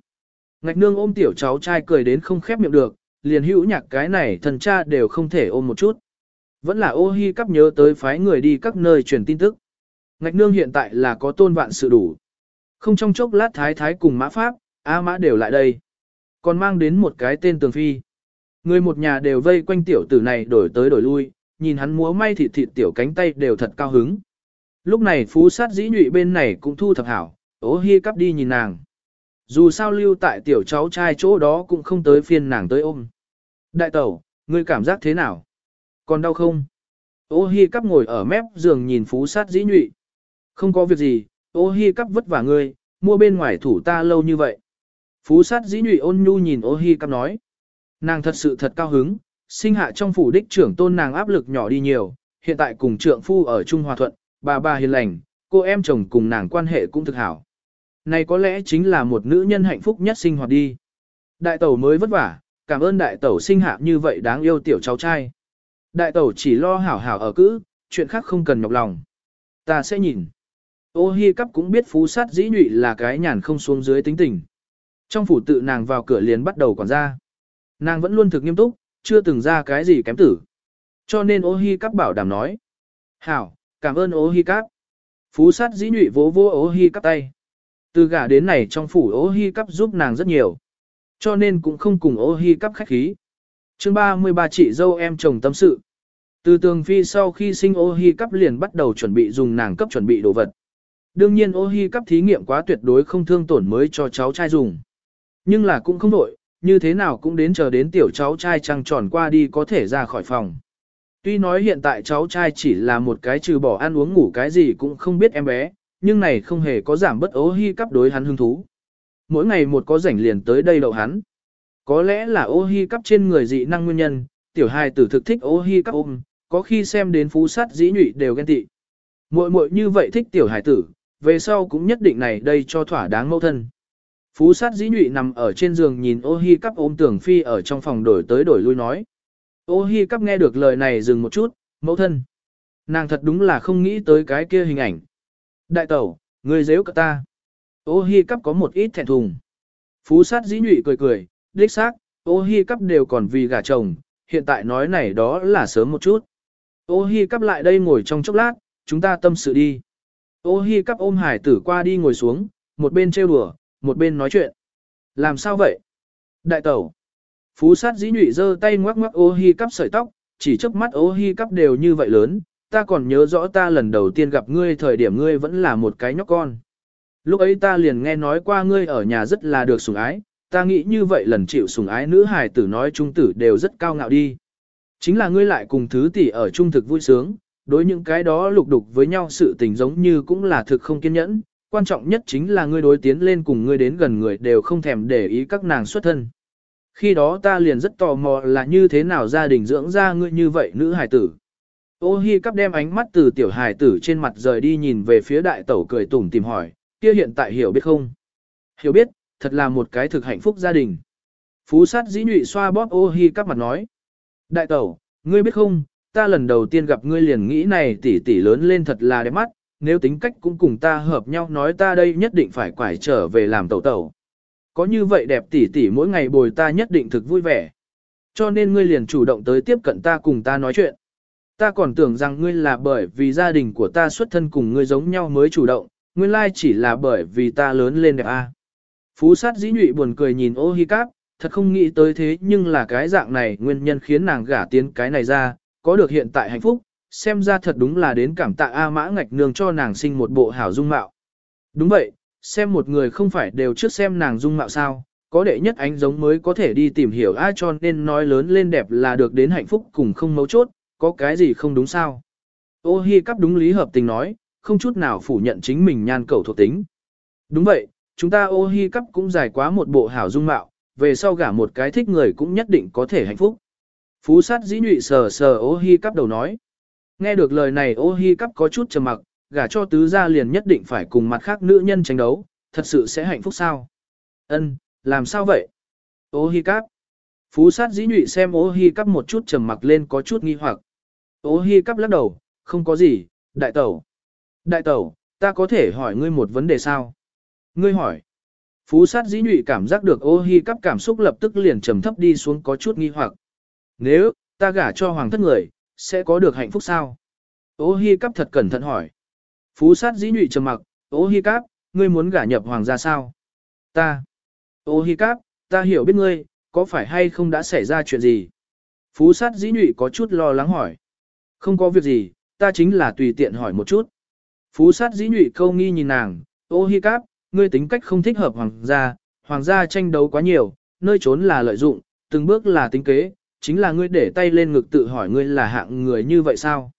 Ngạch nương ôm tiểu cháu trai cười đến không khép miệng được, liền hữu nhạc cái này thần cha đều không thể ôm một chút. Vẫn là ô hi cắp nhớ tới phái người đi các nơi truyền tin tức. Ngạch nương hiện tại là có tôn vạn sự đủ. Không trong chốc lát thái thái cùng mã pháp, A mã đều lại đây. Còn mang đến một cái tên tường phi. Người một nhà đều vây quanh tiểu tử này đổi tới đổi lui, nhìn hắn múa may thịt thịt tiểu cánh tay đều thật cao hứng. Lúc này phú sát dĩ nhụy bên này cũng thu thập hảo, ố hi cắp đi nhìn nàng. Dù sao lưu tại tiểu cháu trai chỗ đó cũng không tới phiên nàng tới ôm. Đại tẩu, ngươi cảm giác thế nào? Còn đau không? Ô hi cắp ngồi ở mép giường nhìn phú sát dĩ nhụy. Không có việc gì, ô hi cắp vất vả ngươi, mua bên ngoài thủ ta lâu như vậy. Phú sát dĩ nhụy ôn nhu nhìn ô hi cắp nói. Nàng thật sự thật cao hứng, sinh hạ trong phủ đích trưởng tôn nàng áp lực nhỏ đi nhiều, hiện tại cùng trượng phu ở Trung Hòa Thuận, bà bà hiền lành, cô em chồng cùng nàng quan hệ cũng thực hảo. Này có lẽ chính là một nữ nhân hạnh phúc nhất sinh hoạt đi. Đại tẩu mới vất vả, cảm ơn đại tẩu sinh hạ như vậy đáng yêu tiểu cháu trai. Đại tẩu chỉ lo hảo hảo ở cữ, chuyện khác không cần nhọc lòng. Ta sẽ nhìn. Ô hi cắp cũng biết phú sát dĩ nhụy là cái nhàn không xuống dưới tính tình. Trong phủ tự nàng vào cửa liền bắt đầu quản gia. Nàng vẫn luôn thực nghiêm túc, chưa từng ra cái gì kém tử. Cho nên ô hi cắp bảo đảm nói. Hảo, cảm ơn ô hi cắp. Phú sát dĩ nhụy vỗ vỗ ô hi cắp tay. Từ gả đến này trong phủ ô hi cắp giúp nàng rất nhiều. Cho nên cũng không cùng ô hi cắp khách khí. chương 33 chị dâu em chồng tâm sự. Từ tường phi sau khi sinh ô hi cắp liền bắt đầu chuẩn bị dùng nàng cấp chuẩn bị đồ vật. Đương nhiên ô hi cắp thí nghiệm quá tuyệt đối không thương tổn mới cho cháu trai dùng. Nhưng là cũng không đổi, như thế nào cũng đến chờ đến tiểu cháu trai trăng tròn qua đi có thể ra khỏi phòng. Tuy nói hiện tại cháu trai chỉ là một cái trừ bỏ ăn uống ngủ cái gì cũng không biết em bé, nhưng này không hề có giảm bất ô hi cắp đối hắn hứng thú. Mỗi ngày một có rảnh liền tới đây đậu hắn. Có lẽ là ô hi cắp trên người dị năng nguyên nhân, tiểu hài tử thực thích ô hi cắp ôm, có khi xem đến phú sát dĩ nhụy đều ghen tị. Muội muội như vậy thích tiểu hài tử, về sau cũng nhất định này đây cho thỏa đáng mâu thân. Phú sát dĩ nhụy nằm ở trên giường nhìn ô hi cắp ôm tưởng phi ở trong phòng đổi tới đổi lui nói. Ô hi cắp nghe được lời này dừng một chút, mẫu thân. Nàng thật đúng là không nghĩ tới cái kia hình ảnh. Đại tẩu, người dễ cả ta. Ô hi cắp có một ít thẹn thùng. Phú sát dĩ nhụy cười cười, đích xác, ô hi cắp đều còn vì gả chồng, hiện tại nói này đó là sớm một chút. Ô hi cắp lại đây ngồi trong chốc lát, chúng ta tâm sự đi. Ô hi cắp ôm hải tử qua đi ngồi xuống, một bên trêu đùa, một bên nói chuyện. Làm sao vậy? Đại tẩu. Phú sát dĩ nhụy giơ tay ngoắc ngoắc ô hi cắp sợi tóc, chỉ chớp mắt ô hi cắp đều như vậy lớn, ta còn nhớ rõ ta lần đầu tiên gặp ngươi thời điểm ngươi vẫn là một cái nhóc con. Lúc ấy ta liền nghe nói qua ngươi ở nhà rất là được sủng ái, ta nghĩ như vậy lần chịu sủng ái nữ hài tử nói trung tử đều rất cao ngạo đi. Chính là ngươi lại cùng thứ tỷ ở trung thực vui sướng, đối những cái đó lục đục với nhau sự tình giống như cũng là thực không kiên nhẫn, quan trọng nhất chính là ngươi đối tiến lên cùng ngươi đến gần người đều không thèm để ý các nàng xuất thân. Khi đó ta liền rất tò mò là như thế nào gia đình dưỡng ra ngươi như vậy nữ hài tử. Ô hi cắp đem ánh mắt từ tiểu hài tử trên mặt rời đi nhìn về phía đại tẩu cười tủm tìm hỏi, kia hiện tại hiểu biết không? Hiểu biết, thật là một cái thực hạnh phúc gia đình. Phú sát dĩ nhụy xoa bóp ô hi các mặt nói. Đại tẩu, ngươi biết không, ta lần đầu tiên gặp ngươi liền nghĩ này tỷ tỷ lớn lên thật là đẹp mắt, nếu tính cách cũng cùng ta hợp nhau nói ta đây nhất định phải quải trở về làm tẩu tẩu. Có như vậy đẹp tỷ tỷ mỗi ngày bồi ta nhất định thực vui vẻ. Cho nên ngươi liền chủ động tới tiếp cận ta cùng ta nói chuyện. Ta còn tưởng rằng ngươi là bởi vì gia đình của ta xuất thân cùng ngươi giống nhau mới chủ động, nguyên lai chỉ là bởi vì ta lớn lên đẹp a. À. Phú sát dĩ nhụy buồn cười nhìn ô hi cáp, thật không nghĩ tới thế nhưng là cái dạng này nguyên nhân khiến nàng gả tiến cái này ra, có được hiện tại hạnh phúc, xem ra thật đúng là đến cảm tạ A mã ngạch nương cho nàng sinh một bộ hảo dung mạo. Đúng vậy, xem một người không phải đều trước xem nàng dung mạo sao, có đệ nhất ánh giống mới có thể đi tìm hiểu ai cho nên nói lớn lên đẹp là được đến hạnh phúc cùng không mấu chốt, có cái gì không đúng sao. Ô hi cắp đúng lý hợp tình nói, không chút nào phủ nhận chính mình nhan cầu thuộc tính. Đúng vậy, chúng ta ô hi cắp cũng dài quá một bộ hảo dung mạo, về sau gả một cái thích người cũng nhất định có thể hạnh phúc. Phú sát dĩ nhụy sờ sờ ô hi cắp đầu nói. Nghe được lời này ô hi cắp có chút trầm mặc, gả cho tứ gia liền nhất định phải cùng mặt khác nữ nhân tranh đấu, thật sự sẽ hạnh phúc sao? Ân, làm sao vậy? Ô hi cắp. Phú sát dĩ nhụy xem ô hi cắp một chút trầm mặc lên có chút nghi hoặc. Ô hi cắp lắc đầu, không có gì, đại tẩu. Đại tẩu, ta có thể hỏi ngươi một vấn đề sao? Ngươi hỏi. Phú sát dĩ nhụy cảm giác được ô hi cắp cảm xúc lập tức liền trầm thấp đi xuống có chút nghi hoặc. Nếu, ta gả cho hoàng thất người, sẽ có được hạnh phúc sao? Ô hi cắp thật cẩn thận hỏi. Phú sát dĩ nhụy trầm mặc, ô hi cắp, ngươi muốn gả nhập hoàng gia sao? Ta. Ô hi cắp, ta hiểu biết ngươi, có phải hay không đã xảy ra chuyện gì? Phú sát dĩ nhụy có chút lo lắng hỏi. Không có việc gì, ta chính là tùy tiện hỏi một chút. Phú sát dĩ nhụy câu nghi nhìn nàng, ô hi cáp, ngươi tính cách không thích hợp hoàng gia, hoàng gia tranh đấu quá nhiều, nơi trốn là lợi dụng, từng bước là tính kế, chính là ngươi để tay lên ngực tự hỏi ngươi là hạng người như vậy sao?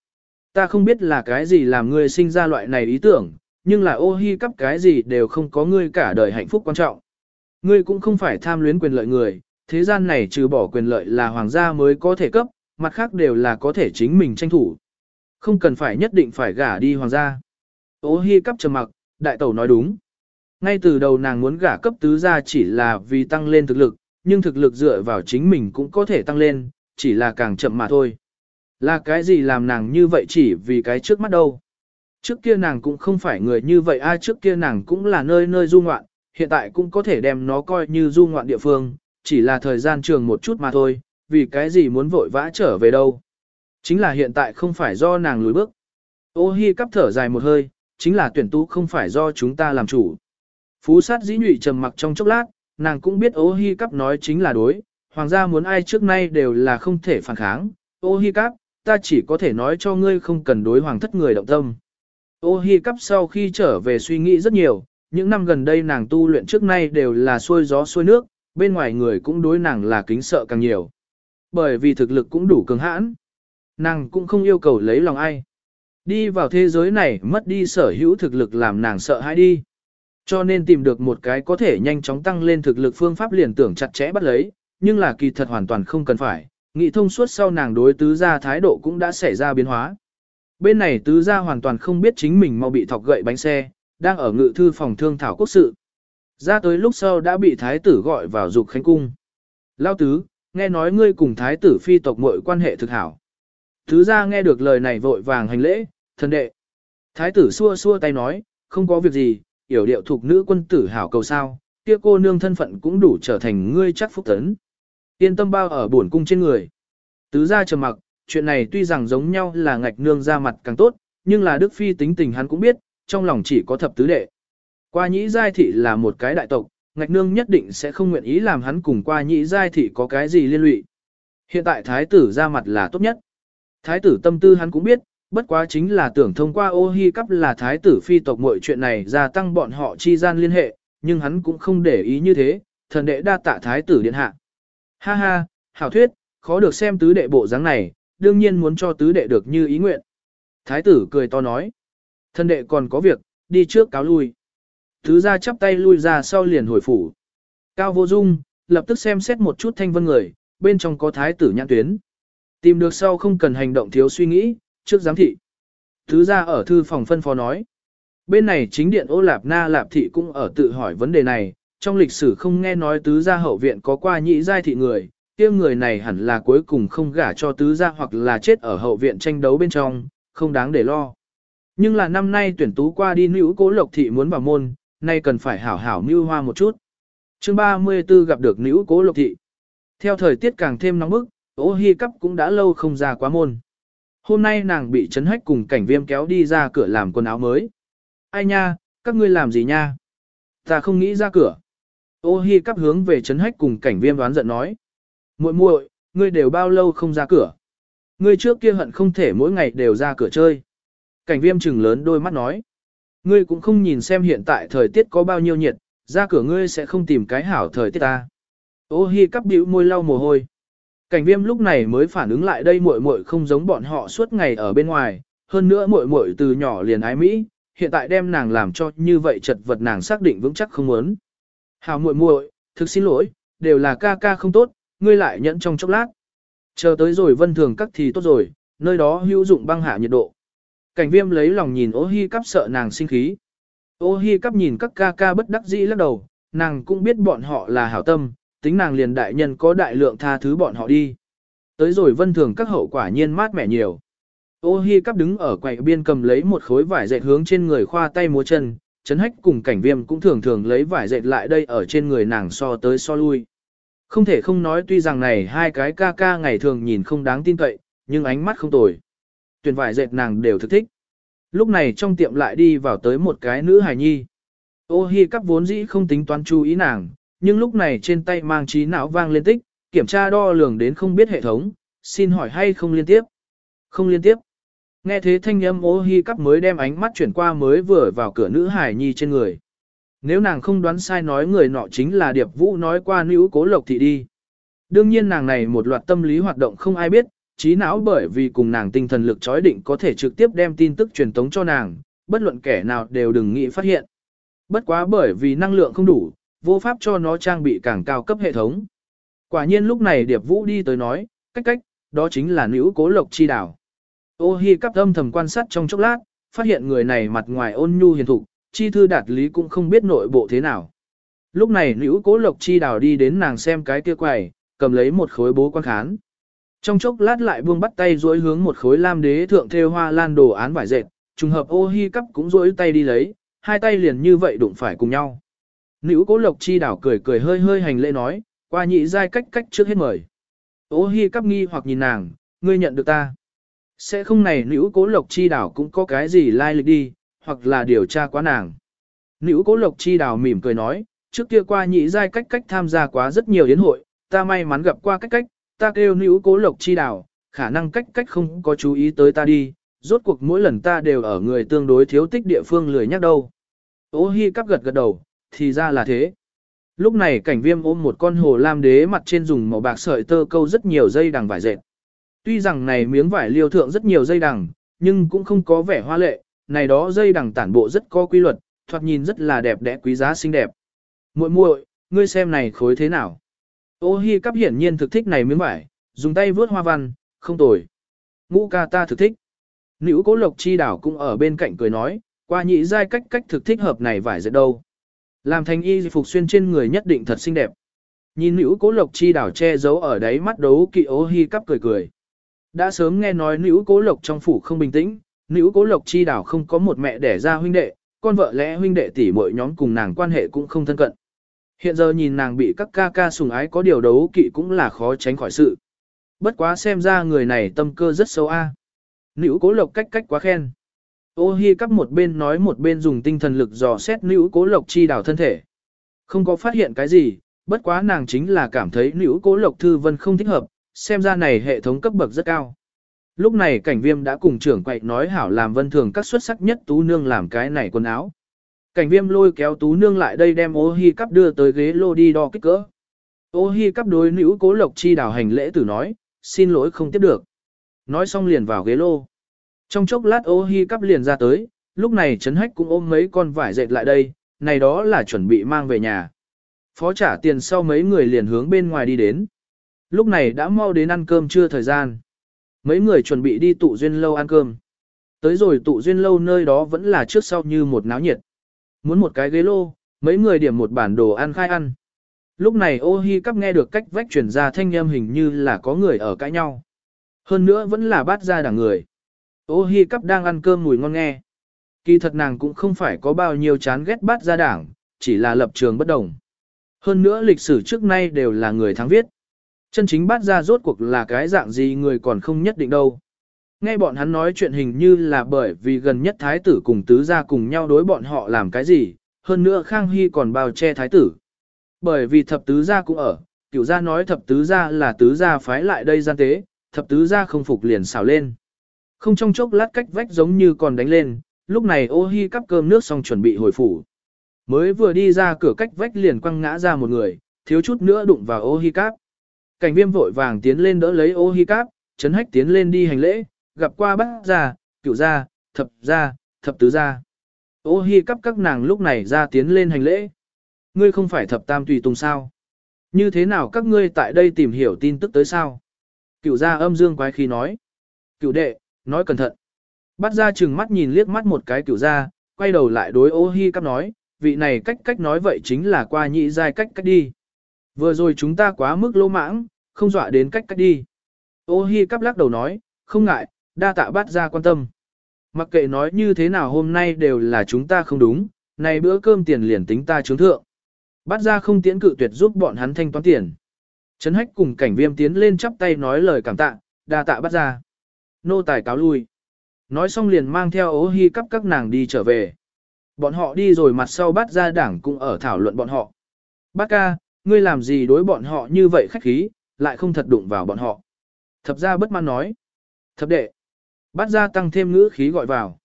Ta không biết là cái gì làm ngươi sinh ra loại này ý tưởng, nhưng là ô hi cắp cái gì đều không có ngươi cả đời hạnh phúc quan trọng. Ngươi cũng không phải tham luyến quyền lợi người, thế gian này trừ bỏ quyền lợi là hoàng gia mới có thể cấp, mặt khác đều là có thể chính mình tranh thủ. Không cần phải nhất định phải gả đi hoàng gia. Ô hi cắp trầm mặc, đại tẩu nói đúng. Ngay từ đầu nàng muốn gả cấp tứ gia chỉ là vì tăng lên thực lực, nhưng thực lực dựa vào chính mình cũng có thể tăng lên, chỉ là càng chậm mà thôi. Là cái gì làm nàng như vậy chỉ vì cái trước mắt đâu. Trước kia nàng cũng không phải người như vậy ai trước kia nàng cũng là nơi nơi du ngoạn, hiện tại cũng có thể đem nó coi như du ngoạn địa phương, chỉ là thời gian trường một chút mà thôi, vì cái gì muốn vội vã trở về đâu. Chính là hiện tại không phải do nàng lùi bước. Ô hi cắp thở dài một hơi, chính là tuyển tú không phải do chúng ta làm chủ. Phú sát dĩ nhụy trầm mặc trong chốc lát, nàng cũng biết ô hi cắp nói chính là đối, hoàng gia muốn ai trước nay đều là không thể phản kháng. Ô hi cắp, ta chỉ có thể nói cho ngươi không cần đối hoàng thất người động tâm. Ô hi cắp sau khi trở về suy nghĩ rất nhiều, những năm gần đây nàng tu luyện trước nay đều là xuôi gió xuôi nước, bên ngoài người cũng đối nàng là kính sợ càng nhiều. Bởi vì thực lực cũng đủ cường hãn. Nàng cũng không yêu cầu lấy lòng ai. Đi vào thế giới này mất đi sở hữu thực lực làm nàng sợ hãi đi. Cho nên tìm được một cái có thể nhanh chóng tăng lên thực lực phương pháp liền tưởng chặt chẽ bắt lấy, nhưng là kỳ thật hoàn toàn không cần phải. Nghị thông suốt sau nàng đối tứ gia thái độ cũng đã xảy ra biến hóa. Bên này tứ gia hoàn toàn không biết chính mình mau bị thọc gậy bánh xe, đang ở ngự thư phòng thương thảo quốc sự. Ra tới lúc sau đã bị thái tử gọi vào dục khánh cung. Lao tứ, nghe nói ngươi cùng thái tử phi tộc muội quan hệ thực hảo. Tứ gia nghe được lời này vội vàng hành lễ, thân đệ. Thái tử xua xua tay nói, không có việc gì, yểu điệu thuộc nữ quân tử hảo cầu sao, kia cô nương thân phận cũng đủ trở thành ngươi chắc phúc tấn. Yên tâm bao ở bổn cung trên người. Tứ gia trầm mặc, chuyện này tuy rằng giống nhau là ngạch nương ra mặt càng tốt, nhưng là Đức Phi tính tình hắn cũng biết, trong lòng chỉ có thập tứ đệ. Qua nhĩ giai thị là một cái đại tộc, ngạch nương nhất định sẽ không nguyện ý làm hắn cùng qua nhĩ giai thị có cái gì liên lụy. Hiện tại thái tử ra mặt là tốt nhất. Thái tử tâm tư hắn cũng biết, bất quá chính là tưởng thông qua ô hi cắp là thái tử phi tộc mọi chuyện này gia tăng bọn họ chi gian liên hệ, nhưng hắn cũng không để ý như thế, thần đệ đa tạ thái tử điện hạ. Ha ha, hảo thuyết, khó được xem tứ đệ bộ dáng này, đương nhiên muốn cho tứ đệ được như ý nguyện. Thái tử cười to nói, thần đệ còn có việc, đi trước cáo lui. Tứ ra chắp tay lui ra sau liền hồi phủ. Cao vô dung, lập tức xem xét một chút thanh vân người, bên trong có thái tử nhãn tuyến. Tìm được sau không cần hành động thiếu suy nghĩ, trước giám thị. Thứ ra ở thư phòng phân phó nói. Bên này chính điện ô lạp na lạp thị cũng ở tự hỏi vấn đề này, trong lịch sử không nghe nói tứ gia hậu viện có qua nhị giai thị người, kia người này hẳn là cuối cùng không gả cho tứ gia hoặc là chết ở hậu viện tranh đấu bên trong, không đáng để lo. Nhưng là năm nay tuyển tú qua đi nữ cố lộc thị muốn vào môn, nay cần phải hảo hảo mưu hoa một chút. chương 34 gặp được nữ cố lộc thị. Theo thời tiết càng thêm nóng bức, ô hi cắp cũng đã lâu không ra quá môn. Hôm nay nàng bị chấn hách cùng cảnh viêm kéo đi ra cửa làm quần áo mới. Ai nha, các ngươi làm gì nha? Ta không nghĩ ra cửa. Ô hi cắp hướng về chấn hách cùng cảnh viêm đoán giận nói. muội muội, ngươi đều bao lâu không ra cửa? Ngươi trước kia hận không thể mỗi ngày đều ra cửa chơi. Cảnh viêm trừng lớn đôi mắt nói. Ngươi cũng không nhìn xem hiện tại thời tiết có bao nhiêu nhiệt, ra cửa ngươi sẽ không tìm cái hảo thời tiết ta. Ô hi cắp bĩu môi lau mồ hôi. Cảnh viêm lúc này mới phản ứng lại đây muội muội không giống bọn họ suốt ngày ở bên ngoài, hơn nữa muội muội từ nhỏ liền ái Mỹ, hiện tại đem nàng làm cho như vậy chật vật nàng xác định vững chắc không muốn. Hảo muội muội, thực xin lỗi, đều là ca ca không tốt, ngươi lại nhẫn trong chốc lát. Chờ tới rồi vân thường các thì tốt rồi, nơi đó hữu dụng băng hạ nhiệt độ. Cảnh viêm lấy lòng nhìn ô hi cắp sợ nàng sinh khí. Ô hi cắp nhìn các ca ca bất đắc dĩ lắc đầu, nàng cũng biết bọn họ là hảo tâm, tính nàng liền đại nhân có đại lượng tha thứ bọn họ đi. Tới rồi vân thường các hậu quả nhiên mát mẻ nhiều. Ô hi cắp đứng ở quầy biên cầm lấy một khối vải dệt hướng trên người khoa tay múa chân, chấn hách cùng cảnh viêm cũng thường thường lấy vải dệt lại đây ở trên người nàng so tới so lui. Không thể không nói tuy rằng này hai cái ca ca ngày thường nhìn không đáng tin cậy, nhưng ánh mắt không tồi. Tuyển vải dệt nàng đều thực thích. Lúc này trong tiệm lại đi vào tới một cái nữ hài nhi. Ô hi cắp vốn dĩ không tính toán chú ý nàng, nhưng lúc này trên tay mang trí não vang lên tích, kiểm tra đo lường đến không biết hệ thống, xin hỏi hay không liên tiếp. Không liên tiếp. Nghe thế thanh âm ô hi cắp mới đem ánh mắt chuyển qua mới vừa vào cửa nữ hải nhi trên người. Nếu nàng không đoán sai nói người nọ chính là Điệp Vũ nói qua nữ cố lộc thị đi. Đương nhiên nàng này một loạt tâm lý hoạt động không ai biết, trí não bởi vì cùng nàng tinh thần lực chói định có thể trực tiếp đem tin tức truyền tống cho nàng, bất luận kẻ nào đều đừng nghĩ phát hiện. Bất quá bởi vì năng lượng không đủ, vô pháp cho nó trang bị càng cao cấp hệ thống. Quả nhiên lúc này Điệp Vũ đi tới nói, cách cách, đó chính là nữ cố lộc chi đảo. Ô hi cắp âm thầm quan sát trong chốc lát, phát hiện người này mặt ngoài ôn nhu hiền thục, chi thư đạt lý cũng không biết nội bộ thế nào. Lúc này nữ cố lộc chi đảo đi đến nàng xem cái kia quầy, cầm lấy một khối bố quan khán. Trong chốc lát lại buông bắt tay duỗi hướng một khối lam đế thượng thêu hoa lan đồ án vải dệt, trùng hợp ô hi cắp cũng duỗi tay đi lấy, hai tay liền như vậy đụng phải cùng nhau. Nữ cố lộc chi đảo cười cười hơi hơi hành lễ nói, qua nhị giai cách cách trước hết mời. Ô hi cắp nghi hoặc nhìn nàng, ngươi nhận được ta. Sẽ không này nữ cố lộc chi đảo cũng có cái gì lai lịch đi, hoặc là điều tra quá nàng. Nữ cố lộc chi đảo mỉm cười nói, trước kia qua nhị giai cách cách tham gia quá rất nhiều yến hội, ta may mắn gặp qua cách cách, ta kêu nữ cố lộc chi đảo, khả năng cách cách không có chú ý tới ta đi, rốt cuộc mỗi lần ta đều ở người tương đối thiếu tích địa phương lười nhắc đâu. Ô hi cắp gật gật đầu, thì ra là thế. Lúc này cảnh viêm ôm một con hồ lam đế mặt trên dùng màu bạc sợi tơ câu rất nhiều dây đằng vải dệt. Tuy rằng này miếng vải liêu thượng rất nhiều dây đằng, nhưng cũng không có vẻ hoa lệ, này đó dây đằng tản bộ rất có quy luật, thoạt nhìn rất là đẹp đẽ quý giá xinh đẹp. Muội muội, ngươi xem này khối thế nào? Ô hi cắp hiển nhiên thực thích này miếng vải, dùng tay vướt hoa văn, không tồi. Ngũ ca ta thực thích. Nữ cố lộc chi đảo cũng ở bên cạnh cười nói, qua nhị giai cách cách thực thích hợp này vải dệt đâu. Làm thành y phục xuyên trên người nhất định thật xinh đẹp. Nhìn nữ cố lộc chi đảo che giấu ở đấy mắt đấu kỵ ô hi cắp cười cười. Đã sớm nghe nói nữ cố lộc trong phủ không bình tĩnh, nữ cố lộc chi đảo không có một mẹ đẻ ra huynh đệ, con vợ lẽ huynh đệ tỷ muội nhóm cùng nàng quan hệ cũng không thân cận. Hiện giờ nhìn nàng bị các ca ca sùng ái có điều đấu kỵ cũng là khó tránh khỏi sự. Bất quá xem ra người này tâm cơ rất sâu a. Nữ cố lộc cách cách quá khen. Ô hi cắp một bên nói một bên dùng tinh thần lực dò xét nữ cố lộc chi đảo thân thể. Không có phát hiện cái gì, bất quá nàng chính là cảm thấy nữ cố lộc thư vân không thích hợp, xem ra này hệ thống cấp bậc rất cao. Lúc này cảnh viêm đã cùng trưởng quậy nói hảo làm vân thường các xuất sắc nhất tú nương làm cái này quần áo. Cảnh viêm lôi kéo tú nương lại đây đem ô hi cắp đưa tới ghế lô đi đo kích cỡ. Ô hi cắp đối nữ cố lộc chi đảo hành lễ tử nói, xin lỗi không tiếp được. Nói xong liền vào ghế lô. Trong chốc lát ô hi cắp liền ra tới, lúc này Trấn Hách cũng ôm mấy con vải dệt lại đây, này đó là chuẩn bị mang về nhà. Phó trả tiền sau mấy người liền hướng bên ngoài đi đến. Lúc này đã mau đến ăn cơm trưa thời gian. Mấy người chuẩn bị đi tụ duyên lâu ăn cơm. Tới rồi tụ duyên lâu nơi đó vẫn là trước sau như một náo nhiệt. Muốn một cái ghế lô, mấy người điểm một bản đồ ăn khai ăn. Lúc này ô hi cắp nghe được cách vách chuyển ra thanh âm hình như là có người ở cãi nhau. Hơn nữa vẫn là bát ra đảng người. Ô hi cắp đang ăn cơm mùi ngon nghe. Kỳ thật nàng cũng không phải có bao nhiêu chán ghét bát ra đảng, chỉ là lập trường bất đồng. Hơn nữa lịch sử trước nay đều là người thắng viết. Chân chính bát ra rốt cuộc là cái dạng gì người còn không nhất định đâu. Nghe bọn hắn nói chuyện hình như là bởi vì gần nhất thái tử cùng tứ gia cùng nhau đối bọn họ làm cái gì, hơn nữa Khang Hy còn bao che thái tử. Bởi vì thập tứ gia cũng ở, cửu gia nói thập tứ gia là tứ gia phái lại đây gian tế, thập tứ gia không phục liền xào lên. Không trong chốc lát cách vách giống như còn đánh lên, lúc này ô hi cắp cơm nước xong chuẩn bị hồi phủ. Mới vừa đi ra cửa cách vách liền quăng ngã ra một người, thiếu chút nữa đụng vào ô hi cắp. Cảnh viêm vội vàng tiến lên đỡ lấy ô hi cắp, chấn hách tiến lên đi hành lễ, gặp qua bác gia, Cựu gia, thập gia, thập tứ gia. Ô hi cắp các nàng lúc này ra tiến lên hành lễ. Ngươi không phải thập tam tùy tùng sao? Như thế nào các ngươi tại đây tìm hiểu tin tức tới sao? Cựu gia âm dương quái khí nói. Cựu đệ, nói cẩn thận. Bắt ra chừng mắt nhìn liếc mắt một cái cửu gia, quay đầu lại đối ô hi cắp nói, vị này cách cách nói vậy chính là qua nhị giai cách cách đi. Vừa rồi chúng ta quá mức lô mãng, không dọa đến cách cách đi. Ô hi cắp lắc đầu nói, không ngại, đa tạ bắt ra quan tâm. Mặc kệ nói như thế nào hôm nay đều là chúng ta không đúng, này bữa cơm tiền liền tính ta chứng thượng. Bắt ra không tiễn cự tuyệt giúp bọn hắn thanh toán tiền. Trấn hách cùng cảnh viêm tiến lên chắp tay nói lời cảm tạ, đa tạ bắt ra. Nô tài cáo lui. Nói xong liền mang theo ố hy cắp các nàng đi trở về. Bọn họ đi rồi mặt sau bắt ra đảng cũng ở thảo luận bọn họ. Bác ca, ngươi làm gì đối bọn họ như vậy khách khí, lại không thật đụng vào bọn họ. Thập ra bất mãn nói. Thập đệ. Bắt ra tăng thêm ngữ khí gọi vào.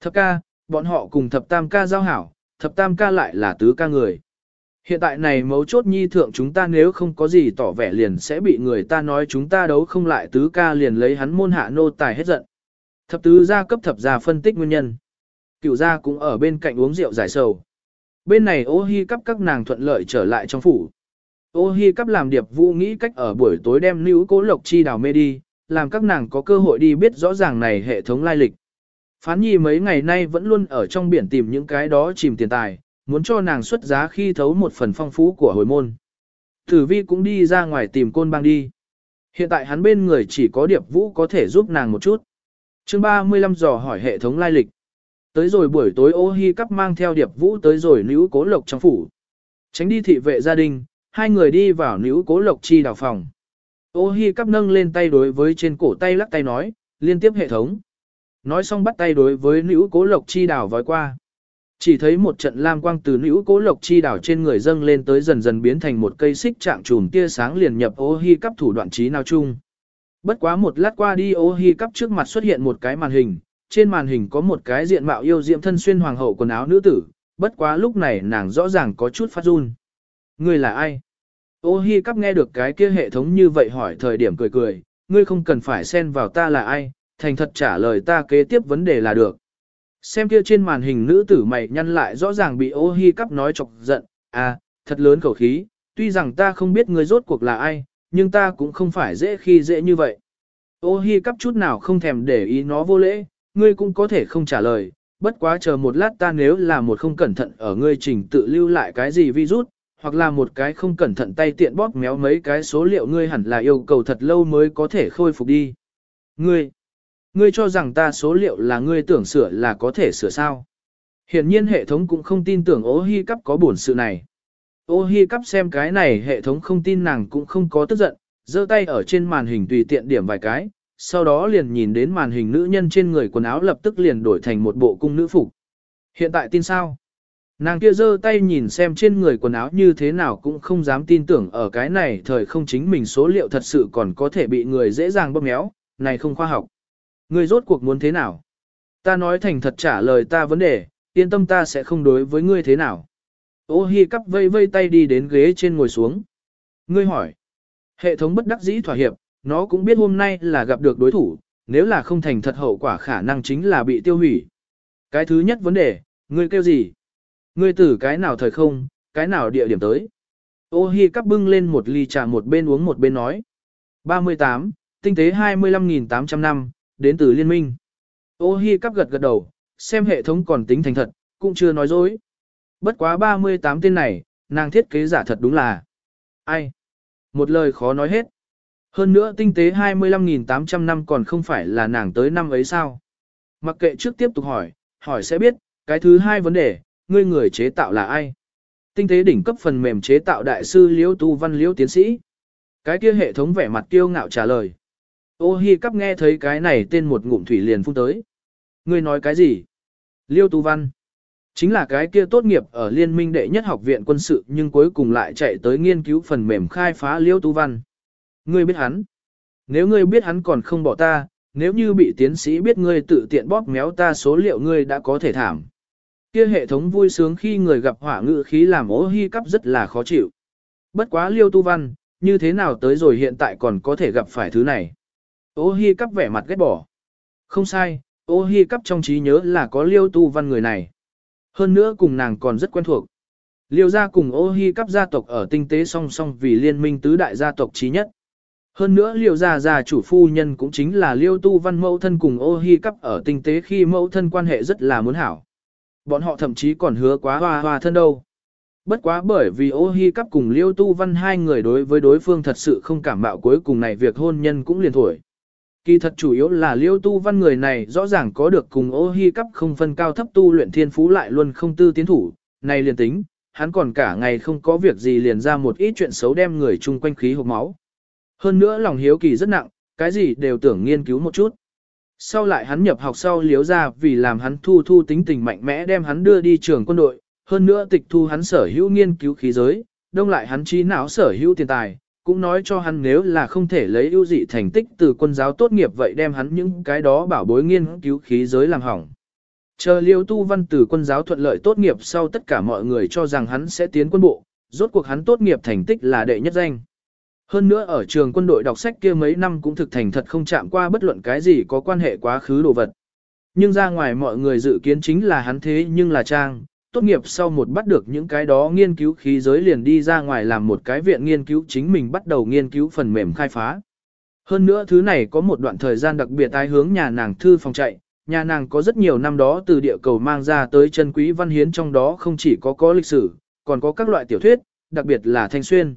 Thập ca, bọn họ cùng thập tam ca giao hảo, thập tam ca lại là tứ ca người. Hiện tại này mấu chốt nhi thượng chúng ta nếu không có gì tỏ vẻ liền sẽ bị người ta nói chúng ta đấu không lại tứ ca liền lấy hắn môn hạ nô tài hết giận. Thập tứ gia cấp thập gia phân tích nguyên nhân. Cửu gia cũng ở bên cạnh uống rượu giải sầu. Bên này ô hi cấp các nàng thuận lợi trở lại trong phủ. Ô hi cấp làm điệp vũ nghĩ cách ở buổi tối đem nữ cố lộc chi đào mê đi, làm các nàng có cơ hội đi biết rõ ràng này hệ thống lai lịch. Phán nhi mấy ngày nay vẫn luôn ở trong biển tìm những cái đó chìm tiền tài, muốn cho nàng xuất giá khi thấu một phần phong phú của hồi môn. Tử vi cũng đi ra ngoài tìm côn bang đi. Hiện tại hắn bên người chỉ có điệp vũ có thể giúp nàng một chút. chương 35 dò hỏi hệ thống lai lịch. Tới rồi buổi tối ô hi cắp mang theo điệp vũ tới rồi nữ cố lộc trong phủ. Tránh đi thị vệ gia đình, hai người đi vào nữ cố lộc chi đào phòng. Ô hi cắp nâng lên tay đối với trên cổ tay lắc tay nói, liên tiếp hệ thống. Nói xong bắt tay đối với nữ cố lộc chi đào vói qua. Chỉ thấy một trận lam quang từ nữ cố lộc chi đảo trên người dâng lên tới dần dần biến thành một cây xích trạng trùm tia sáng liền nhập ô hi cắp thủ đoạn trí nào chung. Bất quá một lát qua đi ô hi cắp trước mặt xuất hiện một cái màn hình, trên màn hình có một cái diện mạo yêu diệm thân xuyên hoàng hậu quần áo nữ tử, bất quá lúc này nàng rõ ràng có chút phát run. Ngươi là ai? Ô hi cắp nghe được cái kia hệ thống như vậy hỏi thời điểm cười cười, ngươi không cần phải xen vào ta là ai, thành thật trả lời ta kế tiếp vấn đề là được. Xem kia trên màn hình nữ tử mày nhăn lại rõ ràng bị ô hi cắp nói chọc giận, à, thật lớn khẩu khí, tuy rằng ta không biết người rốt cuộc là ai, nhưng ta cũng không phải dễ khi dễ như vậy. Ô hi cắp chút nào không thèm để ý nó vô lễ, ngươi cũng có thể không trả lời, bất quá chờ một lát ta nếu là một không cẩn thận ở ngươi trình tự lưu lại cái gì virus, hoặc là một cái không cẩn thận tay tiện bóp méo mấy cái số liệu ngươi hẳn là yêu cầu thật lâu mới có thể khôi phục đi. Ngươi, ngươi cho rằng ta số liệu là ngươi tưởng sửa là có thể sửa sao. Hiển nhiên hệ thống cũng không tin tưởng ô hi cắp có bổn sự này. Ô hi cắp xem cái này hệ thống không tin nàng cũng không có tức giận, giơ tay ở trên màn hình tùy tiện điểm vài cái, sau đó liền nhìn đến màn hình nữ nhân trên người quần áo lập tức liền đổi thành một bộ cung nữ phục. Hiện tại tin sao? Nàng kia giơ tay nhìn xem trên người quần áo như thế nào cũng không dám tin tưởng ở cái này thời không chính mình số liệu thật sự còn có thể bị người dễ dàng bóp méo, này không khoa học. Ngươi rốt cuộc muốn thế nào? Ta nói thành thật trả lời ta vấn đề, yên tâm ta sẽ không đối với ngươi thế nào. Ô hi cắp vây vây tay đi đến ghế trên ngồi xuống. Ngươi hỏi. Hệ thống bất đắc dĩ thỏa hiệp, nó cũng biết hôm nay là gặp được đối thủ, nếu là không thành thật hậu quả khả năng chính là bị tiêu hủy. Cái thứ nhất vấn đề, ngươi kêu gì? Ngươi từ cái nào thời không, cái nào địa điểm tới? Ô hi cắp bưng lên một ly trà một bên uống một bên nói. 38, tinh tế 25.800 năm, đến từ liên minh. Ô hi cắp gật gật đầu, xem hệ thống còn tính thành thật, cũng chưa nói dối. Bất quá 38 tên này, nàng thiết kế giả thật đúng là. Ai? Một lời khó nói hết. Hơn nữa tinh tế 25.800 năm còn không phải là nàng tới năm ấy sao. Mặc kệ trước tiếp tục hỏi, hỏi sẽ biết, cái thứ hai vấn đề, ngươi người chế tạo là ai? Tinh tế đỉnh cấp phần mềm chế tạo đại sư Liễu Tu Văn Liễu tiến sĩ. Cái kia hệ thống vẻ mặt kiêu ngạo trả lời. Ô Hi cắp nghe thấy cái này tên một ngụm thủy liền phun tới. Ngươi nói cái gì? Liêu Tu Văn. Chính là cái kia tốt nghiệp ở liên minh đệ nhất học viện quân sự nhưng cuối cùng lại chạy tới nghiên cứu phần mềm khai phá Liêu Tu Văn. Ngươi biết hắn. Nếu ngươi biết hắn còn không bỏ ta, nếu như bị tiến sĩ biết ngươi tự tiện bóp méo ta số liệu ngươi đã có thể thảm. Kia hệ thống vui sướng khi người gặp hỏa ngự khí làm ố hy cắp rất là khó chịu. Bất quá liêu tu văn, như thế nào tới rồi hiện tại còn có thể gặp phải thứ này. Ô hi cắp vẻ mặt ghét bỏ. Không sai, ô hi cắp trong trí nhớ là có liêu tu văn người này. Hơn nữa cùng nàng còn rất quen thuộc. Liêu gia cùng ô hi cắp gia tộc ở tinh tế song song vì liên minh tứ đại gia tộc trí nhất. Hơn nữa liêu gia gia chủ phu nhân cũng chính là liêu tu văn mẫu thân cùng ô hi cắp ở tinh tế khi mẫu thân quan hệ rất là muốn hảo. Bọn họ thậm chí còn hứa quá hoa hoa thân đâu. Bất quá bởi vì ô hi cắp cùng liêu tu văn hai người đối với đối phương thật sự không cảm bạo cuối cùng này việc hôn nhân cũng liền thổi. Kỳ thật chủ yếu là liêu tu văn người này rõ ràng có được cùng ô hi cấp không phân cao thấp tu luyện thiên phú lại luôn không tư tiến thủ, này liền tính, hắn còn cả ngày không có việc gì liền ra một ít chuyện xấu đem người chung quanh khí hộp máu. Hơn nữa lòng hiếu kỳ rất nặng, cái gì đều tưởng nghiên cứu một chút. Sau lại hắn nhập học sau liếu ra vì làm hắn thu thu tính tình mạnh mẽ đem hắn đưa đi trường quân đội, hơn nữa tịch thu hắn sở hữu nghiên cứu khí giới, đông lại hắn trí não sở hữu tiền tài, cũng nói cho hắn nếu là không thể lấy ưu dị thành tích từ quân giáo tốt nghiệp vậy đem hắn những cái đó bảo bối nghiên cứu khí giới làm hỏng. Chờ liêu tu văn từ quân giáo thuận lợi tốt nghiệp sau tất cả mọi người cho rằng hắn sẽ tiến quân bộ, rốt cuộc hắn tốt nghiệp thành tích là đệ nhất danh. Hơn nữa ở trường quân đội đọc sách kia mấy năm cũng thực thành thật không chạm qua bất luận cái gì có quan hệ quá khứ đồ vật. Nhưng ra ngoài mọi người dự kiến chính là hắn thế nhưng là trang, tốt nghiệp sau một bắt được những cái đó nghiên cứu khí giới liền đi ra ngoài làm một cái viện nghiên cứu chính mình bắt đầu nghiên cứu phần mềm khai phá. Hơn nữa thứ này có một đoạn thời gian đặc biệt tái hướng nhà nàng thư phòng chạy, nhà nàng có rất nhiều năm đó từ địa cầu mang ra tới chân quý văn hiến trong đó không chỉ có có lịch sử, còn có các loại tiểu thuyết, đặc biệt là thanh xuyên.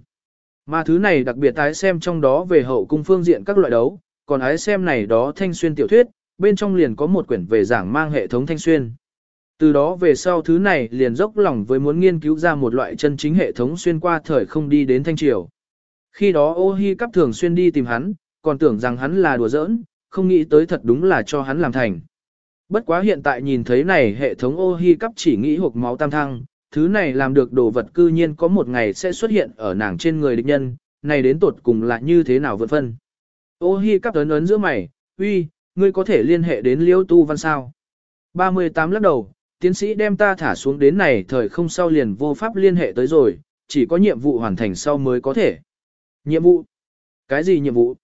Mà thứ này đặc biệt tái xem trong đó về hậu cung phương diện các loại đấu, còn ái xem này đó thanh xuyên tiểu thuyết, bên trong liền có một quyển về giảng mang hệ thống thanh xuyên. Từ đó về sau thứ này liền dốc lòng với muốn nghiên cứu ra một loại chân chính hệ thống xuyên qua thời không đi đến thanh triều. Khi đó ô hi cắp thường xuyên đi tìm hắn, còn tưởng rằng hắn là đùa giỡn, không nghĩ tới thật đúng là cho hắn làm thành. Bất quá hiện tại nhìn thấy này hệ thống ô hi cắp chỉ nghĩ hộp máu tam thăng, thứ này làm được đồ vật cư nhiên có một ngày sẽ xuất hiện ở nàng trên người địch nhân, này đến tột cùng là như thế nào vượt phân. Ô hi cắp ấn ấn giữa mày, uy, ngươi có thể liên hệ đến liêu tu văn sao. 38 lắc đầu, tiến sĩ đem ta thả xuống đến này thời không sau liền vô pháp liên hệ tới rồi, chỉ có nhiệm vụ hoàn thành sau mới có thể. Nhiệm vụ? Cái gì nhiệm vụ?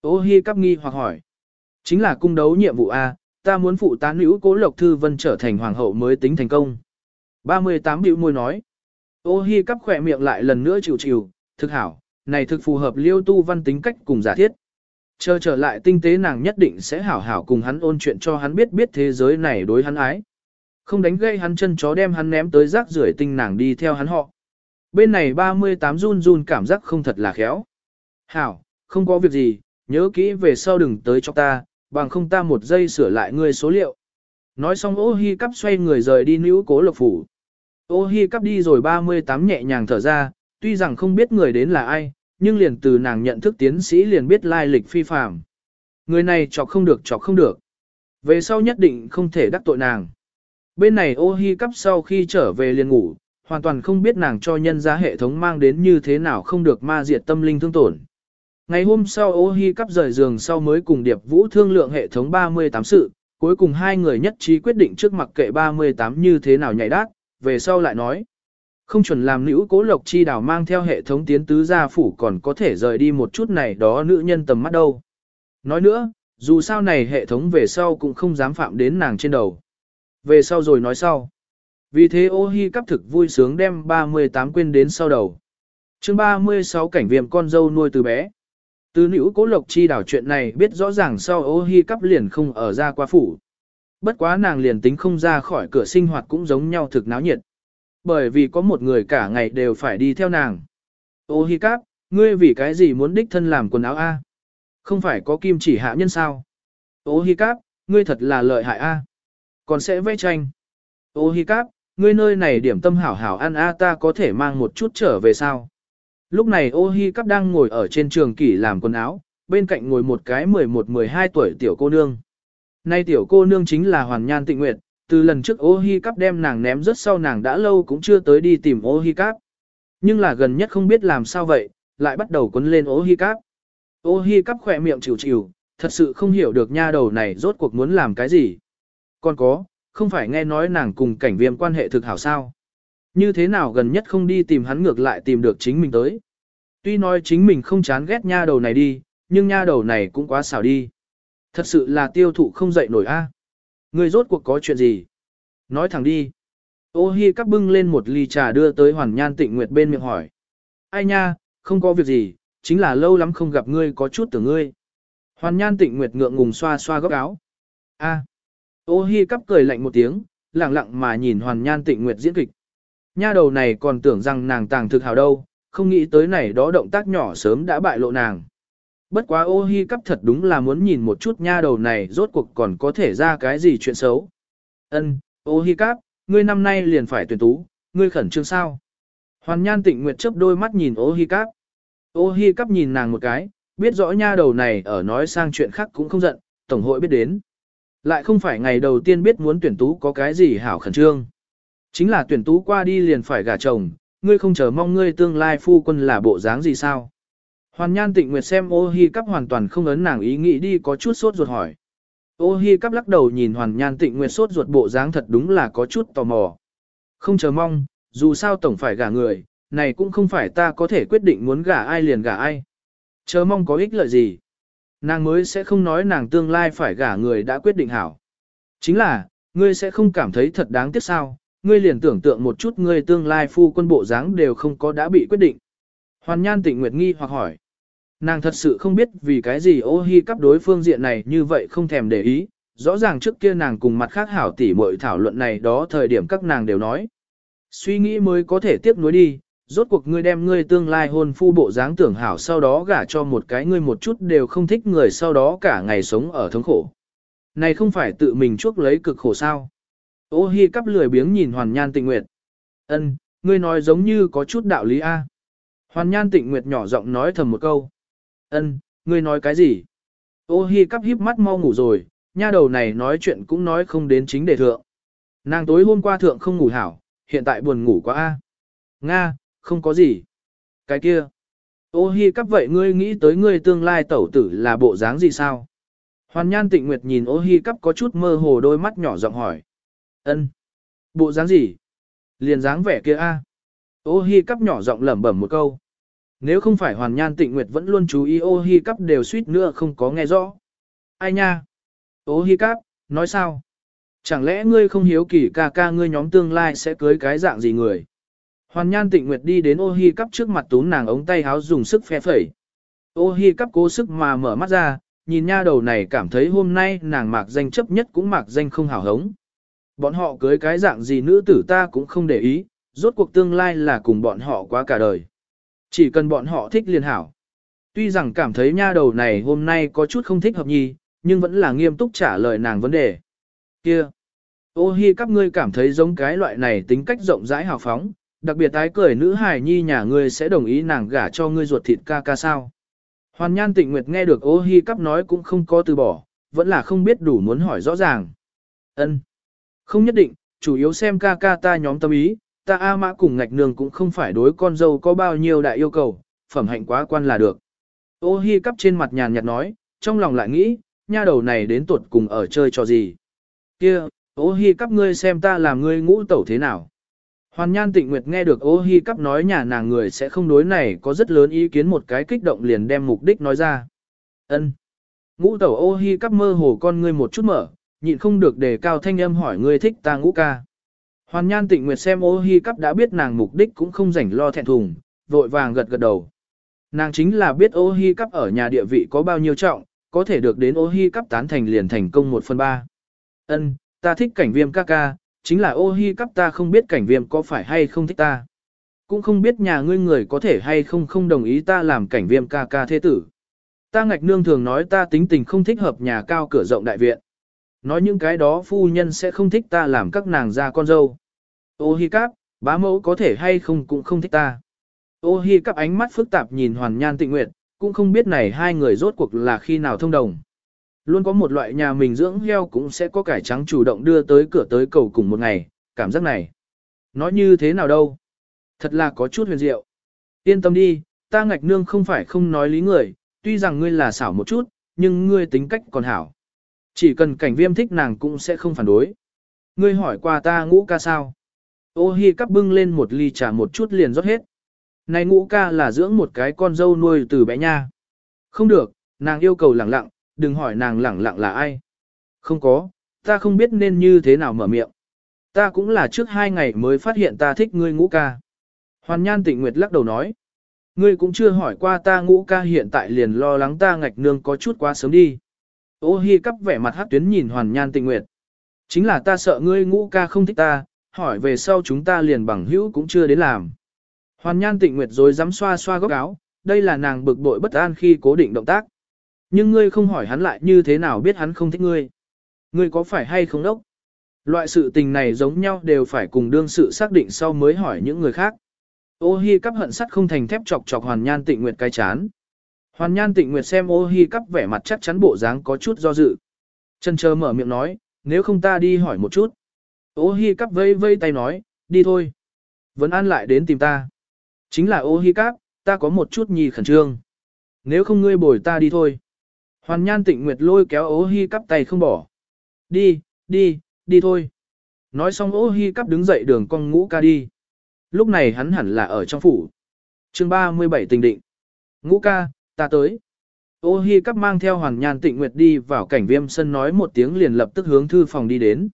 Ô hi cắp nghi hoặc hỏi. Chính là cung đấu nhiệm vụ A, ta muốn phụ tá nữ cố lộc thư vân trở thành hoàng hậu mới tính thành công. 38 biểu môi nói. Ô hi cắp khỏe miệng lại lần nữa chịu chịu, thực hảo, này thực phù hợp liêu tu văn tính cách cùng giả thiết. Chờ trở lại tinh tế nàng nhất định sẽ hảo hảo cùng hắn ôn chuyện cho hắn biết biết thế giới này đối hắn ái. Không đánh gây hắn chân chó đem hắn ném tới rác rưởi tinh nàng đi theo hắn họ. Bên này 38 run run cảm giác không thật là khéo. Hảo, không có việc gì, nhớ kỹ về sau đừng tới cho ta, bằng không ta một giây sửa lại ngươi số liệu. Nói xong ô hi cắp xoay người rời đi nữ cố lộc phủ. Ô hi cắp đi rồi 38 nhẹ nhàng thở ra, tuy rằng không biết người đến là ai, nhưng liền từ nàng nhận thức tiến sĩ liền biết lai lịch phi phàm. Người này chọc không được chọc không được. Về sau nhất định không thể đắc tội nàng. Bên này ô hi cắp sau khi trở về liền ngủ, hoàn toàn không biết nàng cho nhân ra hệ thống mang đến như thế nào không được ma diệt tâm linh thương tổn. Ngày hôm sau ô hi cắp rời giường sau mới cùng Điệp Vũ thương lượng hệ thống 38 sự, cuối cùng hai người nhất trí quyết định trước mặt kệ 38 như thế nào nhảy đát, về sau lại nói. Không chuẩn làm nữ cố lộc chi đảo mang theo hệ thống tiến tứ gia phủ còn có thể rời đi một chút này đó nữ nhân tầm mắt đâu. Nói nữa, dù sao này hệ thống về sau cũng không dám phạm đến nàng trên đầu. Về sau rồi nói sau. Vì thế ô hi cắp thực vui sướng đem 38 quên đến sau đầu. chương 36 cảnh viêm con dâu nuôi từ bé. Từ nữ cố lộc chi đảo chuyện này biết rõ ràng sau ô hi cắp liền không ở ra qua phủ. Bất quá nàng liền tính không ra khỏi cửa sinh hoạt cũng giống nhau thực náo nhiệt. Bởi vì có một người cả ngày đều phải đi theo nàng. Ô hi cắp, ngươi vì cái gì muốn đích thân làm quần áo A? Không phải có kim chỉ hạ nhân sao? Ô hi cắp, ngươi thật là lợi hại A. Còn sẽ vẽ tranh. Ô hi cáp, ngươi nơi này điểm tâm hảo hảo ăn A ta có thể mang một chút trở về sao? Lúc này ô hi cáp đang ngồi ở trên trường kỷ làm quần áo, bên cạnh ngồi một cái 11-12 tuổi tiểu cô nương. Nay tiểu cô nương chính là Hoàn Nhan Tịnh Nguyệt, từ lần trước ô hi cáp đem nàng ném rất sau nàng đã lâu cũng chưa tới đi tìm ô hi cáp. Nhưng là gần nhất không biết làm sao vậy, lại bắt đầu quấn lên ô hi cáp. Ô hi cáp khỏe miệng chịu chịu, thật sự không hiểu được nha đầu này rốt cuộc muốn làm cái gì. Còn có, không phải nghe nói nàng cùng cảnh viêm quan hệ thực hảo sao. Như thế nào gần nhất không đi tìm hắn ngược lại tìm được chính mình tới. Tuy nói chính mình không chán ghét nha đầu này đi, nhưng nha đầu này cũng quá xảo đi. Thật sự là tiêu thụ không dậy nổi a. Người rốt cuộc có chuyện gì? Nói thẳng đi. Ô hi cắp bưng lên một ly trà đưa tới hoàn nhan tịnh nguyệt bên miệng hỏi. Ai nha, không có việc gì, chính là lâu lắm không gặp ngươi có chút tưởng ngươi. Hoàn nhan tịnh nguyệt ngượng ngùng xoa xoa góc áo. A. Ô hi cắp cười lạnh một tiếng, lặng lặng mà nhìn hoàn nhan tịnh nguyệt diễn kịch. Nha đầu này còn tưởng rằng nàng tàng thực hào đâu, không nghĩ tới này đó động tác nhỏ sớm đã bại lộ nàng. Bất quá ô hi cắp thật đúng là muốn nhìn một chút nha đầu này rốt cuộc còn có thể ra cái gì chuyện xấu. Ân, ô hi cắp, ngươi năm nay liền phải tuyển tú, ngươi khẩn trương sao? Hoàn nhan tịnh nguyệt chớp đôi mắt nhìn ô hi cắp. Ô hi cắp nhìn nàng một cái, biết rõ nha đầu này ở nói sang chuyện khác cũng không giận, tổng hội biết đến. Lại không phải ngày đầu tiên biết muốn tuyển tú có cái gì hảo khẩn trương. Chính là tuyển tú qua đi liền phải gả chồng, ngươi không chờ mong ngươi tương lai phu quân là bộ dáng gì sao? Hoàn nhan tịnh nguyệt xem ô hi cắp hoàn toàn không ấn nàng ý nghĩ đi có chút sốt ruột hỏi. Ô hi cắp lắc đầu nhìn hoàn nhan tịnh nguyệt sốt ruột bộ dáng thật đúng là có chút tò mò. Không chờ mong, dù sao tổng phải gả người, này cũng không phải ta có thể quyết định muốn gả ai liền gả ai. Chờ mong có ích lợi gì. Nàng mới sẽ không nói nàng tương lai phải gả người đã quyết định hảo. Chính là, ngươi sẽ không cảm thấy thật đáng tiếc sao, ngươi liền tưởng tượng một chút ngươi tương lai phu quân bộ dáng đều không có đã bị quyết định. Hoàn nhan tịnh nguyệt nghi hoặc hỏi. Nàng thật sự không biết vì cái gì ô hi cắp đối phương diện này như vậy không thèm để ý, rõ ràng trước kia nàng cùng mặt khác hảo tỉ muội thảo luận này đó thời điểm các nàng đều nói. Suy nghĩ mới có thể tiếp nối đi, rốt cuộc ngươi đem ngươi tương lai hôn phu bộ dáng tưởng hảo sau đó gả cho một cái ngươi một chút đều không thích người sau đó cả ngày sống ở thống khổ. Này không phải tự mình chuốc lấy cực khổ sao. Ô hi cắp lười biếng nhìn hoàn nhan tịnh nguyệt. ân ngươi nói giống như có chút đạo lý a. Hoàn nhan tịnh nguyệt nhỏ giọng nói thầm một câu. ân ngươi nói cái gì? Ô hi cắp híp mắt mau ngủ rồi, nha đầu này nói chuyện cũng nói không đến chính đề thượng. Nàng tối hôm qua thượng không ngủ hảo, hiện tại buồn ngủ quá a. Nga, không có gì. Cái kia. Ô hi cắp vậy ngươi nghĩ tới ngươi tương lai tẩu tử là bộ dáng gì sao? Hoàn nhan tịnh nguyệt nhìn ô hi cắp có chút mơ hồ đôi mắt nhỏ giọng hỏi. ân Bộ dáng gì? Liền dáng vẻ kia a. Ô hi cắp nhỏ giọng lẩm bẩm một câu. Nếu không phải hoàn nhan tịnh nguyệt vẫn luôn chú ý ô hi cắp đều suýt nữa không có nghe rõ. Ai nha? Ô hi cắp, nói sao? Chẳng lẽ ngươi không hiếu kỳ ca ca ngươi nhóm tương lai sẽ cưới cái dạng gì người? Hoàn nhan tịnh nguyệt đi đến ô hi cắp trước mặt tún nàng ống tay háo dùng sức phe phẩy. Ô hi cắp cố sức mà mở mắt ra, nhìn nha đầu này cảm thấy hôm nay nàng mạc danh chấp nhất cũng mạc danh không hào hống. Bọn họ cưới cái dạng gì nữ tử ta cũng không để ý, rốt cuộc tương lai là cùng bọn họ quá cả đời. Chỉ cần bọn họ thích liền hảo. Tuy rằng cảm thấy nha đầu này hôm nay có chút không thích hợp nhi, nhưng vẫn là nghiêm túc trả lời nàng vấn đề. Kia! Ô hi các ngươi cảm thấy giống cái loại này tính cách rộng rãi hào phóng, đặc biệt tái cười nữ hài nhi nhà ngươi sẽ đồng ý nàng gả cho ngươi ruột thịt ca ca sao. Hoàn nhan tịnh nguyệt nghe được ô hi cắp nói cũng không có từ bỏ, vẫn là không biết đủ muốn hỏi rõ ràng. ân Không nhất định, chủ yếu xem ca ca ta nhóm tâm ý, ta A mã cùng ngạch nương cũng không phải đối con dâu có bao nhiêu đại yêu cầu, phẩm hạnh quá quan là được. Ô hi cắp trên mặt nhàn nhạt nói, trong lòng lại nghĩ, nha đầu này đến tuột cùng ở chơi trò gì. Kia, ô hi cắp ngươi xem ta làm ngươi ngũ tẩu thế nào. Hoàn Nhan Tịnh Nguyệt nghe được ô hi cắp nói nhà nàng người sẽ không đối này có rất lớn ý kiến một cái kích động liền đem mục đích nói ra. Ân. Ngũ tẩu ô hi cắp mơ hồ con ngươi một chút mở, nhịn không được đề cao thanh âm hỏi ngươi thích ta ngũ ca. Hoàn Nhan Tịnh Nguyệt xem ô hi cắp đã biết nàng mục đích cũng không rảnh lo thẹn thùng, vội vàng gật gật đầu. Nàng chính là biết ô hi cắp ở nhà địa vị có bao nhiêu trọng, có thể được đến ô hi cắp tán thành liền thành công một phần ba. Ân, ta thích cảnh viêm ca ca, chính là ô hi cắp ta không biết cảnh viêm có phải hay không thích ta. Cũng không biết nhà ngươi người có thể hay không không đồng ý ta làm cảnh viêm ca ca thế tử. Ta ngạch nương thường nói ta tính tình không thích hợp nhà cao cửa rộng đại viện. Nói những cái đó phu nhân sẽ không thích ta làm các nàng ra con dâu. Ô hi cắp, bá mẫu có thể hay không cũng không thích ta. Ô hi cắp ánh mắt phức tạp nhìn hoàn nhan tịnh nguyệt, cũng không biết này hai người rốt cuộc là khi nào thông đồng. Luôn có một loại nhà mình dưỡng heo cũng sẽ có cải trắng chủ động đưa tới cửa tới cầu cùng một ngày, cảm giác này. Nói như thế nào đâu? Thật là có chút huyền diệu. Yên tâm đi, ta ngạch nương không phải không nói lý người, tuy rằng ngươi là xảo một chút, nhưng ngươi tính cách còn hảo. Chỉ cần cảnh viêm thích nàng cũng sẽ không phản đối. Ngươi hỏi qua ta ngũ ca sao? Ô hi cắp bưng lên một ly trà một chút liền rót hết. Này ngũ ca là dưỡng một cái con dâu nuôi từ bé nha. Không được, nàng yêu cầu lẳng lặng, đừng hỏi nàng lẳng lặng là ai. Không có, ta không biết nên như thế nào mở miệng. Ta cũng là trước hai ngày mới phát hiện ta thích ngươi ngũ ca. Hoàn nhan tịnh nguyệt lắc đầu nói. Ngươi cũng chưa hỏi qua ta ngũ ca hiện tại liền lo lắng ta ngạch nương có chút quá sớm đi. Ô hi cắp vẻ mặt hát tuyến nhìn hoàn nhan tịnh nguyệt. Chính là ta sợ ngươi ngũ ca không thích ta, hỏi về sau chúng ta liền bằng hữu cũng chưa đến làm. Hoàn nhan tịnh nguyệt rồi dám xoa xoa góc áo, đây là nàng bực bội bất an khi cố định động tác. Nhưng ngươi không hỏi hắn lại như thế nào biết hắn không thích ngươi. Ngươi có phải hay không đốc? Loại sự tình này giống nhau đều phải cùng đương sự xác định sau mới hỏi những người khác. Ô hi cắp hận sắt không thành thép chọc chọc hoàn nhan tịnh nguyệt cái chán. Hoàn nhan tịnh nguyệt xem ô hi cắp vẻ mặt chắc chắn bộ dáng có chút do dự. Chân chờ mở miệng nói, nếu không ta đi hỏi một chút. Ô hi cắp vây vây tay nói, đi thôi. Vẫn an lại đến tìm ta. Chính là ô hi cắp, ta có một chút nhì khẩn trương. Nếu không ngươi bồi ta đi thôi. Hoàn nhan tịnh nguyệt lôi kéo ố hi cắp tay không bỏ. Đi, đi, đi thôi. Nói xong ố hi cắp đứng dậy đường con ngũ ca đi. Lúc này hắn hẳn là ở trong phủ. chương 37 tình định. Ngũ ca, ta tới. Ô hi cắp mang theo Hoàn nhan tịnh nguyệt đi vào cảnh viêm sân nói một tiếng liền lập tức hướng thư phòng đi đến.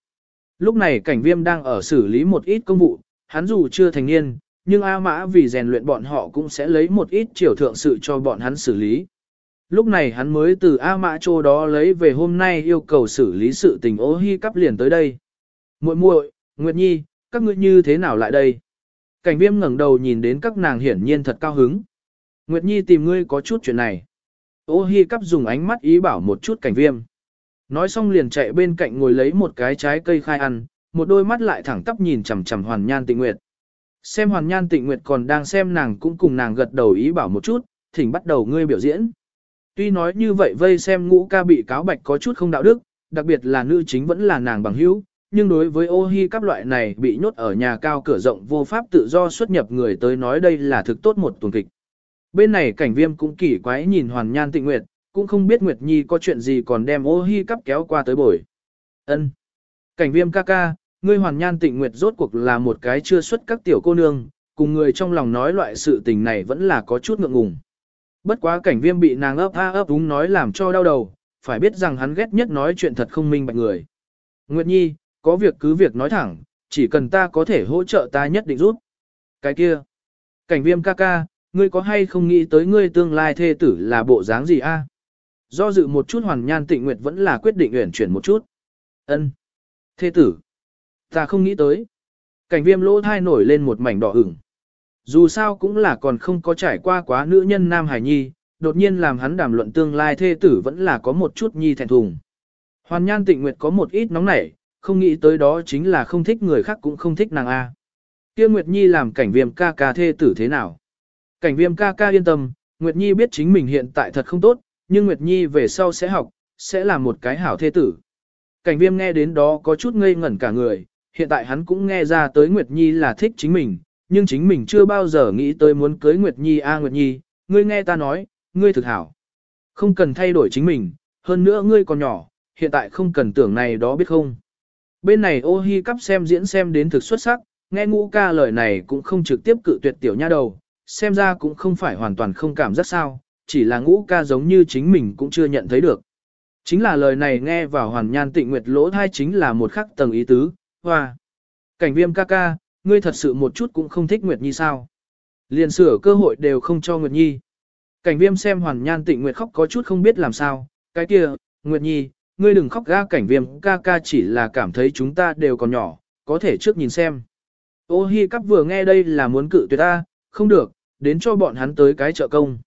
Lúc này cảnh viêm đang ở xử lý một ít công vụ, hắn dù chưa thành niên, nhưng A Mã vì rèn luyện bọn họ cũng sẽ lấy một ít triều thượng sự cho bọn hắn xử lý. Lúc này hắn mới từ A Mã Châu đó lấy về hôm nay yêu cầu xử lý sự tình ô hi cắp liền tới đây. muội muội, Nguyệt Nhi, các ngươi như thế nào lại đây? Cảnh viêm ngẩng đầu nhìn đến các nàng hiển nhiên thật cao hứng. Nguyệt Nhi tìm ngươi có chút chuyện này. Ô hi cắp dùng ánh mắt ý bảo một chút cảnh viêm. Nói xong liền chạy bên cạnh ngồi lấy một cái trái cây khai ăn, một đôi mắt lại thẳng tắp nhìn chằm chằm Hoàn Nhan Tịnh Nguyệt. Xem Hoàn Nhan Tịnh Nguyệt còn đang xem nàng cũng cùng nàng gật đầu ý bảo một chút, thỉnh bắt đầu ngươi biểu diễn. Tuy nói như vậy vây xem ngũ ca bị cáo bạch có chút không đạo đức, đặc biệt là nữ chính vẫn là nàng bằng hữu, nhưng đối với ô hi các loại này bị nhốt ở nhà cao cửa rộng vô pháp tự do xuất nhập người tới nói đây là thực tốt một tuần kịch. Bên này cảnh viêm cũng kỳ quái nhìn hoàn nhan tịnh nguyệt, cũng không biết Nguyệt Nhi có chuyện gì còn đem ô hi cắp kéo qua tới bồi. ân Cảnh viêm ca ca, ngươi hoàn nhan tịnh nguyệt rốt cuộc là một cái chưa xuất các tiểu cô nương, cùng người trong lòng nói loại sự tình này vẫn là có chút ngượng ngùng. Bất quá cảnh viêm bị nàng ấp a ấp úng nói làm cho đau đầu, phải biết rằng hắn ghét nhất nói chuyện thật không minh bạch người. Nguyệt Nhi, có việc cứ việc nói thẳng, chỉ cần ta có thể hỗ trợ ta nhất định rút. Cái kia, cảnh viêm ca ca, ngươi có hay không nghĩ tới ngươi tương lai thê tử là bộ dáng gì a? Do dự một chút hoàn nhan tịnh nguyệt vẫn là quyết định uyển chuyển một chút. Ân, Thê tử. Ta không nghĩ tới. Cảnh viêm lỗ thai nổi lên một mảnh đỏ ửng. Dù sao cũng là còn không có trải qua quá nữ nhân Nam Hải Nhi, đột nhiên làm hắn đàm luận tương lai thê tử vẫn là có một chút nhi thẹn thùng. Hoàn nhan tịnh nguyệt có một ít nóng nảy, không nghĩ tới đó chính là không thích người khác cũng không thích nàng A. Kia Nguyệt Nhi làm cảnh viêm ca ca thê tử thế nào? Cảnh viêm ca ca yên tâm, Nguyệt Nhi biết chính mình hiện tại thật không tốt, nhưng Nguyệt Nhi về sau sẽ học, sẽ là một cái hảo thê tử. Cảnh viêm nghe đến đó có chút ngây ngẩn cả người, hiện tại hắn cũng nghe ra tới Nguyệt Nhi là thích chính mình, nhưng chính mình chưa bao giờ nghĩ tới muốn cưới Nguyệt Nhi a Nguyệt Nhi, ngươi nghe ta nói, ngươi thực hảo. Không cần thay đổi chính mình, hơn nữa ngươi còn nhỏ, hiện tại không cần tưởng này đó biết không. Bên này ô hi cắp xem diễn xem đến thực xuất sắc, nghe ngũ ca lời này cũng không trực tiếp cự tuyệt tiểu nha đầu, xem ra cũng không phải hoàn toàn không cảm giác sao, chỉ là ngũ ca giống như chính mình cũng chưa nhận thấy được. Chính là lời này nghe vào hoàn nhan tịnh nguyệt lỗ thai chính là một khắc tầng ý tứ, hoa. Cảnh viêm ca ca, ngươi thật sự một chút cũng không thích Nguyệt Nhi sao. Liền sửa cơ hội đều không cho Nguyệt Nhi. Cảnh viêm xem hoàn nhan tịnh Nguyệt khóc có chút không biết làm sao, cái kia, Nguyệt Nhi, ngươi đừng khóc ga cảnh viêm ca ca chỉ là cảm thấy chúng ta đều còn nhỏ, có thể trước nhìn xem. Ô hi cắp vừa nghe đây là muốn cự tuyệt ta, không được, đến cho bọn hắn tới cái trợ công.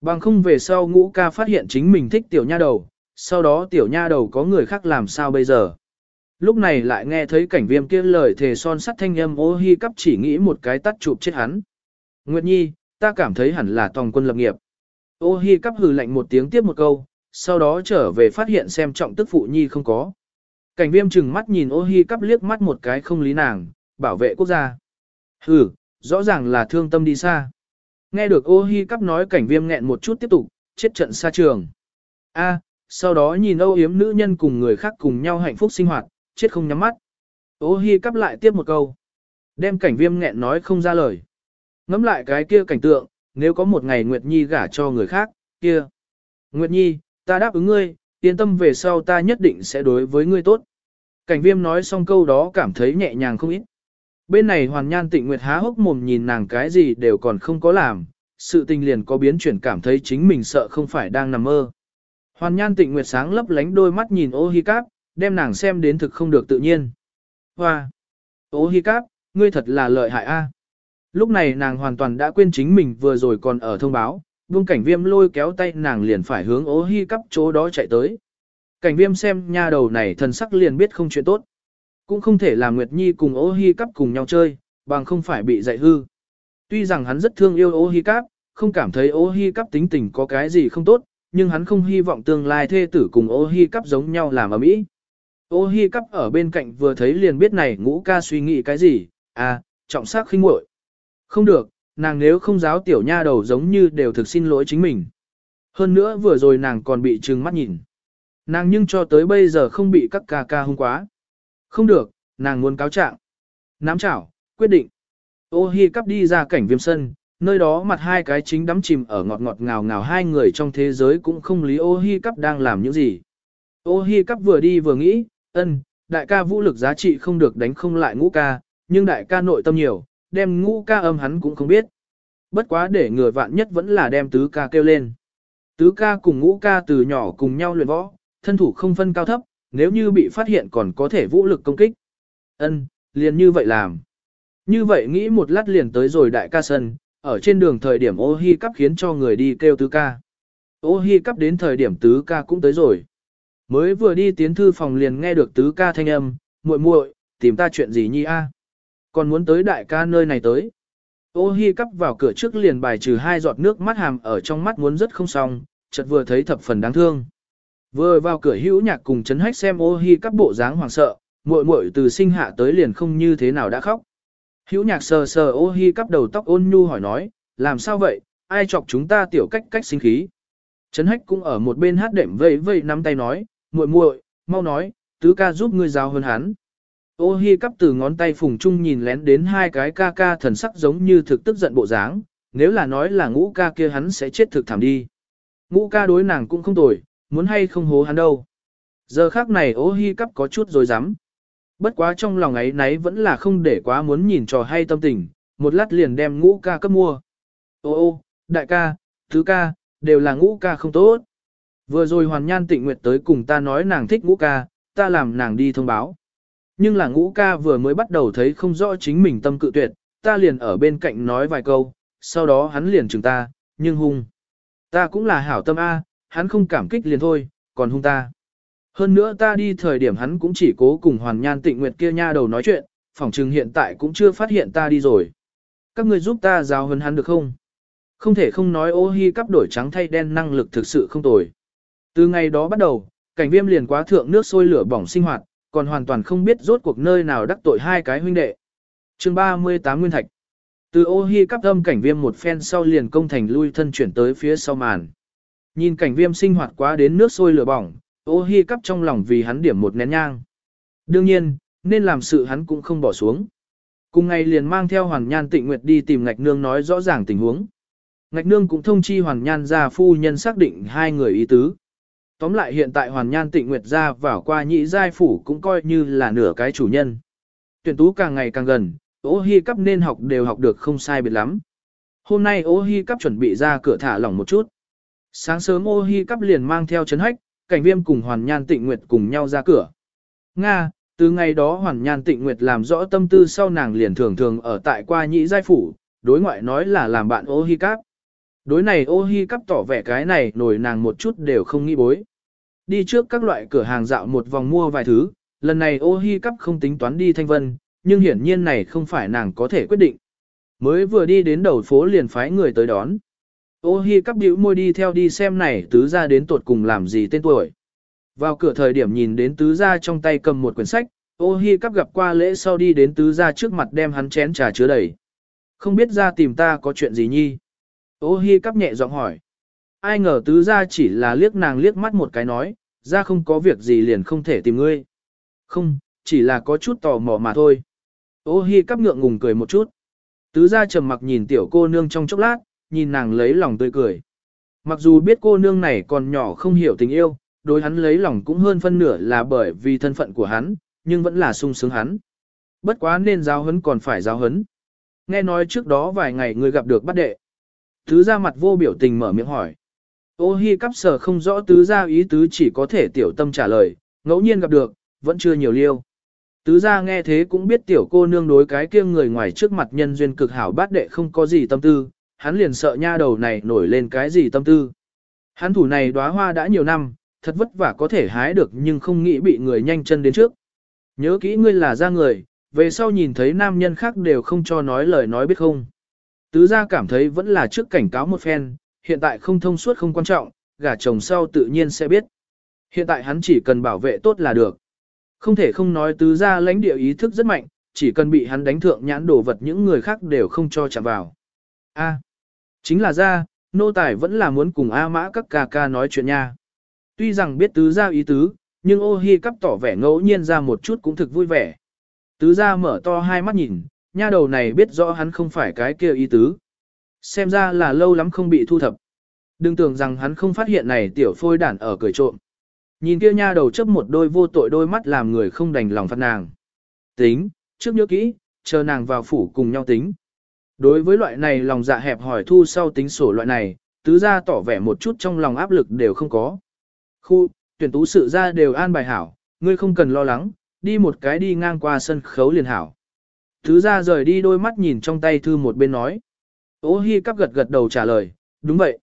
Bằng không về sau ngũ ca phát hiện chính mình thích tiểu nha đầu, sau đó tiểu nha đầu có người khác làm sao bây giờ. Lúc này lại nghe thấy cảnh viêm kia lời thề son sắt thanh âm ô hi cắp chỉ nghĩ một cái tắt chụp chết hắn. Nguyệt Nhi, ta cảm thấy hẳn là tòng quân lập nghiệp. Ô hi cắp hừ lạnh một tiếng tiếp một câu, sau đó trở về phát hiện xem trọng tức phụ nhi không có. Cảnh viêm chừng mắt nhìn ô hi cắp liếc mắt một cái không lý nàng, bảo vệ quốc gia. Hừ, rõ ràng là thương tâm đi xa. Nghe được ô hi cắp nói cảnh viêm nghẹn một chút tiếp tục, chết trận xa trường. A, sau đó nhìn âu yếm nữ nhân cùng người khác cùng nhau hạnh phúc sinh hoạt, chết không nhắm mắt. Ô hi cắp lại tiếp một câu. Đem cảnh viêm nghẹn nói không ra lời. Ngắm lại cái kia cảnh tượng, nếu có một ngày Nguyệt Nhi gả cho người khác, kia. Nguyệt Nhi, ta đáp ứng ngươi, yên tâm về sau ta nhất định sẽ đối với ngươi tốt. Cảnh viêm nói xong câu đó cảm thấy nhẹ nhàng không ít. Bên này hoàn nhan tịnh nguyệt há hốc mồm nhìn nàng cái gì đều còn không có làm, sự tình liền có biến chuyển cảm thấy chính mình sợ không phải đang nằm mơ. Hoàn nhan tịnh nguyệt sáng lấp lánh đôi mắt nhìn ô hi cáp, đem nàng xem đến thực không được tự nhiên. Hoa! Ô hi cáp, ngươi thật là lợi hại a. À. Lúc này nàng hoàn toàn đã quên chính mình vừa rồi còn ở thông báo, Vương cảnh viêm lôi kéo tay nàng liền phải hướng ố hi cắp chỗ đó chạy tới. Cảnh viêm xem nha đầu này thần sắc liền biết không chuyện tốt. Cũng không thể làm Nguyệt Nhi cùng ô hi cắp cùng nhau chơi, bằng không phải bị dạy hư. Tuy rằng hắn rất thương yêu ô hi cắp, không cảm thấy ô hi cắp tính tình có cái gì không tốt, nhưng hắn không hy vọng tương lai thê tử cùng ô hi cắp giống nhau làm ở mỹ. Ô hi cắp ở bên cạnh vừa thấy liền biết này ngũ ca suy nghĩ cái gì, à, trọng sắc khinh muội. Không được, nàng nếu không giáo tiểu nha đầu giống như đều thực xin lỗi chính mình. Hơn nữa vừa rồi nàng còn bị trừng mắt nhìn. Nàng nhưng cho tới bây giờ không bị các ca ca hung quá. Không được, nàng muốn cáo trạng. Nắm chảo, quyết định. Ô hi cắp đi ra cảnh viêm sân, nơi đó mặt hai cái chính đắm chìm ở ngọt ngọt ngào ngào hai người trong thế giới cũng không lý ô hi cắp đang làm những gì. Ô hi cắp vừa đi vừa nghĩ, ân, đại ca vũ lực giá trị không được đánh không lại ngũ ca, nhưng đại ca nội tâm nhiều, đem ngũ ca âm hắn cũng không biết. Bất quá để người vạn nhất vẫn là đem tứ ca kêu lên. Tứ ca cùng ngũ ca từ nhỏ cùng nhau luyện võ, thân thủ không phân cao thấp, nếu như bị phát hiện còn có thể vũ lực công kích. Ân, liền như vậy làm. Như vậy nghĩ một lát liền tới rồi đại ca sân, ở trên đường thời điểm ô hi cắp khiến cho người đi kêu tứ ca. Ô hi cắp đến thời điểm tứ ca cũng tới rồi. Mới vừa đi tiến thư phòng liền nghe được tứ ca thanh âm, muội muội, tìm ta chuyện gì nhi a? Còn muốn tới đại ca nơi này tới. Ô hi cắp vào cửa trước liền bài trừ hai giọt nước mắt hàm ở trong mắt muốn rất không xong, chợt vừa thấy thập phần đáng thương. Vừa vào cửa hữu nhạc cùng chấn hách xem ô hi cắp bộ dáng hoảng sợ, muội muội từ sinh hạ tới liền không như thế nào đã khóc. Hữu nhạc sờ sờ ô hi cắp đầu tóc ôn nhu hỏi nói, làm sao vậy, ai chọc chúng ta tiểu cách cách sinh khí. Trấn hách cũng ở một bên hát đệm vây vây nắm tay nói, muội muội, mau nói, tứ ca giúp ngươi giáo hơn hắn. Ô hi cắp từ ngón tay phùng chung nhìn lén đến hai cái ca ca thần sắc giống như thực tức giận bộ dáng, nếu là nói là ngũ ca kia hắn sẽ chết thực thảm đi. Ngũ ca đối nàng cũng không tồi, muốn hay không hố hắn đâu. Giờ khác này ô hi cắp có chút rồi dám. Bất quá trong lòng ấy nấy vẫn là không để quá muốn nhìn trò hay tâm tình, một lát liền đem ngũ ca cấp mua. Ô ô, đại ca, thứ ca, đều là ngũ ca không tốt. Vừa rồi hoàn nhan tịnh nguyệt tới cùng ta nói nàng thích ngũ ca, ta làm nàng đi thông báo. Nhưng là ngũ ca vừa mới bắt đầu thấy không rõ chính mình tâm cự tuyệt, ta liền ở bên cạnh nói vài câu, sau đó hắn liền chừng ta, nhưng hung. Ta cũng là hảo tâm A, hắn không cảm kích liền thôi, còn hung ta. Hơn nữa ta đi thời điểm hắn cũng chỉ cố cùng hoàn nhan tịnh nguyệt kia nha đầu nói chuyện, phỏng chừng hiện tại cũng chưa phát hiện ta đi rồi. Các người giúp ta giáo hơn hắn được không? Không thể không nói ô hi cắp đổi trắng thay đen năng lực thực sự không tồi. Từ ngày đó bắt đầu, cảnh viêm liền quá thượng nước sôi lửa bỏng sinh hoạt, còn hoàn toàn không biết rốt cuộc nơi nào đắc tội hai cái huynh đệ. chương 38 Nguyên Thạch Từ ô hi cắp âm cảnh viêm một phen sau liền công thành lui thân chuyển tới phía sau màn. Nhìn cảnh viêm sinh hoạt quá đến nước sôi lửa bỏng, ô hi cắp trong lòng vì hắn điểm một nén nhang. Đương nhiên, nên làm sự hắn cũng không bỏ xuống. Cùng ngày liền mang theo Hoàn Nhan Tịnh Nguyệt đi tìm Ngạch Nương nói rõ ràng tình huống. Ngạch Nương cũng thông chi Hoàn Nhan gia phu nhân xác định hai người ý tứ. Tóm lại hiện tại Hoàn Nhan Tịnh Nguyệt ra vào qua nhị giai phủ cũng coi như là nửa cái chủ nhân. Tuyển tú càng ngày càng gần, ô hi cắp nên học đều học được không sai biệt lắm. Hôm nay ô hi cắp chuẩn bị ra cửa thả lỏng một chút. Sáng sớm ô hi cắp liền mang theo chấn hách, cảnh viêm cùng Hoàn Nhan Tịnh Nguyệt cùng nhau ra cửa. Nga, từ ngày đó Hoàn Nhan Tịnh Nguyệt làm rõ tâm tư sau nàng liền thường thường ở tại qua nhị giai phủ, đối ngoại nói là làm bạn ô hi cắp. Đối này ô hi cắp tỏ vẻ cái này nổi nàng một chút đều không nghĩ bối. Đi trước các loại cửa hàng dạo một vòng mua vài thứ, lần này ô hi cắp không tính toán đi thanh vân, nhưng hiển nhiên này không phải nàng có thể quyết định. Mới vừa đi đến đầu phố liền phái người tới đón. Ô hi cắp bĩu môi đi theo đi xem này tứ ra đến tuột cùng làm gì tên tuổi. Vào cửa thời điểm nhìn đến tứ gia trong tay cầm một quyển sách, ô hi cắp gặp qua lễ sau đi đến tứ gia trước mặt đem hắn chén trà chứa đầy. Không biết ra tìm ta có chuyện gì nhi. Ô hi cắp nhẹ giọng hỏi. Ai ngờ tứ gia chỉ là liếc nàng liếc mắt một cái nói, ra không có việc gì liền không thể tìm ngươi. Không, chỉ là có chút tò mò mà thôi. Ô hi cắp ngượng ngùng cười một chút. Tứ gia trầm mặc nhìn tiểu cô nương trong chốc lát, nhìn nàng lấy lòng tươi cười. Mặc dù biết cô nương này còn nhỏ không hiểu tình yêu, đối hắn lấy lòng cũng hơn phân nửa là bởi vì thân phận của hắn, nhưng vẫn là sung sướng hắn. Bất quá nên giáo hấn còn phải giáo hấn. Nghe nói trước đó vài ngày người gặp được bắt đệ. Tứ ra mặt vô biểu tình mở miệng hỏi. Ô hi cắp sở không rõ tứ ra ý tứ chỉ có thể tiểu tâm trả lời, ngẫu nhiên gặp được, vẫn chưa nhiều liêu. Tứ ra nghe thế cũng biết tiểu cô nương đối cái kia người ngoài trước mặt nhân duyên cực hảo bát đệ không có gì tâm tư, hắn liền sợ nha đầu này nổi lên cái gì tâm tư. Hắn thủ này đóa hoa đã nhiều năm, thật vất vả có thể hái được nhưng không nghĩ bị người nhanh chân đến trước. Nhớ kỹ ngươi là ra người, về sau nhìn thấy nam nhân khác đều không cho nói lời nói biết không. Tứ gia cảm thấy vẫn là trước cảnh cáo một phen, hiện tại không thông suốt không quan trọng, gả chồng sau tự nhiên sẽ biết. Hiện tại hắn chỉ cần bảo vệ tốt là được. Không thể không nói tứ gia lãnh địa ý thức rất mạnh, chỉ cần bị hắn đánh thượng nhãn đồ vật những người khác đều không cho chạm vào. A, chính là ra, nô tài vẫn là muốn cùng A mã các ca ca nói chuyện nha. Tuy rằng biết tứ gia ý tứ, nhưng ô hi cắp tỏ vẻ ngẫu nhiên ra một chút cũng thực vui vẻ. Tứ gia mở to hai mắt nhìn, nha đầu này biết rõ hắn không phải cái kia ý tứ. Xem ra là lâu lắm không bị thu thập. Đừng tưởng rằng hắn không phát hiện này tiểu phôi đản ở cười trộm. Nhìn kia nha đầu chấp một đôi vô tội đôi mắt làm người không đành lòng phát nàng. Tính, trước nhớ kỹ, chờ nàng vào phủ cùng nhau tính. Đối với loại này lòng dạ hẹp hỏi thu sau tính sổ loại này, tứ gia tỏ vẻ một chút trong lòng áp lực đều không có. Khu, tuyển tú sự ra đều an bài hảo, ngươi không cần lo lắng, đi một cái đi ngang qua sân khấu liền hảo. Tứ gia rời đi đôi mắt nhìn trong tay thư một bên nói. Ô hi cắp gật gật đầu trả lời, đúng vậy.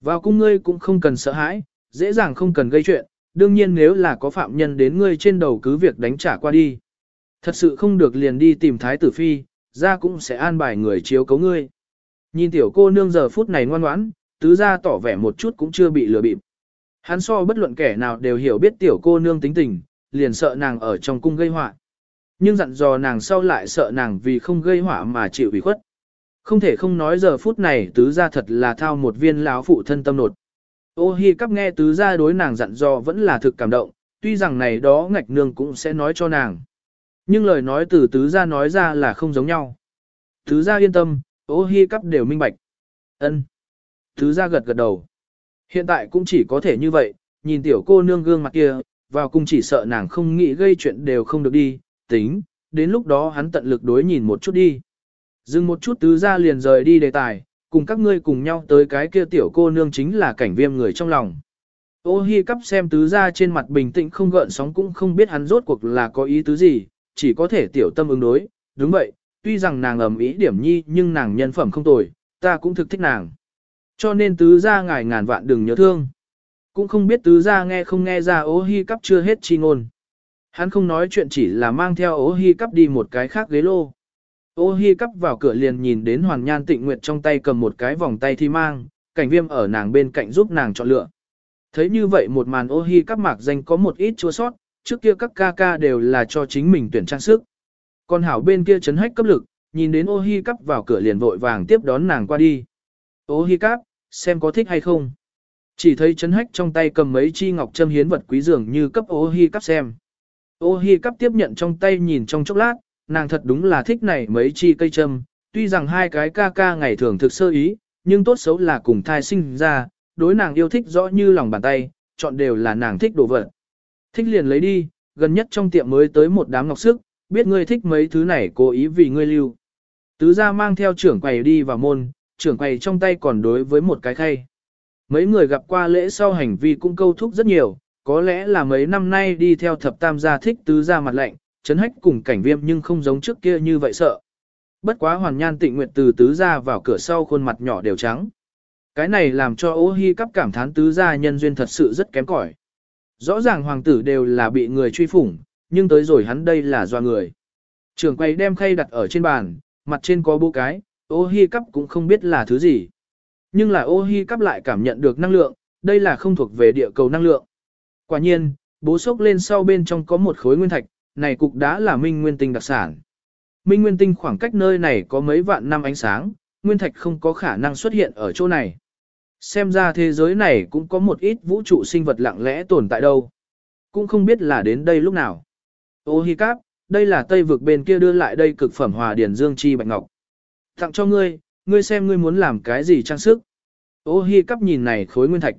Vào cung ngươi cũng không cần sợ hãi, dễ dàng không cần gây chuyện, đương nhiên nếu là có phạm nhân đến ngươi trên đầu cứ việc đánh trả qua đi. Thật sự không được liền đi tìm thái tử phi, ra cũng sẽ an bài người chiếu cấu ngươi. Nhìn tiểu cô nương giờ phút này ngoan ngoãn, tứ ra tỏ vẻ một chút cũng chưa bị lừa bịp. Hắn so bất luận kẻ nào đều hiểu biết tiểu cô nương tính tình, liền sợ nàng ở trong cung gây họa. Nhưng dặn dò nàng sau lại sợ nàng vì không gây hỏa mà chịu ủy khuất. Không thể không nói giờ phút này tứ gia thật là thao một viên lão phụ thân tâm nột. Ô hi cắp nghe tứ gia đối nàng dặn dò vẫn là thực cảm động, tuy rằng này đó ngạch nương cũng sẽ nói cho nàng. Nhưng lời nói từ tứ gia nói ra là không giống nhau. Tứ gia yên tâm, ô hi cắp đều minh bạch. ân Tứ gia gật gật đầu. Hiện tại cũng chỉ có thể như vậy, nhìn tiểu cô nương gương mặt kia, vào cùng chỉ sợ nàng không nghĩ gây chuyện đều không được đi, tính, đến lúc đó hắn tận lực đối nhìn một chút đi. Dừng một chút tứ ra liền rời đi đề tài, cùng các ngươi cùng nhau tới cái kia tiểu cô nương chính là cảnh viêm người trong lòng. Ô hi cắp xem tứ ra trên mặt bình tĩnh không gợn sóng cũng không biết hắn rốt cuộc là có ý tứ gì, chỉ có thể tiểu tâm ứng đối, đúng vậy, tuy rằng nàng ầm ý điểm nhi nhưng nàng nhân phẩm không tồi, ta cũng thực thích nàng. Cho nên tứ ra ngài ngàn vạn đừng nhớ thương. Cũng không biết tứ ra nghe không nghe ra ô hi cắp chưa hết chi ngôn. Hắn không nói chuyện chỉ là mang theo ô hi cắp đi một cái khác ghế lô. Ô hi cắp vào cửa liền nhìn đến hoàn nhan tịnh nguyệt trong tay cầm một cái vòng tay thi mang, cảnh viêm ở nàng bên cạnh giúp nàng chọn lựa. Thấy như vậy một màn ô hi cắp mạc danh có một ít chua sót, trước kia các ca ca đều là cho chính mình tuyển trang sức. Còn hảo bên kia chấn hách cấp lực, nhìn đến ô hi cắp vào cửa liền vội vàng tiếp đón nàng qua đi. Ô hi cắp, xem có thích hay không. Chỉ thấy chấn hách trong tay cầm mấy chi ngọc châm hiến vật quý dường như cấp ô hi cắp xem. Ô hi cắp tiếp nhận trong tay nhìn trong chốc lát, nàng thật đúng là thích này mấy chi cây châm, tuy rằng hai cái ca ca ngày thường thực sơ ý, nhưng tốt xấu là cùng thai sinh ra, đối nàng yêu thích rõ như lòng bàn tay, chọn đều là nàng thích đồ vật. Thích liền lấy đi, gần nhất trong tiệm mới tới một đám ngọc sức, biết ngươi thích mấy thứ này cố ý vì ngươi lưu. Tứ gia mang theo trưởng quầy đi vào môn, trưởng quầy trong tay còn đối với một cái khay. Mấy người gặp qua lễ sau hành vi cũng câu thúc rất nhiều, có lẽ là mấy năm nay đi theo thập tam gia thích tứ gia mặt lạnh, chấn hách cùng cảnh viêm nhưng không giống trước kia như vậy sợ. Bất quá hoàn nhan tịnh nguyện từ tứ gia vào cửa sau khuôn mặt nhỏ đều trắng. Cái này làm cho ô hi cắp cảm thán tứ gia nhân duyên thật sự rất kém cỏi. Rõ ràng hoàng tử đều là bị người truy phủng, nhưng tới rồi hắn đây là do người. Trường quay đem khay đặt ở trên bàn, mặt trên có bố cái, ô hi cắp cũng không biết là thứ gì. Nhưng là ô hi cắp lại cảm nhận được năng lượng, đây là không thuộc về địa cầu năng lượng. Quả nhiên, bố sốc lên sau bên trong có một khối nguyên thạch, này cục đá là minh nguyên tinh đặc sản. Minh nguyên tinh khoảng cách nơi này có mấy vạn năm ánh sáng, nguyên thạch không có khả năng xuất hiện ở chỗ này. Xem ra thế giới này cũng có một ít vũ trụ sinh vật lặng lẽ tồn tại đâu. Cũng không biết là đến đây lúc nào. Ô hi cáp, đây là tây vực bên kia đưa lại đây cực phẩm hòa điển dương chi bạch ngọc. Tặng cho ngươi, ngươi xem ngươi muốn làm cái gì trang sức. Ô hi cáp nhìn này khối nguyên thạch.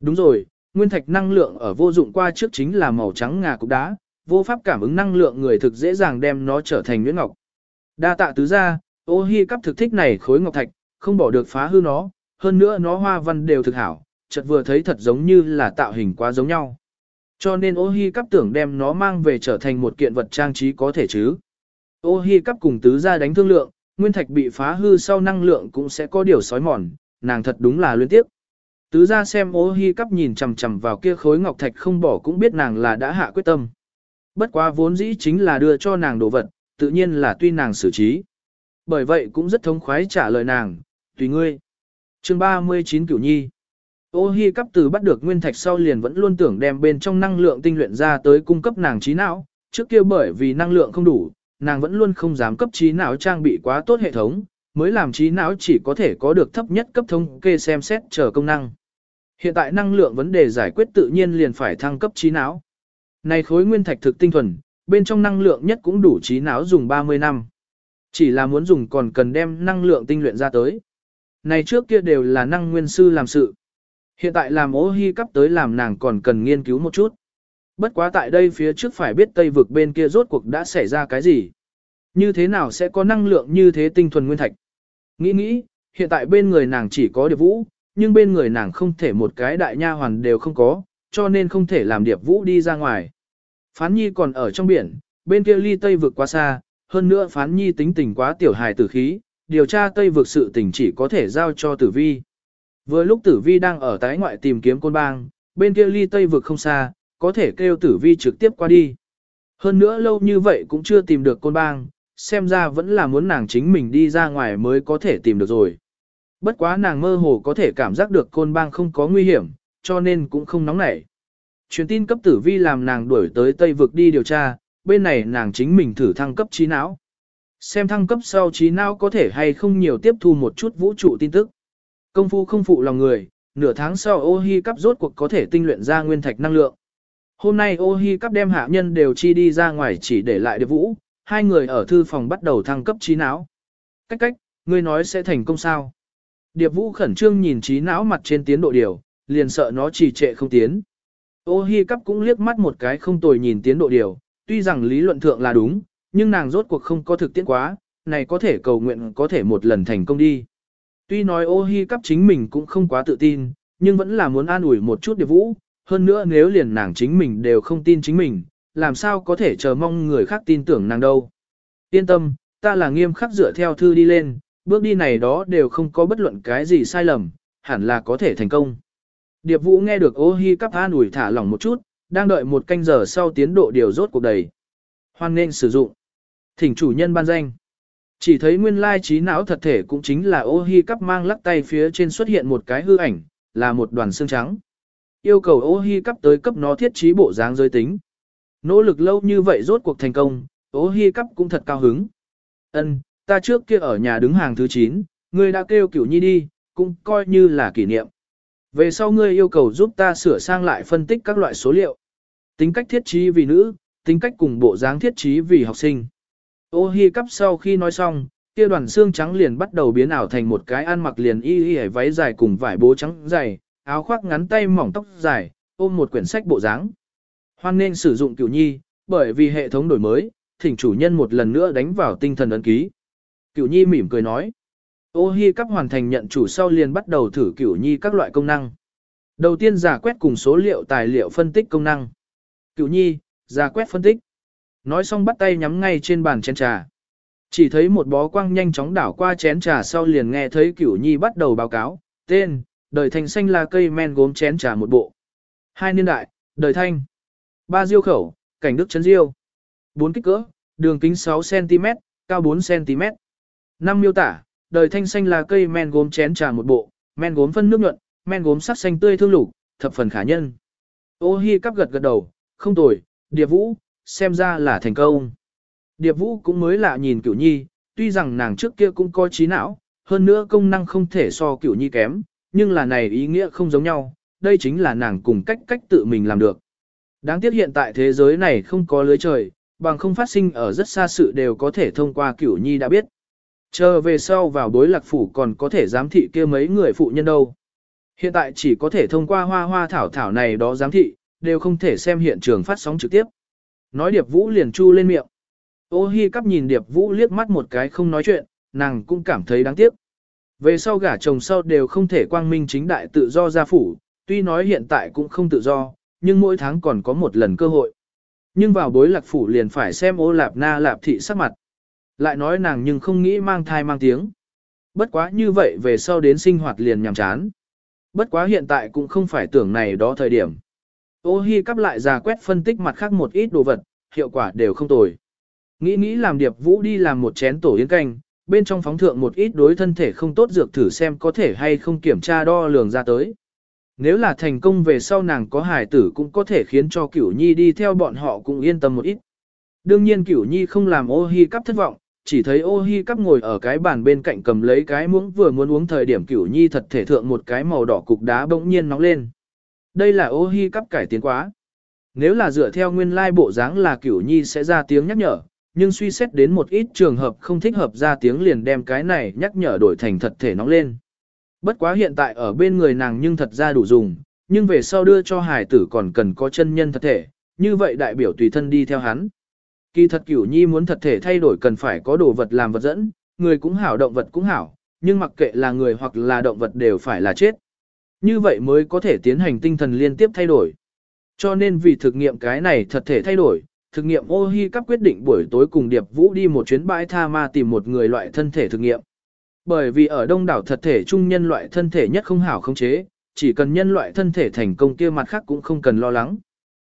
Đúng rồi, nguyên thạch năng lượng ở vô dụng qua trước chính là màu trắng ngà cục đá, vô pháp cảm ứng năng lượng người thực dễ dàng đem nó trở thành nhuyễn ngọc. Đa tạ tứ gia, ô hi cắp thực thích này khối ngọc thạch, không bỏ được phá hư nó, hơn nữa nó hoa văn đều thực hảo, chợt vừa thấy thật giống như là tạo hình quá giống nhau. Cho nên ô hi cắp tưởng đem nó mang về trở thành một kiện vật trang trí có thể chứ. Ô hi cắp cùng tứ gia đánh thương lượng, nguyên thạch bị phá hư sau năng lượng cũng sẽ có điều sói mòn, nàng thật đúng là luyến tiếp. Tứ ra xem ô hi cắp nhìn chằm chằm vào kia khối ngọc thạch không bỏ cũng biết nàng là đã hạ quyết tâm. Bất quá vốn dĩ chính là đưa cho nàng đồ vật, tự nhiên là tuy nàng xử trí. Bởi vậy cũng rất thống khoái trả lời nàng, tùy ngươi. chương 39 Cửu Nhi Ô hi cắp từ bắt được nguyên thạch sau liền vẫn luôn tưởng đem bên trong năng lượng tinh luyện ra tới cung cấp nàng trí não, trước kia bởi vì năng lượng không đủ, nàng vẫn luôn không dám cấp trí não trang bị quá tốt hệ thống, mới làm trí não chỉ có thể có được thấp nhất cấp thống kê xem xét chờ công năng. Hiện tại năng lượng vấn đề giải quyết tự nhiên liền phải thăng cấp trí não. Này khối nguyên thạch thực tinh thuần, bên trong năng lượng nhất cũng đủ trí não dùng 30 năm. Chỉ là muốn dùng còn cần đem năng lượng tinh luyện ra tới. Này trước kia đều là năng nguyên sư làm sự. Hiện tại làm ố hy cấp tới làm nàng còn cần nghiên cứu một chút. Bất quá tại đây phía trước phải biết Tây vực bên kia rốt cuộc đã xảy ra cái gì. Như thế nào sẽ có năng lượng như thế tinh thuần nguyên thạch. Nghĩ nghĩ, hiện tại bên người nàng chỉ có điệp vũ, nhưng bên người nàng không thể một cái đại nha hoàn đều không có, cho nên không thể làm điệp vũ đi ra ngoài. Phán nhi còn ở trong biển, bên kia ly Tây vực quá xa, hơn nữa phán nhi tính tình quá tiểu hài tử khí, điều tra Tây vực sự tình chỉ có thể giao cho tử vi. Vừa lúc tử vi đang ở tái ngoại tìm kiếm côn bang, bên kia ly Tây vực không xa, có thể kêu tử vi trực tiếp qua đi. Hơn nữa lâu như vậy cũng chưa tìm được côn bang, xem ra vẫn là muốn nàng chính mình đi ra ngoài mới có thể tìm được rồi. Bất quá nàng mơ hồ có thể cảm giác được côn bang không có nguy hiểm, cho nên cũng không nóng nảy. Truyền tin cấp tử vi làm nàng đuổi tới Tây vực đi điều tra, bên này nàng chính mình thử thăng cấp trí não. Xem thăng cấp sau trí não có thể hay không nhiều tiếp thu một chút vũ trụ tin tức. Công phu không phụ lòng người, nửa tháng sau ô hi cấp rốt cuộc có thể tinh luyện ra nguyên thạch năng lượng. Hôm nay ô hi cấp đem hạ nhân đều chi đi ra ngoài chỉ để lại điệp vũ, hai người ở thư phòng bắt đầu thăng cấp trí não. Cách cách, ngươi nói sẽ thành công sao? Điệp vũ khẩn trương nhìn trí não mặt trên tiến độ điều, liền sợ nó trì trệ không tiến. Ô hi cắp cũng liếc mắt một cái không tồi nhìn tiến độ điều, tuy rằng lý luận thượng là đúng, nhưng nàng rốt cuộc không có thực tiễn quá, này có thể cầu nguyện có thể một lần thành công đi. Tuy nói ô hi cắp chính mình cũng không quá tự tin, nhưng vẫn là muốn an ủi một chút điệp vũ, hơn nữa nếu liền nàng chính mình đều không tin chính mình, làm sao có thể chờ mong người khác tin tưởng nàng đâu. Yên tâm, ta là nghiêm khắc dựa theo thư đi lên, bước đi này đó đều không có bất luận cái gì sai lầm, hẳn là có thể thành công. Điệp Vũ nghe được ô hi cắp an ủi thả lỏng một chút, đang đợi một canh giờ sau tiến độ điều rốt cuộc đầy. Hoan nên sử dụng. Thỉnh chủ nhân ban danh. Chỉ thấy nguyên lai trí não thật thể cũng chính là ô hi cắp mang lắc tay phía trên xuất hiện một cái hư ảnh, là một đoàn xương trắng. Yêu cầu ô hi cắp tới cấp nó thiết trí bộ dáng giới tính. Nỗ lực lâu như vậy rốt cuộc thành công, ô hi cắp cũng thật cao hứng. Ân, ta trước kia ở nhà đứng hàng thứ 9, ngươi đã kêu cửu nhi đi, cũng coi như là kỷ niệm. Về sau ngươi yêu cầu giúp ta sửa sang lại phân tích các loại số liệu. Tính cách thiết trí vì nữ, tính cách cùng bộ dáng thiết trí vì học sinh. Ô hi cắp sau khi nói xong, kia đoàn xương trắng liền bắt đầu biến ảo thành một cái ăn mặc liền y y váy dài cùng vải bố trắng dày, áo khoác ngắn tay mỏng tóc dài, ôm một quyển sách bộ dáng. Hoan nên sử dụng cửu nhi, bởi vì hệ thống đổi mới, thỉnh chủ nhân một lần nữa đánh vào tinh thần ấn ký. Cửu nhi mỉm cười nói. Ô hi cắp hoàn thành nhận chủ sau liền bắt đầu thử cửu nhi các loại công năng. Đầu tiên giả quét cùng số liệu tài liệu phân tích công năng. Cửu nhi, giả quét phân tích. Nói xong bắt tay nhắm ngay trên bàn chén trà. Chỉ thấy một bó quang nhanh chóng đảo qua chén trà sau liền nghe thấy cửu nhi bắt đầu báo cáo. Tên, đời thành xanh là cây men gốm chén trà một bộ. Hai niên đại, đời thanh. Ba diêu khẩu, cảnh đức chấn diêu. Bốn kích cỡ, đường kính 6cm, cao 4cm. Năm miêu tả, đời thanh xanh là cây men gốm chén trà một bộ, men gốm phân nước nhuận, men gốm sắc xanh tươi thương lục, thập phần khả nhân. Ô hi cắp gật gật đầu, không tồi, điệp vũ, xem ra là thành công. Điệp vũ cũng mới lạ nhìn cửu nhi, tuy rằng nàng trước kia cũng có trí não, hơn nữa công năng không thể so cửu nhi kém, nhưng là này ý nghĩa không giống nhau, đây chính là nàng cùng cách cách tự mình làm được. Đáng tiếc hiện tại thế giới này không có lưới trời, bằng không phát sinh ở rất xa sự đều có thể thông qua cửu nhi đã biết. Chờ về sau vào bối lạc phủ còn có thể giám thị kia mấy người phụ nhân đâu. Hiện tại chỉ có thể thông qua hoa hoa thảo thảo này đó giám thị, đều không thể xem hiện trường phát sóng trực tiếp. Nói Điệp Vũ liền chu lên miệng. Ô hi cắp nhìn Điệp Vũ liếc mắt một cái không nói chuyện, nàng cũng cảm thấy đáng tiếc. Về sau gả chồng sau đều không thể quang minh chính đại tự do gia phủ, tuy nói hiện tại cũng không tự do, nhưng mỗi tháng còn có một lần cơ hội. Nhưng vào bối lạc phủ liền phải xem ô lạp na lạp thị sắc mặt. Lại nói nàng nhưng không nghĩ mang thai mang tiếng. Bất quá như vậy về sau đến sinh hoạt liền nhàm chán. Bất quá hiện tại cũng không phải tưởng này đó thời điểm. Ô hi cắp lại ra quét phân tích mặt khác một ít đồ vật, hiệu quả đều không tồi. Nghĩ nghĩ làm điệp vũ đi làm một chén tổ yến canh, bên trong phóng thượng một ít đối thân thể không tốt dược thử xem có thể hay không kiểm tra đo lường ra tới. Nếu là thành công về sau nàng có hài tử cũng có thể khiến cho cửu nhi đi theo bọn họ cũng yên tâm một ít. Đương nhiên cửu nhi không làm ô hi cắp thất vọng, chỉ thấy ô hi cắp ngồi ở cái bàn bên cạnh cầm lấy cái muỗng vừa muốn uống thời điểm cửu nhi thật thể thượng một cái màu đỏ cục đá bỗng nhiên nóng lên. Đây là ô hi cắp cải tiến quá. Nếu là dựa theo nguyên lai bộ dáng là cửu nhi sẽ ra tiếng nhắc nhở, nhưng suy xét đến một ít trường hợp không thích hợp ra tiếng liền đem cái này nhắc nhở đổi thành thật thể nóng lên. Bất quá hiện tại ở bên người nàng nhưng thật ra đủ dùng, nhưng về sau đưa cho hải tử còn cần có chân nhân thật thể, như vậy đại biểu tùy thân đi theo hắn. Kỳ thật cửu nhi muốn thật thể thay đổi cần phải có đồ vật làm vật dẫn, người cũng hảo động vật cũng hảo, nhưng mặc kệ là người hoặc là động vật đều phải là chết. Như vậy mới có thể tiến hành tinh thần liên tiếp thay đổi. Cho nên vì thực nghiệm cái này thật thể thay đổi, thực nghiệm ô hi các quyết định buổi tối cùng Điệp Vũ đi một chuyến bãi tha ma tìm một người loại thân thể thực nghiệm. Bởi vì ở đông đảo thật thể trung nhân loại thân thể nhất không hảo không chế, chỉ cần nhân loại thân thể thành công kia mặt khác cũng không cần lo lắng.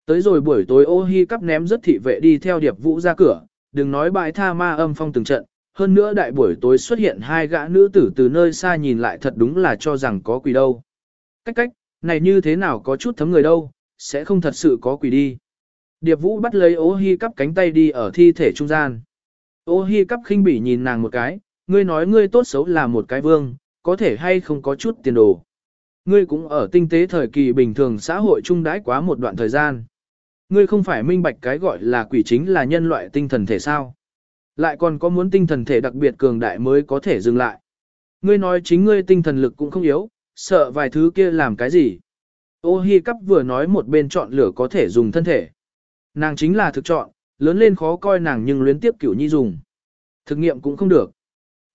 Tới rồi buổi tối ô hi cắp ném rất thị vệ đi theo điệp vũ ra cửa, đừng nói bãi tha ma âm phong từng trận, hơn nữa đại buổi tối xuất hiện hai gã nữ tử từ nơi xa nhìn lại thật đúng là cho rằng có quỷ đâu. Cách cách, này như thế nào có chút thấm người đâu, sẽ không thật sự có quỷ đi. Điệp vũ bắt lấy ô hi cắp cánh tay đi ở thi thể trung gian. Ô hi cắp khinh bỉ nhìn nàng một cái, ngươi nói ngươi tốt xấu là một cái vương, có thể hay không có chút tiền đồ. Ngươi cũng ở tinh tế thời kỳ bình thường xã hội trung đãi quá một đoạn thời gian. Ngươi không phải minh bạch cái gọi là quỷ chính là nhân loại tinh thần thể sao. Lại còn có muốn tinh thần thể đặc biệt cường đại mới có thể dừng lại. Ngươi nói chính ngươi tinh thần lực cũng không yếu, sợ vài thứ kia làm cái gì. Ô hi cắp vừa nói một bên chọn lửa có thể dùng thân thể. Nàng chính là thực chọn, lớn lên khó coi nàng nhưng luyến tiếp cửu nhi dùng. Thực nghiệm cũng không được.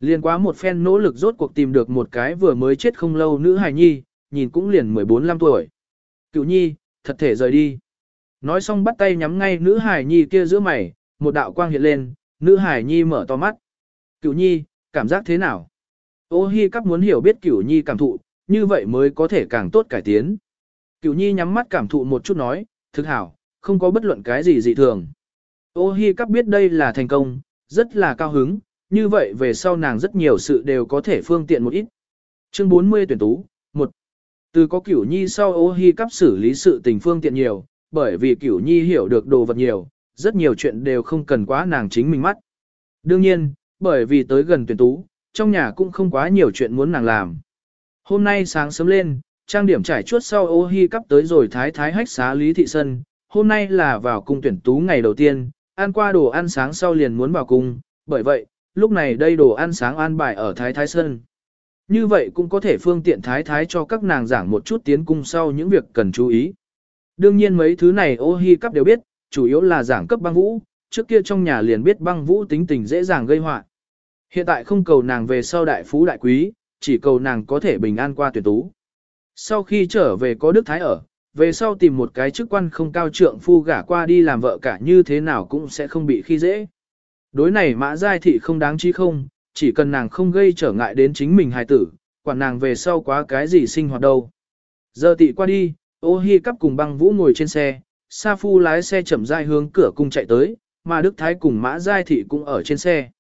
Liên quá một phen nỗ lực rốt cuộc tìm được một cái vừa mới chết không lâu nữ hài nhi, nhìn cũng liền 14-15 tuổi. Cửu nhi, thật thể rời đi. Nói xong bắt tay nhắm ngay nữ hải nhi kia giữa mày, một đạo quang hiện lên, nữ hải nhi mở to mắt. Cửu nhi, cảm giác thế nào? Ô hi cắp muốn hiểu biết cửu nhi cảm thụ, như vậy mới có thể càng tốt cải tiến. Cửu nhi nhắm mắt cảm thụ một chút nói, thực hảo, không có bất luận cái gì dị thường. Ô hi cắp biết đây là thành công, rất là cao hứng, như vậy về sau nàng rất nhiều sự đều có thể phương tiện một ít. Chương 40 tuyển tú, 1. Từ có cửu nhi sau ô hi cắp xử lý sự tình phương tiện nhiều, bởi vì cửu nhi hiểu được đồ vật nhiều, rất nhiều chuyện đều không cần quá nàng chính mình mắt. Đương nhiên, bởi vì tới gần tuyển tú, trong nhà cũng không quá nhiều chuyện muốn nàng làm. Hôm nay sáng sớm lên, trang điểm trải chuốt sau ô hi cắp tới rồi thái thái hách xá lý thị sân, hôm nay là vào cung tuyển tú ngày đầu tiên, ăn qua đồ ăn sáng sau liền muốn vào cung, bởi vậy, lúc này đây đồ ăn sáng an bài ở thái thái sân. Như vậy cũng có thể phương tiện thái thái cho các nàng giảng một chút tiến cung sau những việc cần chú ý. Đương nhiên mấy thứ này ô hi cắp đều biết, chủ yếu là giảng cấp băng vũ, trước kia trong nhà liền biết băng vũ tính tình dễ dàng gây họa. Hiện tại không cầu nàng về sau đại phú đại quý, chỉ cầu nàng có thể bình an qua tuyển tú. Sau khi trở về có Đức Thái ở, về sau tìm một cái chức quan không cao trượng phu gả qua đi làm vợ cả như thế nào cũng sẽ không bị khi dễ. Đối này mã giai thị không đáng chi không, chỉ cần nàng không gây trở ngại đến chính mình hài tử, quản nàng về sau quá cái gì sinh hoạt đâu. Giờ tị qua đi, ô hi cắp cùng băng vũ ngồi trên xe, Sa Phu lái xe chậm rãi hướng cửa cung chạy tới, mà Đức Thái cùng Mã Giai Thị cũng ở trên xe.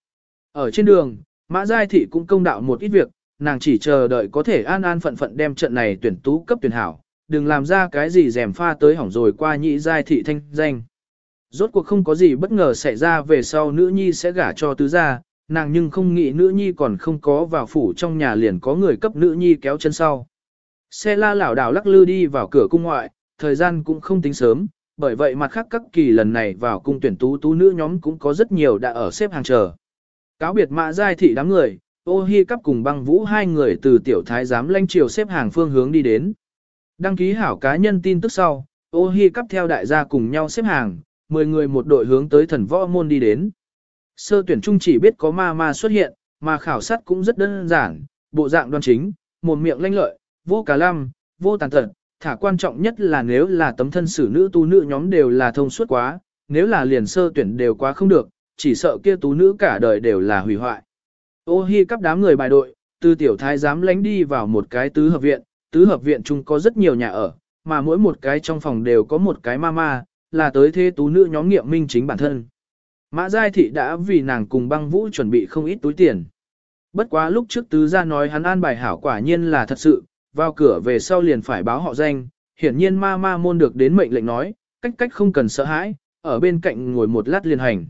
Ở trên đường, Mã Giai Thị cũng công đạo một ít việc, nàng chỉ chờ đợi có thể an an phận phận đem trận này tuyển tú cấp tuyển hảo, đừng làm ra cái gì rèm pha tới hỏng rồi qua nhị Giai Thị thanh danh. Rốt cuộc không có gì bất ngờ xảy ra về sau nữ nhi sẽ gả cho tứ gia, nàng nhưng không nghĩ nữ nhi còn không có vào phủ trong nhà liền có người cấp nữ nhi kéo chân sau. Xe la lảo đảo lắc lư đi vào cửa cung ngoại, thời gian cũng không tính sớm, bởi vậy mặt khác các kỳ lần này vào cung tuyển tú tú nữ nhóm cũng có rất nhiều đã ở xếp hàng chờ. Cáo biệt mã giai thị đám người, ô hi cắp cùng băng vũ hai người từ tiểu thái giám lanh triều xếp hàng phương hướng đi đến. Đăng ký hảo cá nhân tin tức sau, ô hi cắp theo đại gia cùng nhau xếp hàng, 10 người một đội hướng tới thần võ môn đi đến. Sơ tuyển trung chỉ biết có ma ma xuất hiện, mà khảo sát cũng rất đơn giản, bộ dạng đoan chính, một miệng lanh lợi, vô cả lăm, vô tàn tật, thả quan trọng nhất là nếu là tấm thân xử nữ tu nữ nhóm đều là thông suốt quá, nếu là liền sơ tuyển đều quá không được, chỉ sợ kia tú nữ cả đời đều là hủy hoại. Ô hi cắp đám người bài đội, từ tiểu thái giám lánh đi vào một cái tứ hợp viện, tứ hợp viện chung có rất nhiều nhà ở, mà mỗi một cái trong phòng đều có một cái mama, là tới thế tú nữ nhóm nghiệm minh chính bản thân. Mã Giai Thị đã vì nàng cùng băng vũ chuẩn bị không ít túi tiền. Bất quá lúc trước tứ gia nói hắn an bài hảo quả nhiên là thật sự, vào cửa về sau liền phải báo họ danh, hiển nhiên ma ma môn được đến mệnh lệnh nói, cách cách không cần sợ hãi, ở bên cạnh ngồi một lát liền hành.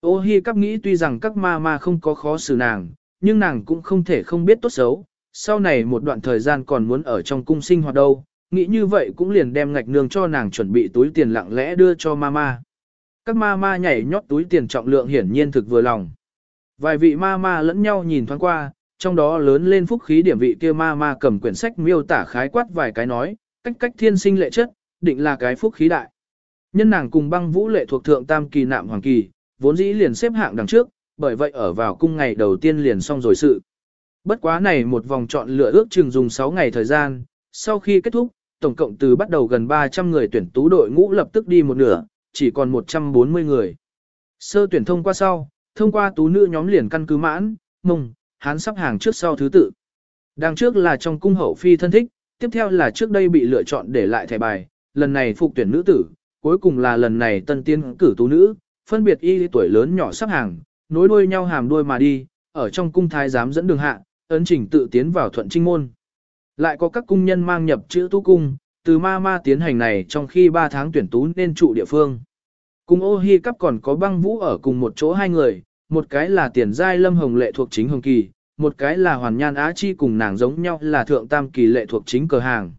Ô hi cắp nghĩ tuy rằng các ma ma không có khó xử nàng, nhưng nàng cũng không thể không biết tốt xấu, sau này một đoạn thời gian còn muốn ở trong cung sinh hoạt đâu, nghĩ như vậy cũng liền đem ngạch nương cho nàng chuẩn bị túi tiền lặng lẽ đưa cho ma ma. Các ma ma nhảy nhót túi tiền trọng lượng hiển nhiên thực vừa lòng. Vài vị ma ma lẫn nhau nhìn thoáng qua, trong đó lớn lên phúc khí điểm vị kia ma ma cầm quyển sách miêu tả khái quát vài cái nói, cách cách thiên sinh lệ chất, định là cái phúc khí đại. Nhân nàng cùng băng vũ lệ thuộc thượng tam kỳ nạm hoàng kỳ, vốn dĩ liền xếp hạng đằng trước, bởi vậy ở vào cung ngày đầu tiên liền xong rồi sự. Bất quá này một vòng chọn lựa ước chừng dùng 6 ngày thời gian, sau khi kết thúc, tổng cộng từ bắt đầu gần 300 người tuyển tú đội ngũ lập tức đi một nửa, chỉ còn 140 người. Sơ tuyển thông qua sau, thông qua tú nữ nhóm liền căn cứ mãn, mông, hắn sắp hàng trước sau thứ tự. Đằng trước là trong cung hậu phi thân thích, tiếp theo là trước đây bị lựa chọn để lại thẻ bài, lần này phục tuyển nữ tử, cuối cùng là lần này tân tiên cử tú nữ, phân biệt y tuổi lớn nhỏ sắp hàng, nối đuôi nhau hàm đuôi mà đi, ở trong cung thái giám dẫn đường hạ, ấn trình tự tiến vào thuận trinh môn. Lại có các cung nhân mang nhập chữ tú cung, từ ma ma tiến hành này trong khi 3 tháng tuyển tú nên trụ địa phương. Cùng ô hi cắp còn có băng vũ ở cùng một chỗ hai người, một cái là tiền giai lâm hồng lệ thuộc chính hồng kỳ, một cái là hoàn nhan á chi cùng nàng giống nhau là thượng tam kỳ lệ thuộc chính cờ hàng.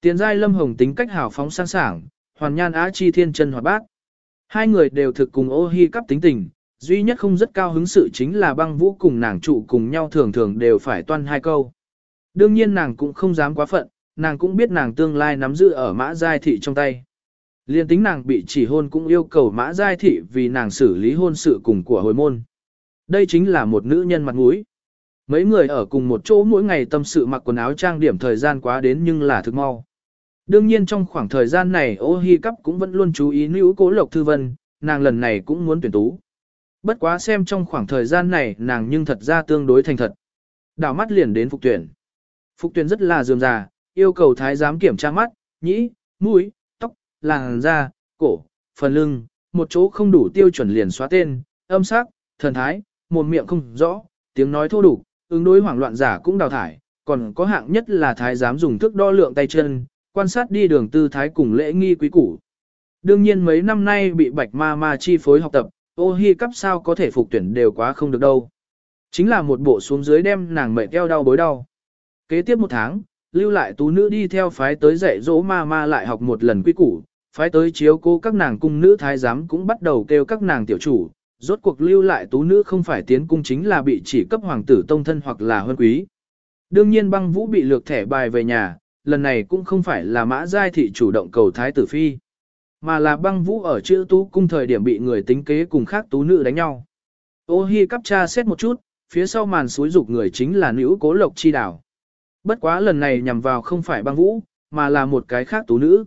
Tiền giai lâm hồng tính cách hào phóng sang sảng, hoàn nhan á chi thiên chân hoạt bát. Hai người đều thực cùng ô hi cắp tính tình, duy nhất không rất cao hứng sự chính là băng vũ cùng nàng trụ cùng nhau thường thường đều phải toan hai câu. Đương nhiên nàng cũng không dám quá phận, nàng cũng biết nàng tương lai nắm giữ ở mã giai thị trong tay. Liên tính nàng bị chỉ hôn cũng yêu cầu mã giai thị vì nàng xử lý hôn sự cùng của hồi môn. Đây chính là một nữ nhân mặt mũi. Mấy người ở cùng một chỗ mỗi ngày tâm sự mặc quần áo trang điểm thời gian quá đến nhưng là thực mau. Đương nhiên trong khoảng thời gian này ô hi cắp cũng vẫn luôn chú ý nữ cố lộc thư vân, nàng lần này cũng muốn tuyển tú. Bất quá xem trong khoảng thời gian này nàng nhưng thật ra tương đối thành thật. Đảo mắt liền đến phục tuyển. Phục tuyển rất là dườm già, yêu cầu thái giám kiểm tra mắt, nhĩ, mũi, làn da, cổ, phần lưng, một chỗ không đủ tiêu chuẩn liền xóa tên, âm sắc, thần thái, mồm miệng không rõ, tiếng nói thô đủ, ứng đối hoảng loạn giả cũng đào thải, còn có hạng nhất là thái giám dùng thước đo lượng tay chân, quan sát đi đường tư thái cùng lễ nghi quý củ. Đương nhiên mấy năm nay bị bạch ma ma chi phối học tập, ô hi cấp sao có thể phục tuyển đều quá không được đâu. Chính là một bộ xuống dưới đem nàng mệt eo đau bối đau. Kế tiếp một tháng, lưu lại tú nữ đi theo phái tới dạy dỗ ma ma lại học một lần quý củ, phái tới chiếu cô các nàng cung nữ thái giám cũng bắt đầu kêu các nàng tiểu chủ, rốt cuộc lưu lại tú nữ không phải tiến cung chính là bị chỉ cấp hoàng tử tông thân hoặc là huân quý. Đương nhiên băng vũ bị lược thẻ bài về nhà, lần này cũng không phải là mã giai thị chủ động cầu thái tử phi, mà là băng vũ ở chữ tú cung thời điểm bị người tính kế cùng khác tú nữ đánh nhau. Ô hi cắp cha xét một chút, phía sau màn suối dục người chính là nữ cố lộc chi đảo. Bất quá lần này nhằm vào không phải băng vũ, mà là một cái khác tú nữ.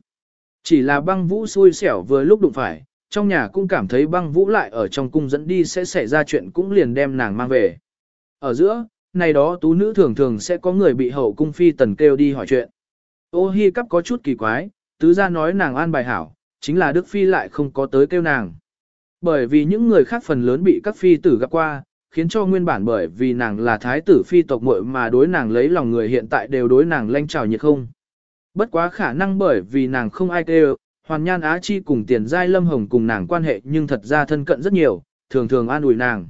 Chỉ là băng vũ xui xẻo vừa lúc đụng phải, trong nhà cũng cảm thấy băng vũ lại ở trong cung dẫn đi sẽ xảy ra chuyện cũng liền đem nàng mang về. Ở giữa, này đó tú nữ thường thường sẽ có người bị hậu cung phi tần kêu đi hỏi chuyện. Ô hi cắp có chút kỳ quái, tứ ra nói nàng an bài hảo, chính là Đức Phi lại không có tới kêu nàng. Bởi vì những người khác phần lớn bị các phi tử gặp qua, khiến cho nguyên bản bởi vì nàng là thái tử phi tộc muội mà đối nàng lấy lòng người hiện tại đều đối nàng lanh trào nhiệt không. Bất quá khả năng bởi vì nàng không ai kêu, hoàn nhan á chi cùng tiền giai lâm hồng cùng nàng quan hệ nhưng thật ra thân cận rất nhiều, thường thường an ủi nàng.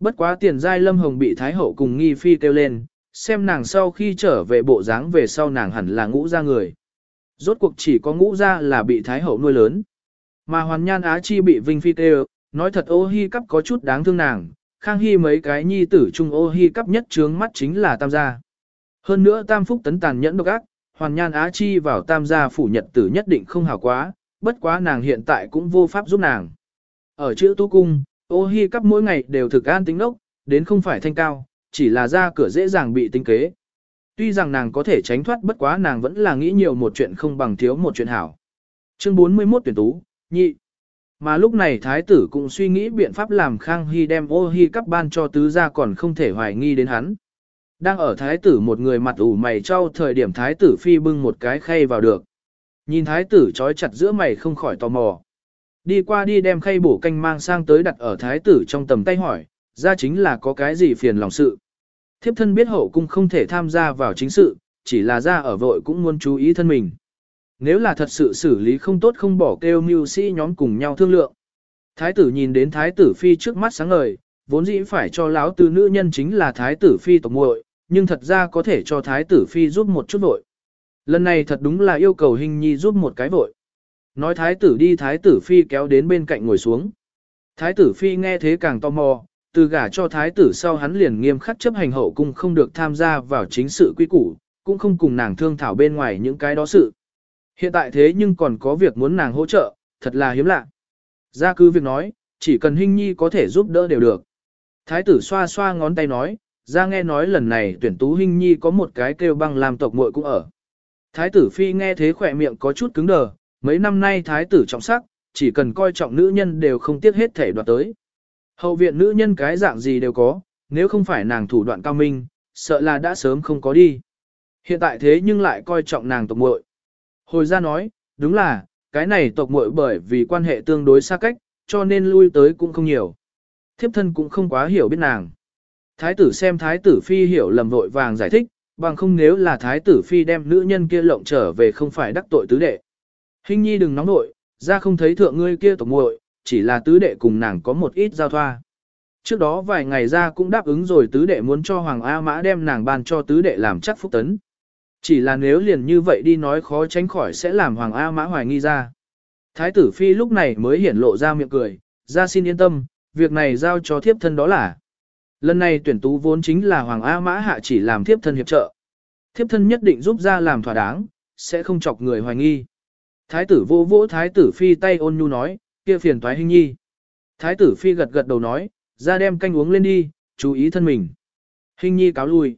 Bất quá tiền giai lâm hồng bị thái hậu cùng nghi phi kêu lên, xem nàng sau khi trở về bộ dáng về sau nàng hẳn là ngũ gia người. Rốt cuộc chỉ có ngũ gia là bị thái hậu nuôi lớn. Mà hoàn nhan á chi bị vinh phi kêu, nói thật ô hi cắp có chút đáng thương nàng, khang hy mấy cái nhi tử trung ô hi cắp nhất trướng mắt chính là tam gia. Hơn nữa tam phúc tấn tàn nhẫn độc ác, hoàn nhan á chi vào tam gia phủ nhật tử nhất định không hảo quá, bất quá nàng hiện tại cũng vô pháp giúp nàng. Ở chữ tú cung, ô hi cắp mỗi ngày đều thực an tính lốc, đến không phải thanh cao, chỉ là ra cửa dễ dàng bị tính kế. Tuy rằng nàng có thể tránh thoát bất quá nàng vẫn là nghĩ nhiều một chuyện không bằng thiếu một chuyện hảo. Chương 41 tuyển tú, nhị. Mà lúc này thái tử cũng suy nghĩ biện pháp làm Khang Hy đem ô hi cắp ban cho tứ gia còn không thể hoài nghi đến hắn. Đang ở thái tử một người mặt ủ mày trao thời điểm thái tử phi bưng một cái khay vào được. Nhìn thái tử trói chặt giữa mày không khỏi tò mò. Đi qua đi đem khay bổ canh mang sang tới đặt ở thái tử trong tầm tay hỏi, ra chính là có cái gì phiền lòng sự. Thiếp thân biết hậu cung không thể tham gia vào chính sự, chỉ là ra ở vội cũng muốn chú ý thân mình. Nếu là thật sự xử lý không tốt không bỏ kêu mưu sĩ nhóm cùng nhau thương lượng. Thái tử nhìn đến thái tử phi trước mắt sáng ngời, vốn dĩ phải cho lão tư nữ nhân chính là thái tử phi tộc muội, nhưng thật ra có thể cho thái tử phi giúp một chút vội. Lần này thật đúng là yêu cầu hình nhi giúp một cái vội. Nói thái tử đi thái tử phi kéo đến bên cạnh ngồi xuống. Thái tử phi nghe thế càng tò mò, từ gả cho thái tử sau hắn liền nghiêm khắc chấp hành hậu cung không được tham gia vào chính sự quy củ, cũng không cùng nàng thương thảo bên ngoài những cái đó sự. Hiện tại thế nhưng còn có việc muốn nàng hỗ trợ, thật là hiếm lạ. Ra cứ việc nói, chỉ cần Hinh Nhi có thể giúp đỡ đều được. Thái tử xoa xoa ngón tay nói, ra nghe nói lần này tuyển tú Hinh Nhi có một cái kêu băng làm tộc muội cũng ở. Thái tử phi nghe thế khỏe miệng có chút cứng đờ, mấy năm nay thái tử trọng sắc, chỉ cần coi trọng nữ nhân đều không tiếc hết thể đoạt tới. Hậu viện nữ nhân cái dạng gì đều có, nếu không phải nàng thủ đoạn cao minh, sợ là đã sớm không có đi. Hiện tại thế nhưng lại coi trọng nàng tộc muội. Hồi ra nói, đúng là, cái này tộc muội bởi vì quan hệ tương đối xa cách, cho nên lui tới cũng không nhiều. Thiếp thân cũng không quá hiểu biết nàng. Thái tử xem thái tử phi hiểu lầm vội vàng giải thích, bằng không nếu là thái tử phi đem nữ nhân kia lộng trở về không phải đắc tội tứ đệ. Hình nhi đừng nóng nội, ra không thấy thượng ngươi kia tổng muội, chỉ là tứ đệ cùng nàng có một ít giao thoa. Trước đó vài ngày ra cũng đáp ứng rồi tứ đệ muốn cho Hoàng A Mã đem nàng ban cho tứ đệ làm chắc phúc tấn. Chỉ là nếu liền như vậy đi nói khó tránh khỏi sẽ làm Hoàng A Mã hoài nghi ra. Thái tử Phi lúc này mới hiển lộ ra miệng cười, ra xin yên tâm, việc này giao cho thiếp thân đó là. Lần này tuyển tú vốn chính là Hoàng A Mã hạ chỉ làm thiếp thân hiệp trợ. Thiếp thân nhất định giúp ra làm thỏa đáng, sẽ không chọc người hoài nghi. Thái tử vô vỗ thái tử Phi tay ôn nhu nói, kia phiền toái hình nhi. Thái tử Phi gật gật đầu nói, ra đem canh uống lên đi, chú ý thân mình. Hình nhi cáo lui.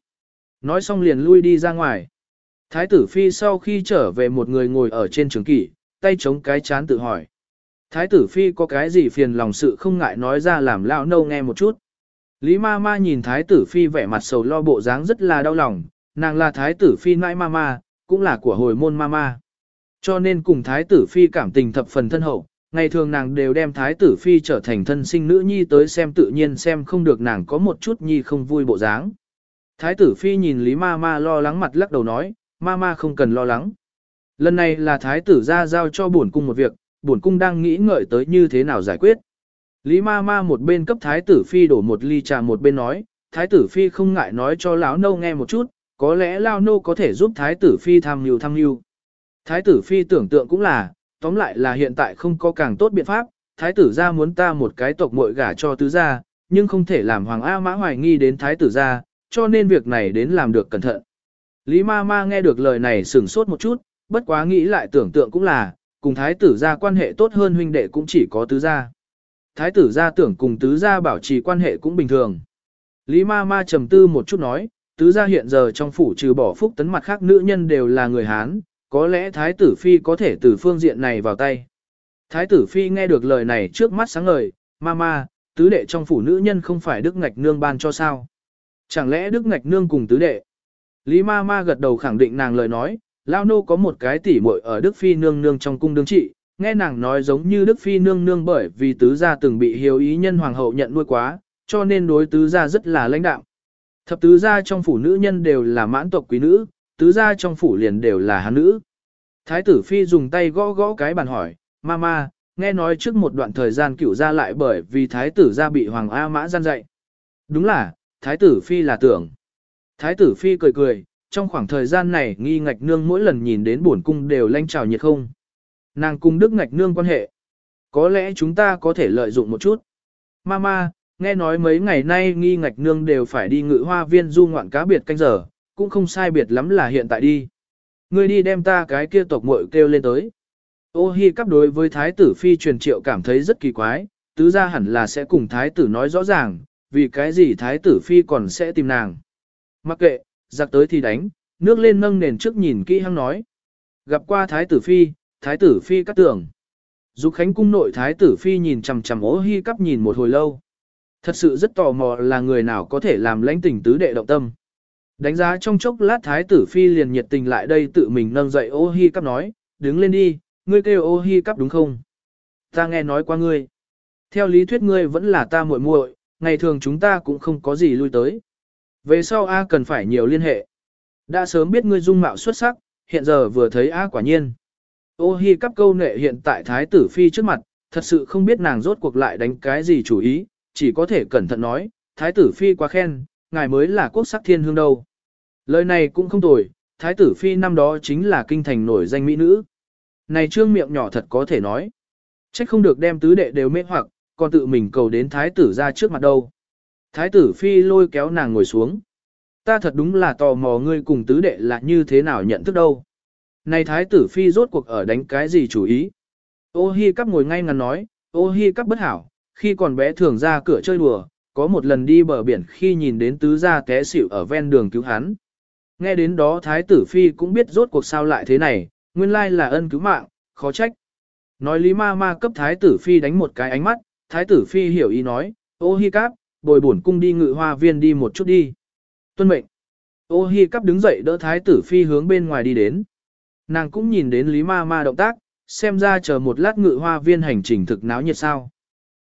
Nói xong liền lui đi ra ngoài. Thái tử phi sau khi trở về một người ngồi ở trên trường kỷ, tay chống cái chán tự hỏi. Thái tử phi có cái gì phiền lòng sự không ngại nói ra làm lão nâu nghe một chút. Lý ma ma nhìn thái tử phi vẻ mặt sầu lo bộ dáng rất là đau lòng, nàng là thái tử phi nãi ma ma, cũng là của hồi môn ma ma. Cho nên cùng thái tử phi cảm tình thập phần thân hậu, ngày thường nàng đều đem thái tử phi trở thành thân sinh nữ nhi tới xem tự nhiên xem không được nàng có một chút nhi không vui bộ dáng. Thái tử phi nhìn Lý ma ma lo lắng mặt lắc đầu nói, ma ma không cần lo lắng. Lần này là thái tử ra giao cho bổn cung một việc, bổn cung đang nghĩ ngợi tới như thế nào giải quyết. Lý ma ma một bên cấp thái tử phi đổ một ly trà một bên nói, thái tử phi không ngại nói cho lão nâu nghe một chút, có lẽ lão nô có thể giúp thái tử phi tham mưu tham mưu. Thái tử phi tưởng tượng cũng là, tóm lại là hiện tại không có càng tốt biện pháp, thái tử gia muốn ta một cái tộc muội gả cho tứ gia, nhưng không thể làm hoàng A mã hoài nghi đến thái tử gia, cho nên việc này đến làm được cẩn thận. Lý ma ma nghe được lời này sửng sốt một chút, bất quá nghĩ lại tưởng tượng cũng là, cùng thái tử gia quan hệ tốt hơn huynh đệ cũng chỉ có tứ gia. Thái tử gia tưởng cùng tứ gia bảo trì quan hệ cũng bình thường. Lý ma ma trầm tư một chút nói, tứ gia hiện giờ trong phủ trừ bỏ phúc tấn mặt khác nữ nhân đều là người Hán, có lẽ thái tử phi có thể từ phương diện này vào tay. Thái tử phi nghe được lời này trước mắt sáng ngời, ma ma, tứ đệ trong phủ nữ nhân không phải đức ngạch nương ban cho sao. Chẳng lẽ đức ngạch nương cùng tứ đệ? Lý ma ma gật đầu khẳng định nàng lời nói, Lao nô có một cái tỉ muội ở Đức Phi nương nương trong cung đương trị, nghe nàng nói giống như Đức Phi nương nương bởi vì tứ gia từng bị hiếu ý nhân hoàng hậu nhận nuôi quá, cho nên đối tứ gia rất là lãnh đạo. Thập tứ gia trong phủ nữ nhân đều là mãn tộc quý nữ, tứ gia trong phủ liền đều là hán nữ. Thái tử Phi dùng tay gõ gõ cái bàn hỏi, Mama, nghe nói trước một đoạn thời gian cửu gia lại bởi vì thái tử gia bị hoàng A mã gian dạy. Đúng là, thái tử Phi là tưởng. Thái tử Phi cười cười, trong khoảng thời gian này nghi ngạch nương mỗi lần nhìn đến bổn cung đều lanh trào nhiệt không. Nàng cung đức ngạch nương quan hệ. Có lẽ chúng ta có thể lợi dụng một chút. Mama, nghe nói mấy ngày nay nghi ngạch nương đều phải đi ngự hoa viên du ngoạn cá biệt canh giờ, cũng không sai biệt lắm là hiện tại đi. Ngươi đi đem ta cái kia tộc muội kêu lên tới. Ô hi cắp đối với thái tử phi truyền triệu cảm thấy rất kỳ quái, tứ ra hẳn là sẽ cùng thái tử nói rõ ràng, vì cái gì thái tử phi còn sẽ tìm nàng. Mặc kệ, giặc tới thì đánh, nước lên nâng nền trước nhìn kỹ hăng nói. Gặp qua thái tử phi, thái tử phi cắt tưởng. Dục khánh cung nội thái tử phi nhìn chằm chằm ố hi cắp nhìn một hồi lâu. Thật sự rất tò mò là người nào có thể làm lãnh tình tứ đệ động tâm. Đánh giá trong chốc lát thái tử phi liền nhiệt tình lại đây tự mình nâng dậy ô hi cắp nói, đứng lên đi, ngươi kêu ô hi cắp đúng không? Ta nghe nói qua ngươi. Theo lý thuyết ngươi vẫn là ta muội muội, ngày thường chúng ta cũng không có gì lui tới. Về sau A cần phải nhiều liên hệ. Đã sớm biết ngươi dung mạo xuất sắc, hiện giờ vừa thấy A quả nhiên. Ô hi cắp câu nệ hiện tại thái tử phi trước mặt, thật sự không biết nàng rốt cuộc lại đánh cái gì chủ ý, chỉ có thể cẩn thận nói, thái tử phi quá khen, ngài mới là quốc sắc thiên hương đâu. Lời này cũng không tồi, thái tử phi năm đó chính là kinh thành nổi danh mỹ nữ. Này trương miệng nhỏ thật có thể nói. Trách không được đem tứ đệ đều mê hoặc, còn tự mình cầu đến thái tử ra trước mặt đâu. Thái tử phi lôi kéo nàng ngồi xuống. Ta thật đúng là tò mò ngươi cùng tứ đệ là như thế nào nhận thức đâu. Này thái tử phi rốt cuộc ở đánh cái gì chủ ý. Ô hi cắp ngồi ngay ngắn nói, ô hi cắp bất hảo, khi còn bé thường ra cửa chơi đùa, có một lần đi bờ biển khi nhìn đến tứ gia té xỉu ở ven đường cứu hắn. Nghe đến đó thái tử phi cũng biết rốt cuộc sao lại thế này, nguyên lai là ân cứu mạng, khó trách. Nói lý ma ma cấp thái tử phi đánh một cái ánh mắt, thái tử phi hiểu ý nói, ô hi cắp, bồi bổn cung đi ngự hoa viên đi một chút đi. Tuân mệnh. Ô hi cắp đứng dậy đỡ thái tử phi hướng bên ngoài đi đến. Nàng cũng nhìn đến Lý Ma Ma động tác, xem ra chờ một lát ngự hoa viên hành trình thực náo nhiệt sao.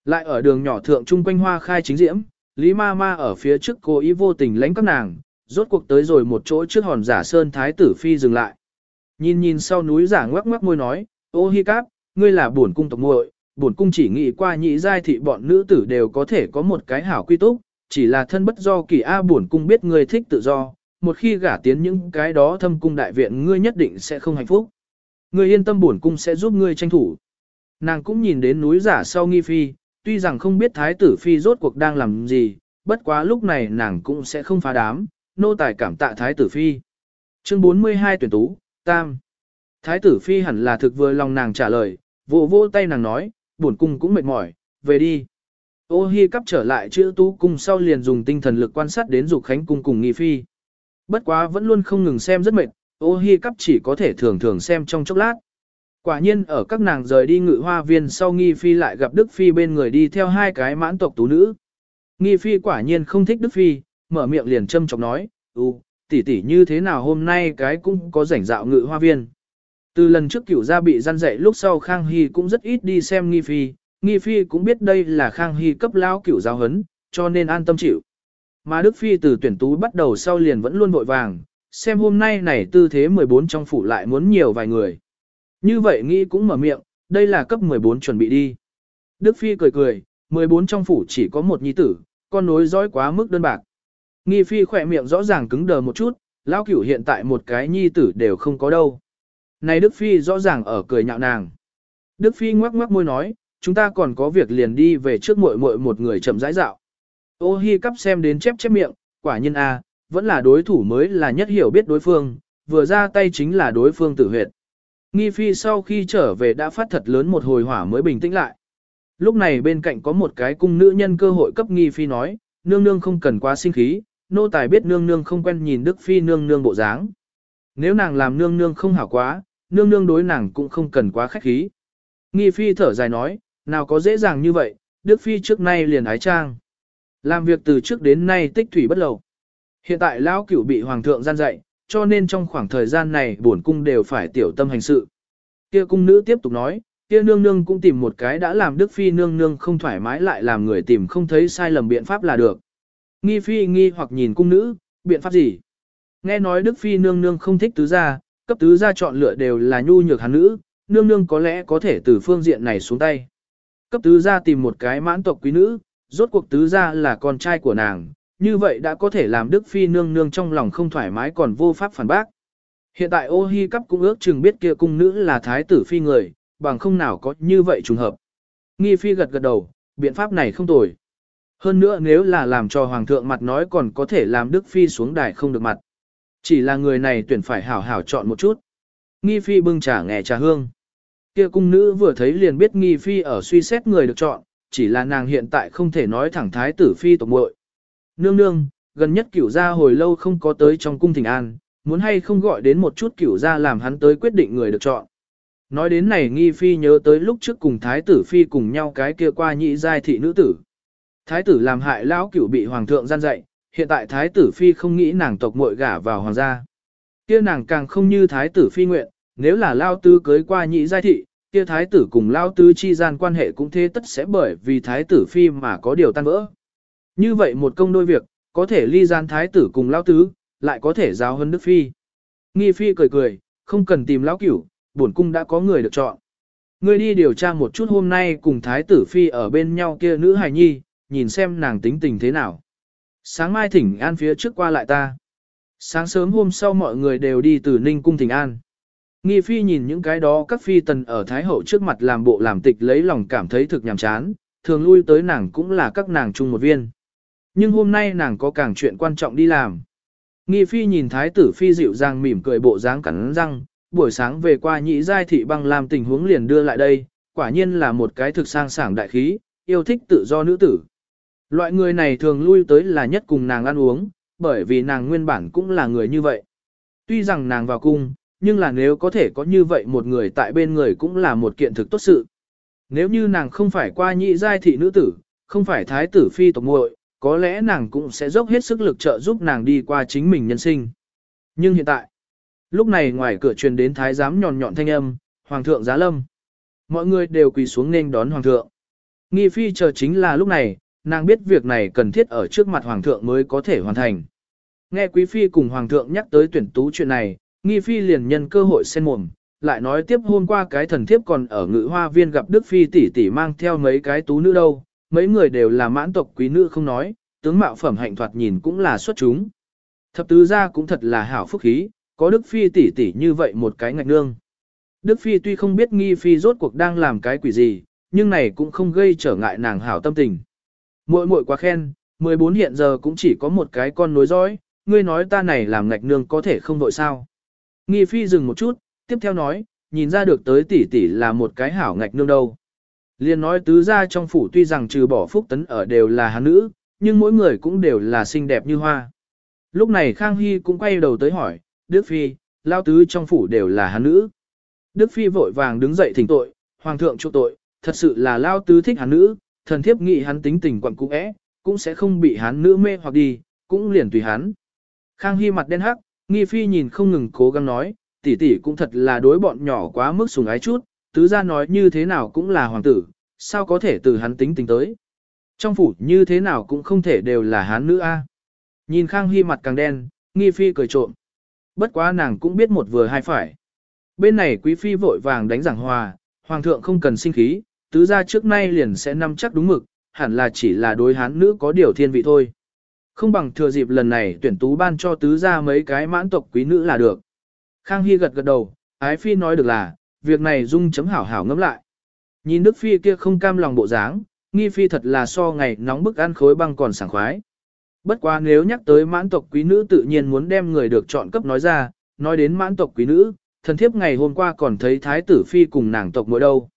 Lại ở đường nhỏ thượng trung quanh hoa khai chính diễm, Lý Ma Ma ở phía trước cố ý vô tình lánh các nàng, rốt cuộc tới rồi một chỗ trước hòn giả sơn thái tử phi dừng lại. Nhìn nhìn sau núi giả ngoắc ngoắc môi nói, ô hi cáp, ngươi là bổn cung tộc muội, bổn cung chỉ nghĩ qua nhị giai thị bọn nữ tử đều có thể có một cái hảo quy túc, chỉ là thân bất do kỳ a bổn cung biết ngươi thích tự do, một khi gả tiến những cái đó thâm cung đại viện ngươi nhất định sẽ không hạnh phúc. Ngươi yên tâm bổn cung sẽ giúp ngươi tranh thủ. Nàng cũng nhìn đến núi giả sau nghi phi, tuy rằng không biết thái tử phi rốt cuộc đang làm gì, bất quá lúc này nàng cũng sẽ không phá đám, nô tài cảm tạ thái tử phi. Chương 42 tuyển tú, tam. Thái tử phi hẳn là thực vừa lòng nàng trả lời, vỗ vỗ tay nàng nói, bổn cung cũng mệt mỏi, về đi. Ô hi cắp trở lại chữ tú cung sau liền dùng tinh thần lực quan sát đến dục khánh cung cùng nghi phi. Bất quá vẫn luôn không ngừng xem rất mệt, ô hi cắp chỉ có thể thường thường xem trong chốc lát. Quả nhiên ở các nàng rời đi ngự hoa viên sau nghi phi lại gặp Đức Phi bên người đi theo hai cái mãn tộc tú nữ. Nghi phi quả nhiên không thích Đức Phi, mở miệng liền châm chọc nói, ừ, tỷ tỷ như thế nào hôm nay cái cũng có rảnh dạo ngự hoa viên. Từ lần trước cửu gia bị gian dạy lúc sau Khang Hy cũng rất ít đi xem Nghi Phi, Nghi Phi cũng biết đây là Khang Hy cấp lao cửu giáo hấn, cho nên an tâm chịu. Mà Đức Phi từ tuyển tú bắt đầu sau liền vẫn luôn vội vàng, xem hôm nay này tư thế 14 trong phủ lại muốn nhiều vài người. Như vậy nghĩ cũng mở miệng, đây là cấp 14 chuẩn bị đi. Đức Phi cười cười, 14 trong phủ chỉ có một nhi tử, con nối dõi quá mức đơn bạc. Nghi Phi khỏe miệng rõ ràng cứng đờ một chút, lão cửu hiện tại một cái nhi tử đều không có đâu. Này Đức Phi rõ ràng ở cười nhạo nàng. Đức Phi ngoắc ngoắc môi nói, chúng ta còn có việc liền đi về trước muội muội một người chậm rãi dạo. Ô hi cắp xem đến chép chép miệng, quả nhiên a, vẫn là đối thủ mới là nhất hiểu biết đối phương, vừa ra tay chính là đối phương tử huyệt. Nghi phi sau khi trở về đã phát thật lớn một hồi hỏa mới bình tĩnh lại. Lúc này bên cạnh có một cái cung nữ nhân cơ hội cấp nghi phi nói, nương nương không cần quá sinh khí, nô tài biết nương nương không quen nhìn đức phi nương nương bộ dáng. Nếu nàng làm nương nương không hảo quá, nương nương đối nàng cũng không cần quá khách khí. Nghi phi thở dài nói, nào có dễ dàng như vậy, đức phi trước nay liền ái trang. Làm việc từ trước đến nay tích thủy bất lầu. Hiện tại lão cửu bị hoàng thượng gian dạy, cho nên trong khoảng thời gian này bổn cung đều phải tiểu tâm hành sự. Kia cung nữ tiếp tục nói, kia nương nương cũng tìm một cái đã làm đức phi nương nương không thoải mái lại làm người tìm không thấy sai lầm biện pháp là được. Nghi phi nghi hoặc nhìn cung nữ, biện pháp gì? Nghe nói đức phi nương nương không thích tứ gia, cấp tứ gia chọn lựa đều là nhu nhược hắn nữ, nương nương có lẽ có thể từ phương diện này xuống tay. Cấp tứ gia tìm một cái mãn tộc quý nữ, rốt cuộc tứ gia là con trai của nàng, như vậy đã có thể làm Đức Phi nương nương trong lòng không thoải mái còn vô pháp phản bác. Hiện tại ô hi cắp cũng ước chừng biết kia cung nữ là thái tử phi người, bằng không nào có như vậy trùng hợp. Nghi phi gật gật đầu, biện pháp này không tồi. Hơn nữa nếu là làm cho hoàng thượng mặt nói còn có thể làm Đức Phi xuống đài không được mặt. Chỉ là người này tuyển phải hảo hảo chọn một chút. Nghi phi bưng trà nghè trà hương. Kia cung nữ vừa thấy liền biết nghi phi ở suy xét người được chọn, chỉ là nàng hiện tại không thể nói thẳng thái tử phi tộc muội. Nương nương, gần nhất cửu gia hồi lâu không có tới trong cung thỉnh an, muốn hay không gọi đến một chút cửu gia làm hắn tới quyết định người được chọn. Nói đến này nghi phi nhớ tới lúc trước cùng thái tử phi cùng nhau cái kia qua nhị giai thị nữ tử. Thái tử làm hại lão cửu bị hoàng thượng gian dạy, hiện tại thái tử phi không nghĩ nàng tộc muội gả vào hoàng gia. Kia nàng càng không như thái tử phi nguyện, nếu là lao tư cưới qua nhị giai thị, kia thái tử cùng lao tứ chi gian quan hệ cũng thế tất sẽ bởi vì thái tử phi mà có điều tan vỡ. Như vậy một công đôi việc, có thể ly gian thái tử cùng lao tứ, lại có thể giáo hơn đức phi. Nghi phi cười cười, không cần tìm lão cửu, bổn cung đã có người được chọn. Ngươi đi điều tra một chút hôm nay cùng thái tử phi ở bên nhau kia nữ hài nhi, nhìn xem nàng tính tình thế nào. Sáng mai thỉnh an phía trước qua lại ta. Sáng sớm hôm sau mọi người đều đi từ Ninh cung thỉnh an. Nghi phi nhìn những cái đó các phi tần ở Thái Hậu trước mặt làm bộ làm tịch lấy lòng cảm thấy thực nhàm chán, thường lui tới nàng cũng là các nàng chung một viên. Nhưng hôm nay nàng có càng chuyện quan trọng đi làm. Nghi phi nhìn thái tử phi dịu dàng mỉm cười bộ dáng cắn răng, buổi sáng về qua nhị giai thị băng làm tình huống liền đưa lại đây, quả nhiên là một cái thực sang sảng đại khí, yêu thích tự do nữ tử. Loại người này thường lui tới là nhất cùng nàng ăn uống, bởi vì nàng nguyên bản cũng là người như vậy. Tuy rằng nàng vào cung, nhưng là nếu có thể có như vậy một người tại bên người cũng là một kiện thực tốt sự. Nếu như nàng không phải qua nhị giai thị nữ tử, không phải thái tử phi tộc muội, có lẽ nàng cũng sẽ dốc hết sức lực trợ giúp nàng đi qua chính mình nhân sinh. Nhưng hiện tại, lúc này ngoài cửa truyền đến thái giám nhọn nhọn thanh âm, Hoàng thượng giá lâm. Mọi người đều quỳ xuống nên đón hoàng thượng. Nghi phi chờ chính là lúc này, nàng biết việc này cần thiết ở trước mặt hoàng thượng mới có thể hoàn thành. Nghe quý phi cùng hoàng thượng nhắc tới tuyển tú chuyện này, nghi phi liền nhân cơ hội xen mồm, lại nói tiếp hôm qua cái thần thiếp còn ở ngự hoa viên gặp Đức Phi tỷ tỷ mang theo mấy cái tú nữ đâu, mấy người đều là mãn tộc quý nữ không nói, tướng mạo phẩm hạnh thoạt nhìn cũng là xuất chúng. Thập tứ gia cũng thật là hảo phúc khí, có Đức Phi tỷ tỷ như vậy một cái ngạch nương. Đức Phi tuy không biết nghi Phi rốt cuộc đang làm cái quỷ gì, nhưng này cũng không gây trở ngại nàng hảo tâm tình. Muội muội quá khen, 14 hiện giờ cũng chỉ có một cái con nối dõi, ngươi nói ta này làm ngạch nương có thể không đội sao. Nghi Phi dừng một chút, tiếp theo nói, nhìn ra được tới tỷ tỷ là một cái hảo ngạch nương đâu. Liên nói tứ gia trong phủ tuy rằng trừ bỏ phúc tấn ở đều là hắn nữ, nhưng mỗi người cũng đều là xinh đẹp như hoa. Lúc này Khang Hy cũng quay đầu tới hỏi, Đức Phi, lao tứ trong phủ đều là hắn nữ. Đức Phi vội vàng đứng dậy thỉnh tội, Hoàng thượng chu tội, thật sự là lao tứ thích hắn nữ, thần thiếp nghĩ hắn tính tình quặn cũng é, cũng sẽ không bị hắn nữ mê hoặc đi, cũng liền tùy hắn. Khang Hy mặt đen hắc, Nghi Phi nhìn không ngừng cố gắng nói, tỷ tỷ cũng thật là đối bọn nhỏ quá mức sùng ái chút, tứ gia nói như thế nào cũng là hoàng tử, sao có thể từ hắn tính tình tới. Trong phủ như thế nào cũng không thể đều là hán nữ a. Nhìn Khang Hy mặt càng đen, nghi phi cười trộm. Bất quá nàng cũng biết một vừa hai phải. Bên này quý phi vội vàng đánh giảng hòa, hoàng thượng không cần sinh khí, tứ gia trước nay liền sẽ nắm chắc đúng mực, hẳn là chỉ là đối hán nữ có điều thiên vị thôi. Không bằng thừa dịp lần này tuyển tú ban cho tứ gia mấy cái mãn tộc quý nữ là được. Khang Hy gật gật đầu, ái phi nói được là, việc này dung chấm hảo hảo ngẫm lại. Nhìn Đức Phi kia không cam lòng bộ dáng, nghi phi thật là so ngày nóng bức ăn khối băng còn sảng khoái. Bất quá nếu nhắc tới mãn tộc quý nữ tự nhiên muốn đem người được chọn cấp nói ra, nói đến mãn tộc quý nữ, thần thiếp ngày hôm qua còn thấy thái tử phi cùng nàng tộc mỗi đâu.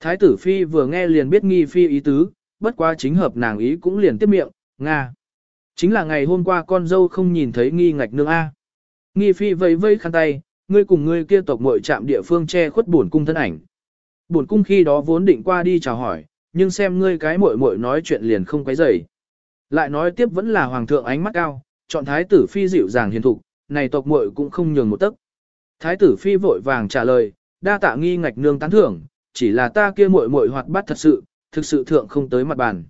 Thái tử phi vừa nghe liền biết nghi phi ý tứ, bất quá chính hợp nàng ý cũng liền tiếp miệng, Nga. Chính là ngày hôm qua con dâu không nhìn thấy nghi ngạch nương A. Nghi phi vẫy vẫy khăn tay, ngươi cùng ngươi kia tộc muội chạm địa phương che khuất buồn cung thân ảnh. Buồn cung khi đó vốn định qua đi chào hỏi, nhưng xem ngươi cái muội muội nói chuyện liền không quấy rầy. Lại nói tiếp vẫn là hoàng thượng ánh mắt cao, chọn thái tử phi dịu dàng hiền thục, này tộc muội cũng không nhường một tấc. Thái tử phi vội vàng trả lời, đa tạ nghi ngạch nương tán thưởng, chỉ là ta kia muội muội hoạt bát thật sự, thực sự thượng không tới mặt bàn.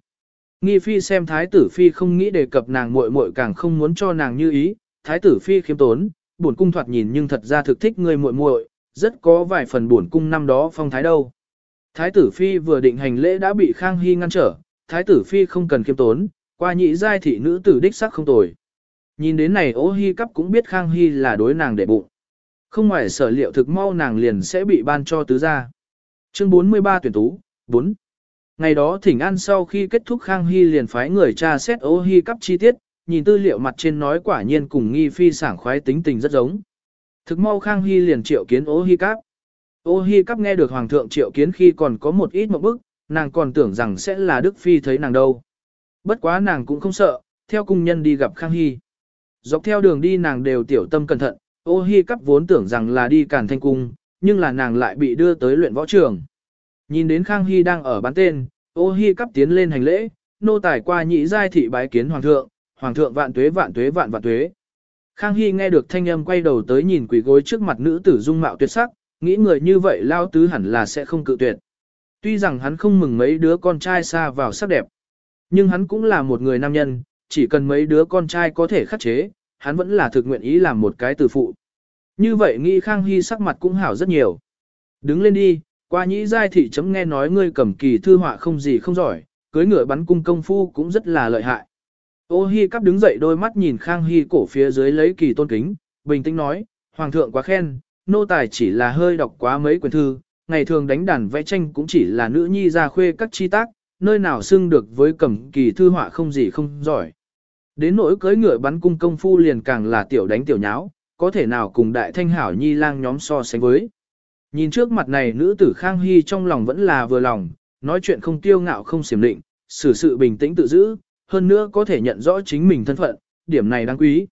Nghi phi xem thái tử phi không nghĩ đề cập nàng muội muội càng không muốn cho nàng như ý, thái tử phi khiêm tốn, bổn cung thoạt nhìn nhưng thật ra thực thích người muội muội, rất có vài phần bổn cung năm đó phong thái đâu. Thái tử phi vừa định hành lễ đã bị Khang Hy ngăn trở, thái tử phi không cần khiêm tốn, qua nhị giai thị nữ tử đích sắc không tồi. Nhìn đến này ô hy cấp cũng biết Khang Hy là đối nàng để bụng. Không ngoài sở liệu thực mau nàng liền sẽ bị ban cho tứ gia. Chương 43 tuyển tú, 4. Ngày đó thỉnh an sau khi kết thúc Khang Hy liền phái người tra xét ô hy cắp chi tiết, nhìn tư liệu mặt trên nói quả nhiên cùng nghi phi sảng khoái tính tình rất giống. Thực mau Khang Hy liền triệu kiến ô hy cáp. Ô Hy cắp nghe được Hoàng thượng triệu kiến khi còn có một ít một bức, nàng còn tưởng rằng sẽ là Đức Phi thấy nàng đâu. Bất quá nàng cũng không sợ, theo cung nhân đi gặp Khang Hy. Dọc theo đường đi nàng đều tiểu tâm cẩn thận, ô Hy cắp vốn tưởng rằng là đi càn thanh cung, nhưng là nàng lại bị đưa tới luyện võ trường. Nhìn đến Khang Hy đang ở bán tên, ô Hy cắp tiến lên hành lễ, nô tài qua nhị giai thị bái kiến Hoàng thượng, Hoàng thượng vạn tuế vạn tuế vạn vạn tuế. Khang Hy nghe được thanh âm quay đầu tới nhìn quỷ gối trước mặt nữ tử dung mạo tuyệt sắc, nghĩ người như vậy lao tứ hẳn là sẽ không cự tuyệt. Tuy rằng hắn không mừng mấy đứa con trai xa vào sắc đẹp, nhưng hắn cũng là một người nam nhân, chỉ cần mấy đứa con trai có thể khắc chế, hắn vẫn là thực nguyện ý làm một cái từ phụ. Như vậy nghĩ Khang Hy sắc mặt cũng hảo rất nhiều. Đứng lên đi, qua nhĩ giai thị chấm nghe nói ngươi cầm kỳ thư họa không gì không giỏi, cưới ngựa bắn cung công phu cũng rất là lợi hại. Ô Hi cắp đứng dậy đôi mắt nhìn Khang Hy cổ phía dưới lấy kỳ tôn kính, bình tĩnh nói, Hoàng thượng quá khen, nô tài chỉ là hơi đọc quá mấy quyển thư, ngày thường đánh đàn vẽ tranh cũng chỉ là nữ nhi ra khuê các chi tác, nơi nào xưng được với cầm kỳ thư họa không gì không giỏi. Đến nỗi cưới ngựa bắn cung công phu liền càng là tiểu đánh tiểu nháo, có thể nào cùng đại thanh hảo nhi lang nhóm so sánh với. Nhìn trước mặt này nữ tử Khang Hy trong lòng vẫn là vừa lòng, nói chuyện không tiêu ngạo không xiểm định, xử sự bình tĩnh tự giữ, hơn nữa có thể nhận rõ chính mình thân phận, điểm này đáng quý.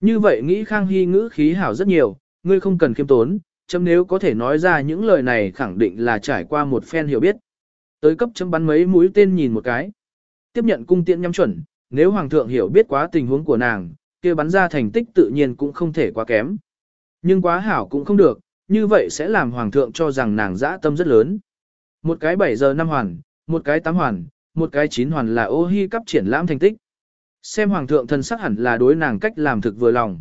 Như vậy nghĩ Khang Hy ngữ khí hảo rất nhiều, ngươi không cần khiêm tốn, chấm nếu có thể nói ra những lời này khẳng định là trải qua một phen hiểu biết. Tới cấp chấm bắn mấy mũi tên nhìn một cái. Tiếp nhận cung tiện nhắm chuẩn, nếu hoàng thượng hiểu biết quá tình huống của nàng, kia bắn ra thành tích tự nhiên cũng không thể quá kém. Nhưng quá hảo cũng không được, như vậy sẽ làm hoàng thượng cho rằng nàng dã tâm rất lớn. Một cái 7 giờ năm hoàn, một cái 8 hoàn, một cái 9 hoàn là ô hi cấp triển lãm thành tích. Xem hoàng thượng thân sắc hẳn là đối nàng cách làm thực vừa lòng.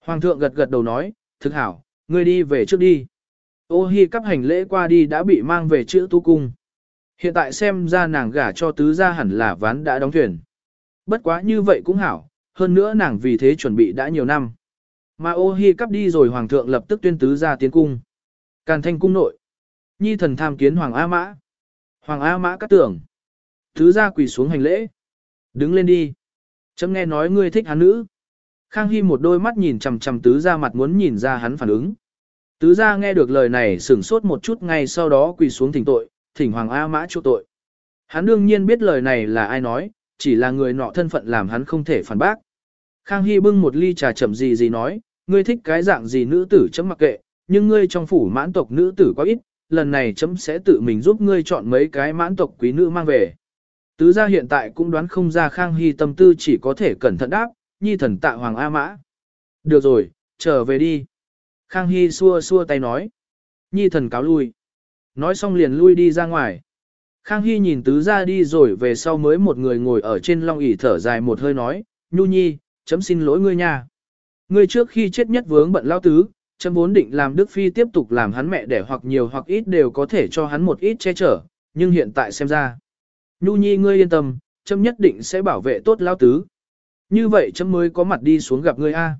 Hoàng thượng gật gật đầu nói, thực hảo, ngươi đi về trước đi. Ô hi cấp hành lễ qua đi đã bị mang về chữ tu cung. Hiện tại xem ra nàng gả cho tứ gia hẳn là ván đã đóng thuyền. Bất quá như vậy cũng hảo, hơn nữa nàng vì thế chuẩn bị đã nhiều năm. Mà ô hi cắp đi rồi hoàng thượng lập tức tuyên tứ ra tiến cung. Càn thanh cung nội. Nhi thần tham kiến hoàng A Mã. Hoàng A Mã cắt tưởng. Tứ ra quỳ xuống hành lễ. Đứng lên đi. Chấm nghe nói ngươi thích hắn nữ. Khang Hy một đôi mắt nhìn chằm chằm tứ ra mặt muốn nhìn ra hắn phản ứng. Tứ ra nghe được lời này sửng sốt một chút ngay sau đó quỳ xuống thỉnh tội, thỉnh Hoàng A Mã chu tội. Hắn đương nhiên biết lời này là ai nói, chỉ là người nọ thân phận làm hắn không thể phản bác. Khang Hy bưng một ly trà chậm gì gì nói, ngươi thích cái dạng gì nữ tử chấm mặc kệ, nhưng ngươi trong phủ mãn tộc nữ tử quá ít, lần này chấm sẽ tự mình giúp ngươi chọn mấy cái mãn tộc quý nữ mang về. Tứ gia hiện tại cũng đoán không ra Khang Hy tâm tư chỉ có thể cẩn thận đáp, nhi thần tạ Hoàng A Mã. Được rồi, trở về đi. Khang Hy xua xua tay nói. Nhi thần cáo lui. Nói xong liền lui đi ra ngoài. Khang Hy nhìn tứ gia đi rồi về sau mới một người ngồi ở trên long ỷ thở dài một hơi nói, Nhu Nhi, chấm xin lỗi ngươi nha. Ngươi trước khi chết nhất vướng bận lao tứ, chấm vốn định làm Đức Phi tiếp tục làm hắn mẹ đẻ hoặc nhiều hoặc ít đều có thể cho hắn một ít che chở, nhưng hiện tại xem ra. Nhu Nhi ngươi yên tâm, chấm nhất định sẽ bảo vệ tốt lao tứ. Như vậy chấm mới có mặt đi xuống gặp ngươi A.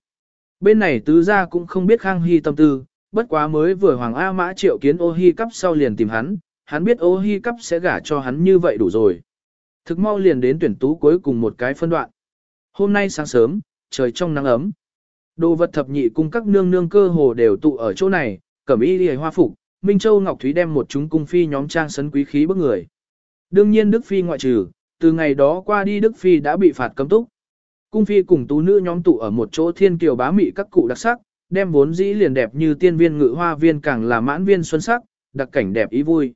Bên này tứ gia cũng không biết Khang Hy tâm tư, bất quá mới vừa Hoàng A Mã triệu kiến ô hi cắp sau liền tìm hắn, hắn biết ô hi cắp sẽ gả cho hắn như vậy đủ rồi. Thực mau liền đến tuyển tú cuối cùng một cái phân đoạn. Hôm nay sáng sớm, trời trong nắng ấm. Đồ vật thập nhị cung các nương nương cơ hồ đều tụ ở chỗ này, cẩm y liễu hoa phục, Minh Châu Ngọc Thúy đem một chúng cung phi nhóm trang sấn quý khí bức người. Đương nhiên Đức Phi ngoại trừ, từ ngày đó qua đi Đức Phi đã bị phạt cấm túc. Cung phi cùng tú nữ nhóm tụ ở một chỗ thiên kiều bá mị các cụ đặc sắc, đem vốn dĩ liền đẹp như tiên viên ngự hoa viên càng là mãn viên xuân sắc, đặc cảnh đẹp ý vui.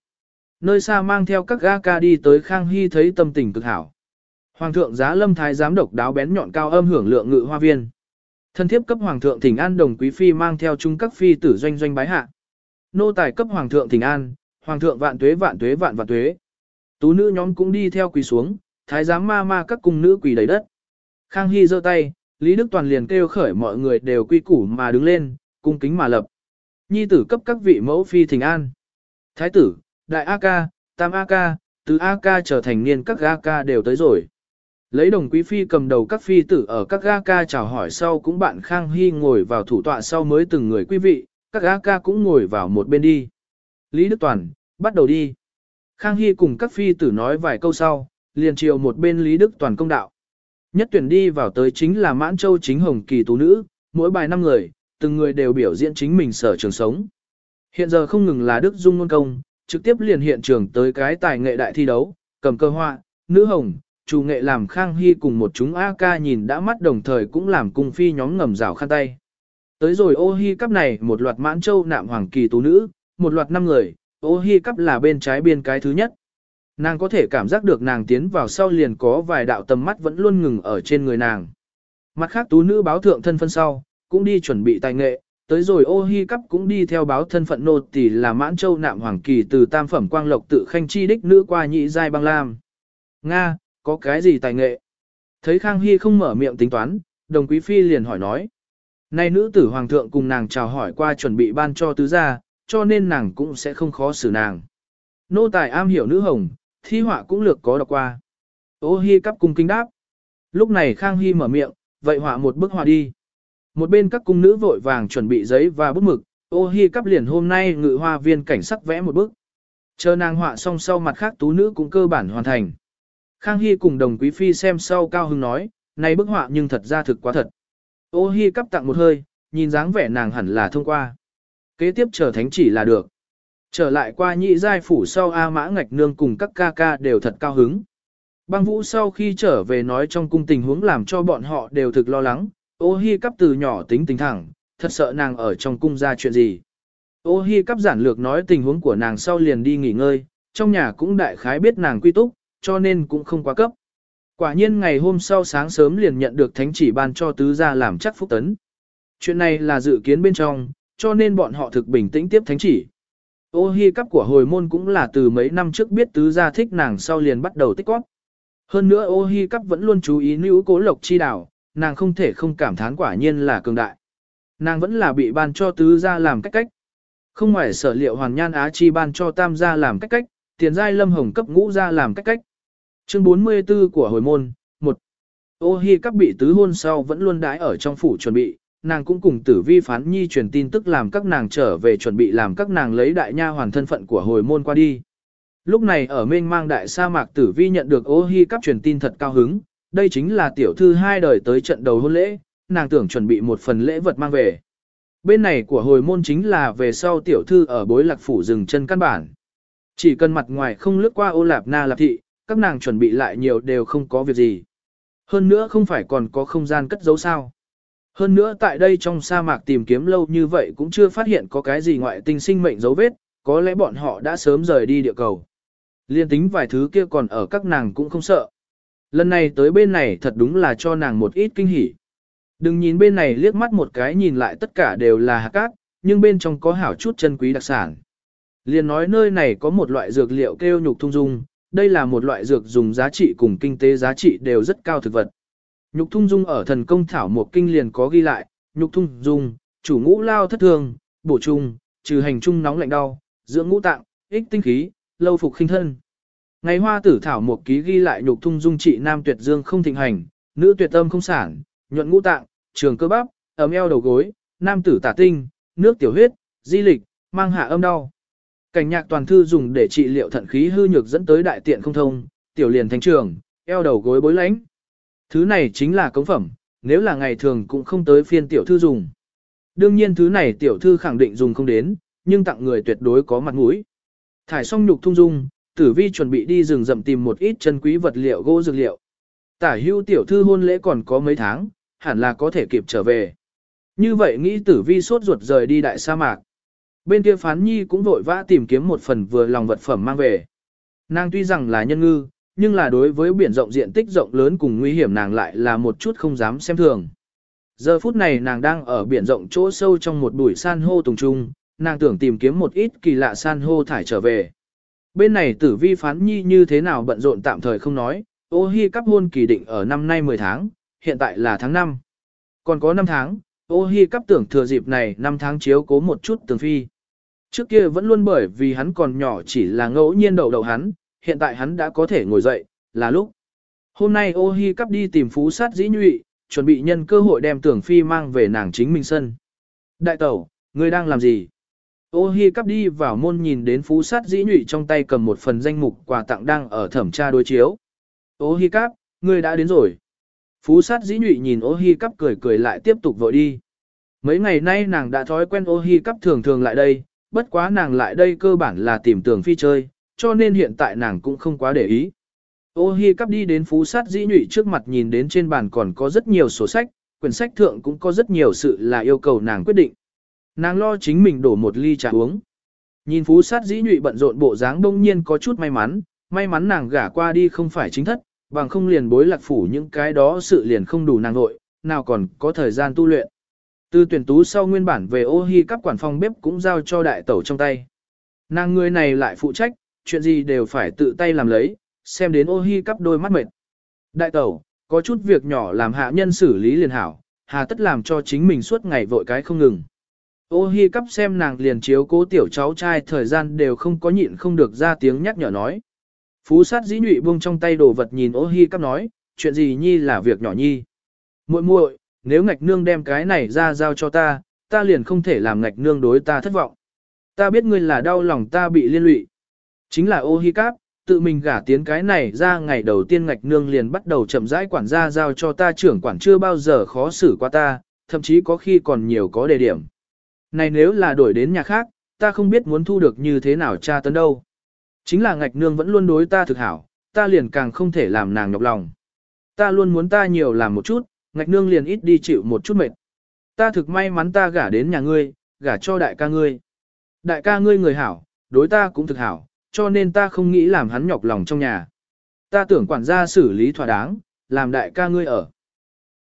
Nơi xa mang theo các ga ca đi tới Khang Hy thấy tâm tình cực hảo. Hoàng thượng giá lâm thái giám độc đáo bén nhọn cao âm hưởng lượng ngự hoa viên. Thân thiếp cấp hoàng thượng thỉnh an đồng quý phi mang theo chung các phi tử doanh doanh bái hạ. Nô tài cấp hoàng thượng thỉnh an, hoàng thượng vạn tuế vạn tuế vạn vạn tuế. Tú nữ nhóm cũng đi theo quỳ xuống, thái giám ma ma các cung nữ quỳ đầy đất. Khang Hy giơ tay, Lý Đức Toàn liền kêu khởi mọi người đều quy củ mà đứng lên, cung kính mà lập. Nhi tử cấp các vị mẫu phi thỉnh an. Thái tử, đại A ca, tam A ca, tứ A ca trở thành niên các A ca đều tới rồi. Lấy đồng quý phi cầm đầu các phi tử ở các ga ca chào hỏi sau cũng bạn Khang Hy ngồi vào thủ tọa sau mới từng người quý vị, các ga ca cũng ngồi vào một bên đi. Lý Đức Toàn, bắt đầu đi. Khang Hy cùng các phi tử nói vài câu sau, liền chiều một bên Lý Đức Toàn công đạo. Nhất tuyển đi vào tới chính là Mãn Châu chính hồng kỳ tú nữ, mỗi bài năm người, từng người đều biểu diễn chính mình sở trường sống. Hiện giờ không ngừng là Đức Dung ngôn công, trực tiếp liền hiện trường tới cái tài nghệ đại thi đấu, cầm cơ họa, nữ hồng, chủ nghệ làm khang hy cùng một chúng A ca nhìn đã mắt đồng thời cũng làm cung phi nhóm ngầm rào khăn tay. Tới rồi ô hi cắp này một loạt mãn châu nạm hoàng kỳ tú nữ, một loạt năm người, ô hi cắp là bên trái biên cái thứ nhất. Nàng có thể cảm giác được nàng tiến vào sau liền có vài đạo tầm mắt vẫn luôn ngừng ở trên người nàng. Mặt khác tú nữ báo thượng thân phân sau, cũng đi chuẩn bị tài nghệ, tới rồi ô hi cắp cũng đi theo báo thân phận nô tỷ là mãn châu nạm hoàng kỳ từ tam phẩm quang lộc tự khanh chi đích nữ qua nhị giai băng lam. Nga, có cái gì tài nghệ? Thấy Khang Hy không mở miệng tính toán, đồng quý phi liền hỏi nói. Nay nữ tử hoàng thượng cùng nàng chào hỏi qua chuẩn bị ban cho tứ gia, cho nên nàng cũng sẽ không khó xử nàng. Nô tài am hiểu nữ hồng, thi họa cũng lược có đọc qua. Ô hi cắp cung kinh đáp. Lúc này Khang Hy mở miệng, vậy họa một bức họa đi. Một bên các cung nữ vội vàng chuẩn bị giấy và bút mực, ô hi cắp liền hôm nay ngự hoa viên cảnh sắc vẽ một bức. Chờ nàng họa xong sau mặt khác tú nữ cũng cơ bản hoàn thành. Khang Hy cùng đồng quý phi xem sau cao hưng nói, này bức họa nhưng thật ra thực quá thật. Ô hi cắp tặng một hơi, nhìn dáng vẻ nàng hẳn là thông qua. Kế tiếp trở thánh chỉ là được. Trở lại qua nhị giai phủ sau A Mã Ngạch Nương cùng các ca ca đều thật cao hứng. Băng vũ sau khi trở về nói trong cung tình huống làm cho bọn họ đều thực lo lắng, ô hi cắp từ nhỏ tính tình thẳng, thật sợ nàng ở trong cung ra chuyện gì. Ô hi cắp giản lược nói tình huống của nàng sau liền đi nghỉ ngơi, trong nhà cũng đại khái biết nàng quy túc, cho nên cũng không quá cấp. Quả nhiên ngày hôm sau sáng sớm liền nhận được thánh chỉ ban cho tứ gia làm chắc phúc tấn. Chuyện này là dự kiến bên trong, cho nên bọn họ thực bình tĩnh tiếp thánh chỉ. Ô hi cắp của hồi môn cũng là từ mấy năm trước biết tứ gia thích nàng sau liền bắt đầu tích góp. Hơn nữa ô hi cắp vẫn luôn chú ý nữ cố lộc chi đảo, nàng không thể không cảm thán quả nhiên là cường đại. Nàng vẫn là bị ban cho tứ gia làm cách cách. Không ngoài sở liệu hoàn nhan á chi ban cho tam gia làm cách cách, tiền giai lâm hồng cấp ngũ gia làm cách cách. Chương 44 của hồi môn, 1. Ô hi các bị tứ hôn sau vẫn luôn đãi ở trong phủ chuẩn bị, nàng cũng cùng tử vi phán nhi truyền tin tức làm các nàng trở về chuẩn bị làm các nàng lấy đại nha hoàn thân phận của hồi môn qua đi. Lúc này ở mênh mang đại sa mạc tử vi nhận được ô hi các truyền tin thật cao hứng, đây chính là tiểu thư hai đời tới trận đầu hôn lễ, nàng tưởng chuẩn bị một phần lễ vật mang về. Bên này của hồi môn chính là về sau tiểu thư ở bối lạc phủ dừng chân căn bản. Chỉ cần mặt ngoài không lướt qua ô lạp na lạp thị, các nàng chuẩn bị lại nhiều đều không có việc gì. Hơn nữa không phải còn có không gian cất giấu sao. Hơn nữa tại đây trong sa mạc tìm kiếm lâu như vậy cũng chưa phát hiện có cái gì ngoại tinh sinh mệnh dấu vết, có lẽ bọn họ đã sớm rời đi địa cầu. Liên tính vài thứ kia còn ở các nàng cũng không sợ. Lần này tới bên này thật đúng là cho nàng một ít kinh hỉ. Đừng nhìn bên này liếc mắt một cái nhìn lại tất cả đều là hạt cát, nhưng bên trong có hảo chút chân quý đặc sản. Liên nói nơi này có một loại dược liệu kêu nhục thung dung, đây là một loại dược dùng giá trị cùng kinh tế giá trị đều rất cao thực vật. Nhục thung dung ở thần công thảo một kinh liền có ghi lại, nhục thung dung, chủ ngũ lao thất thường, bổ trung, trừ hành trung nóng lạnh đau, dưỡng ngũ tạng, ích tinh khí, lâu phục khinh thân. Ngày hoa tử thảo một ký ghi lại nhục thung dung trị nam tuyệt dương không thịnh hành, nữ tuyệt tâm không sản, nhuận ngũ tạng, trường cơ bắp, ấm eo đầu gối, nam tử tả tinh, nước tiểu huyết, di lịch, mang hạ âm đau. Cảnh nhạc toàn thư dùng để trị liệu thận khí hư nhược dẫn tới đại tiện không thông, tiểu liền thành trường, eo đầu gối bối lãnh. Thứ này chính là cống phẩm, nếu là ngày thường cũng không tới phiên tiểu thư dùng. Đương nhiên thứ này tiểu thư khẳng định dùng không đến, nhưng tặng người tuyệt đối có mặt mũi. Thải xong nhục thung dung, tử vi chuẩn bị đi rừng rậm tìm một ít chân quý vật liệu gỗ dược liệu. Tả hưu tiểu thư hôn lễ còn có mấy tháng, hẳn là có thể kịp trở về. Như vậy nghĩ tử vi sốt ruột rời đi đại sa mạc. Bên kia phán nhi cũng vội vã tìm kiếm một phần vừa lòng vật phẩm mang về. Nàng tuy rằng là nhân ngư, nhưng là đối với biển rộng diện tích rộng lớn cùng nguy hiểm nàng lại là một chút không dám xem thường. Giờ phút này nàng đang ở biển rộng chỗ sâu trong một bụi san hô tùng trung, nàng tưởng tìm kiếm một ít kỳ lạ san hô thải trở về. Bên này tử vi phán nhi như thế nào bận rộn tạm thời không nói, ô hi cắp hôn kỳ định ở năm nay 10 tháng, hiện tại là tháng 5. Còn có 5 tháng, ô hi cắp tưởng thừa dịp này 5 tháng chiếu cố một chút tường phi. Trước kia vẫn luôn bởi vì hắn còn nhỏ chỉ là ngẫu nhiên đầu đầu hắn, hiện tại hắn đã có thể ngồi dậy, là lúc. Hôm nay ô hi cắp đi tìm phú sát dĩ nhụy, chuẩn bị nhân cơ hội đem tưởng phi mang về nàng chính mình sân. Đại tẩu, ngươi đang làm gì? Ô hi cắp đi vào môn nhìn đến phú sát dĩ nhụy trong tay cầm một phần danh mục quà tặng đang ở thẩm tra đối chiếu. Ô hi cắp, ngươi đã đến rồi. Phú sát dĩ nhụy nhìn ô hi cắp cười cười lại tiếp tục vội đi. Mấy ngày nay nàng đã thói quen ô hi cắp thường thường lại đây, bất quá nàng lại đây cơ bản là tìm tưởng phi chơi, cho nên hiện tại nàng cũng không quá để ý. Ô hi cắp đi đến phú sát dĩ nhụy trước mặt nhìn đến trên bàn còn có rất nhiều sổ sách, quyển sách thượng cũng có rất nhiều sự là yêu cầu nàng quyết định. Nàng lo chính mình đổ một ly trà uống. Nhìn phú sát dĩ nhụy bận rộn bộ dáng đông nhiên có chút may mắn, may mắn nàng gả qua đi không phải chính thất, bằng không liền bối lạc phủ những cái đó sự liền không đủ nàng nội, nào còn có thời gian tu luyện. Từ tuyển tú sau nguyên bản về ô hi các quản phòng bếp cũng giao cho đại tẩu trong tay. Nàng người này lại phụ trách, chuyện gì đều phải tự tay làm lấy, xem đến ô hi cắp đôi mắt mệt. Đại tẩu, có chút việc nhỏ làm hạ nhân xử lý liền hảo, hà tất làm cho chính mình suốt ngày vội cái không ngừng. Ô hi cắp xem nàng liền chiếu cố tiểu cháu trai thời gian đều không có nhịn không được ra tiếng nhắc nhở nói. Phú sát dĩ nhụy buông trong tay đồ vật nhìn ô hi cắp nói, chuyện gì nhi là việc nhỏ nhi. muội muội, nếu ngạch nương đem cái này ra giao cho ta, ta liền không thể làm ngạch nương đối ta thất vọng. Ta biết ngươi là đau lòng ta bị liên lụy. Chính là ô hi cáp, tự mình gả tiến cái này ra ngày đầu tiên ngạch nương liền bắt đầu chậm rãi quản gia giao cho ta trưởng quản chưa bao giờ khó xử qua ta, thậm chí có khi còn nhiều có đề điểm. Này nếu là đổi đến nhà khác, ta không biết muốn thu được như thế nào cha tấn đâu. Chính là ngạch nương vẫn luôn đối ta thực hảo, ta liền càng không thể làm nàng nhọc lòng. Ta luôn muốn ta nhiều làm một chút, ngạch nương liền ít đi chịu một chút mệt. Ta thực may mắn ta gả đến nhà ngươi, gả cho đại ca ngươi. Đại ca ngươi người hảo, đối ta cũng thực hảo, cho nên ta không nghĩ làm hắn nhọc lòng trong nhà. Ta tưởng quản gia xử lý thỏa đáng, làm đại ca ngươi ở.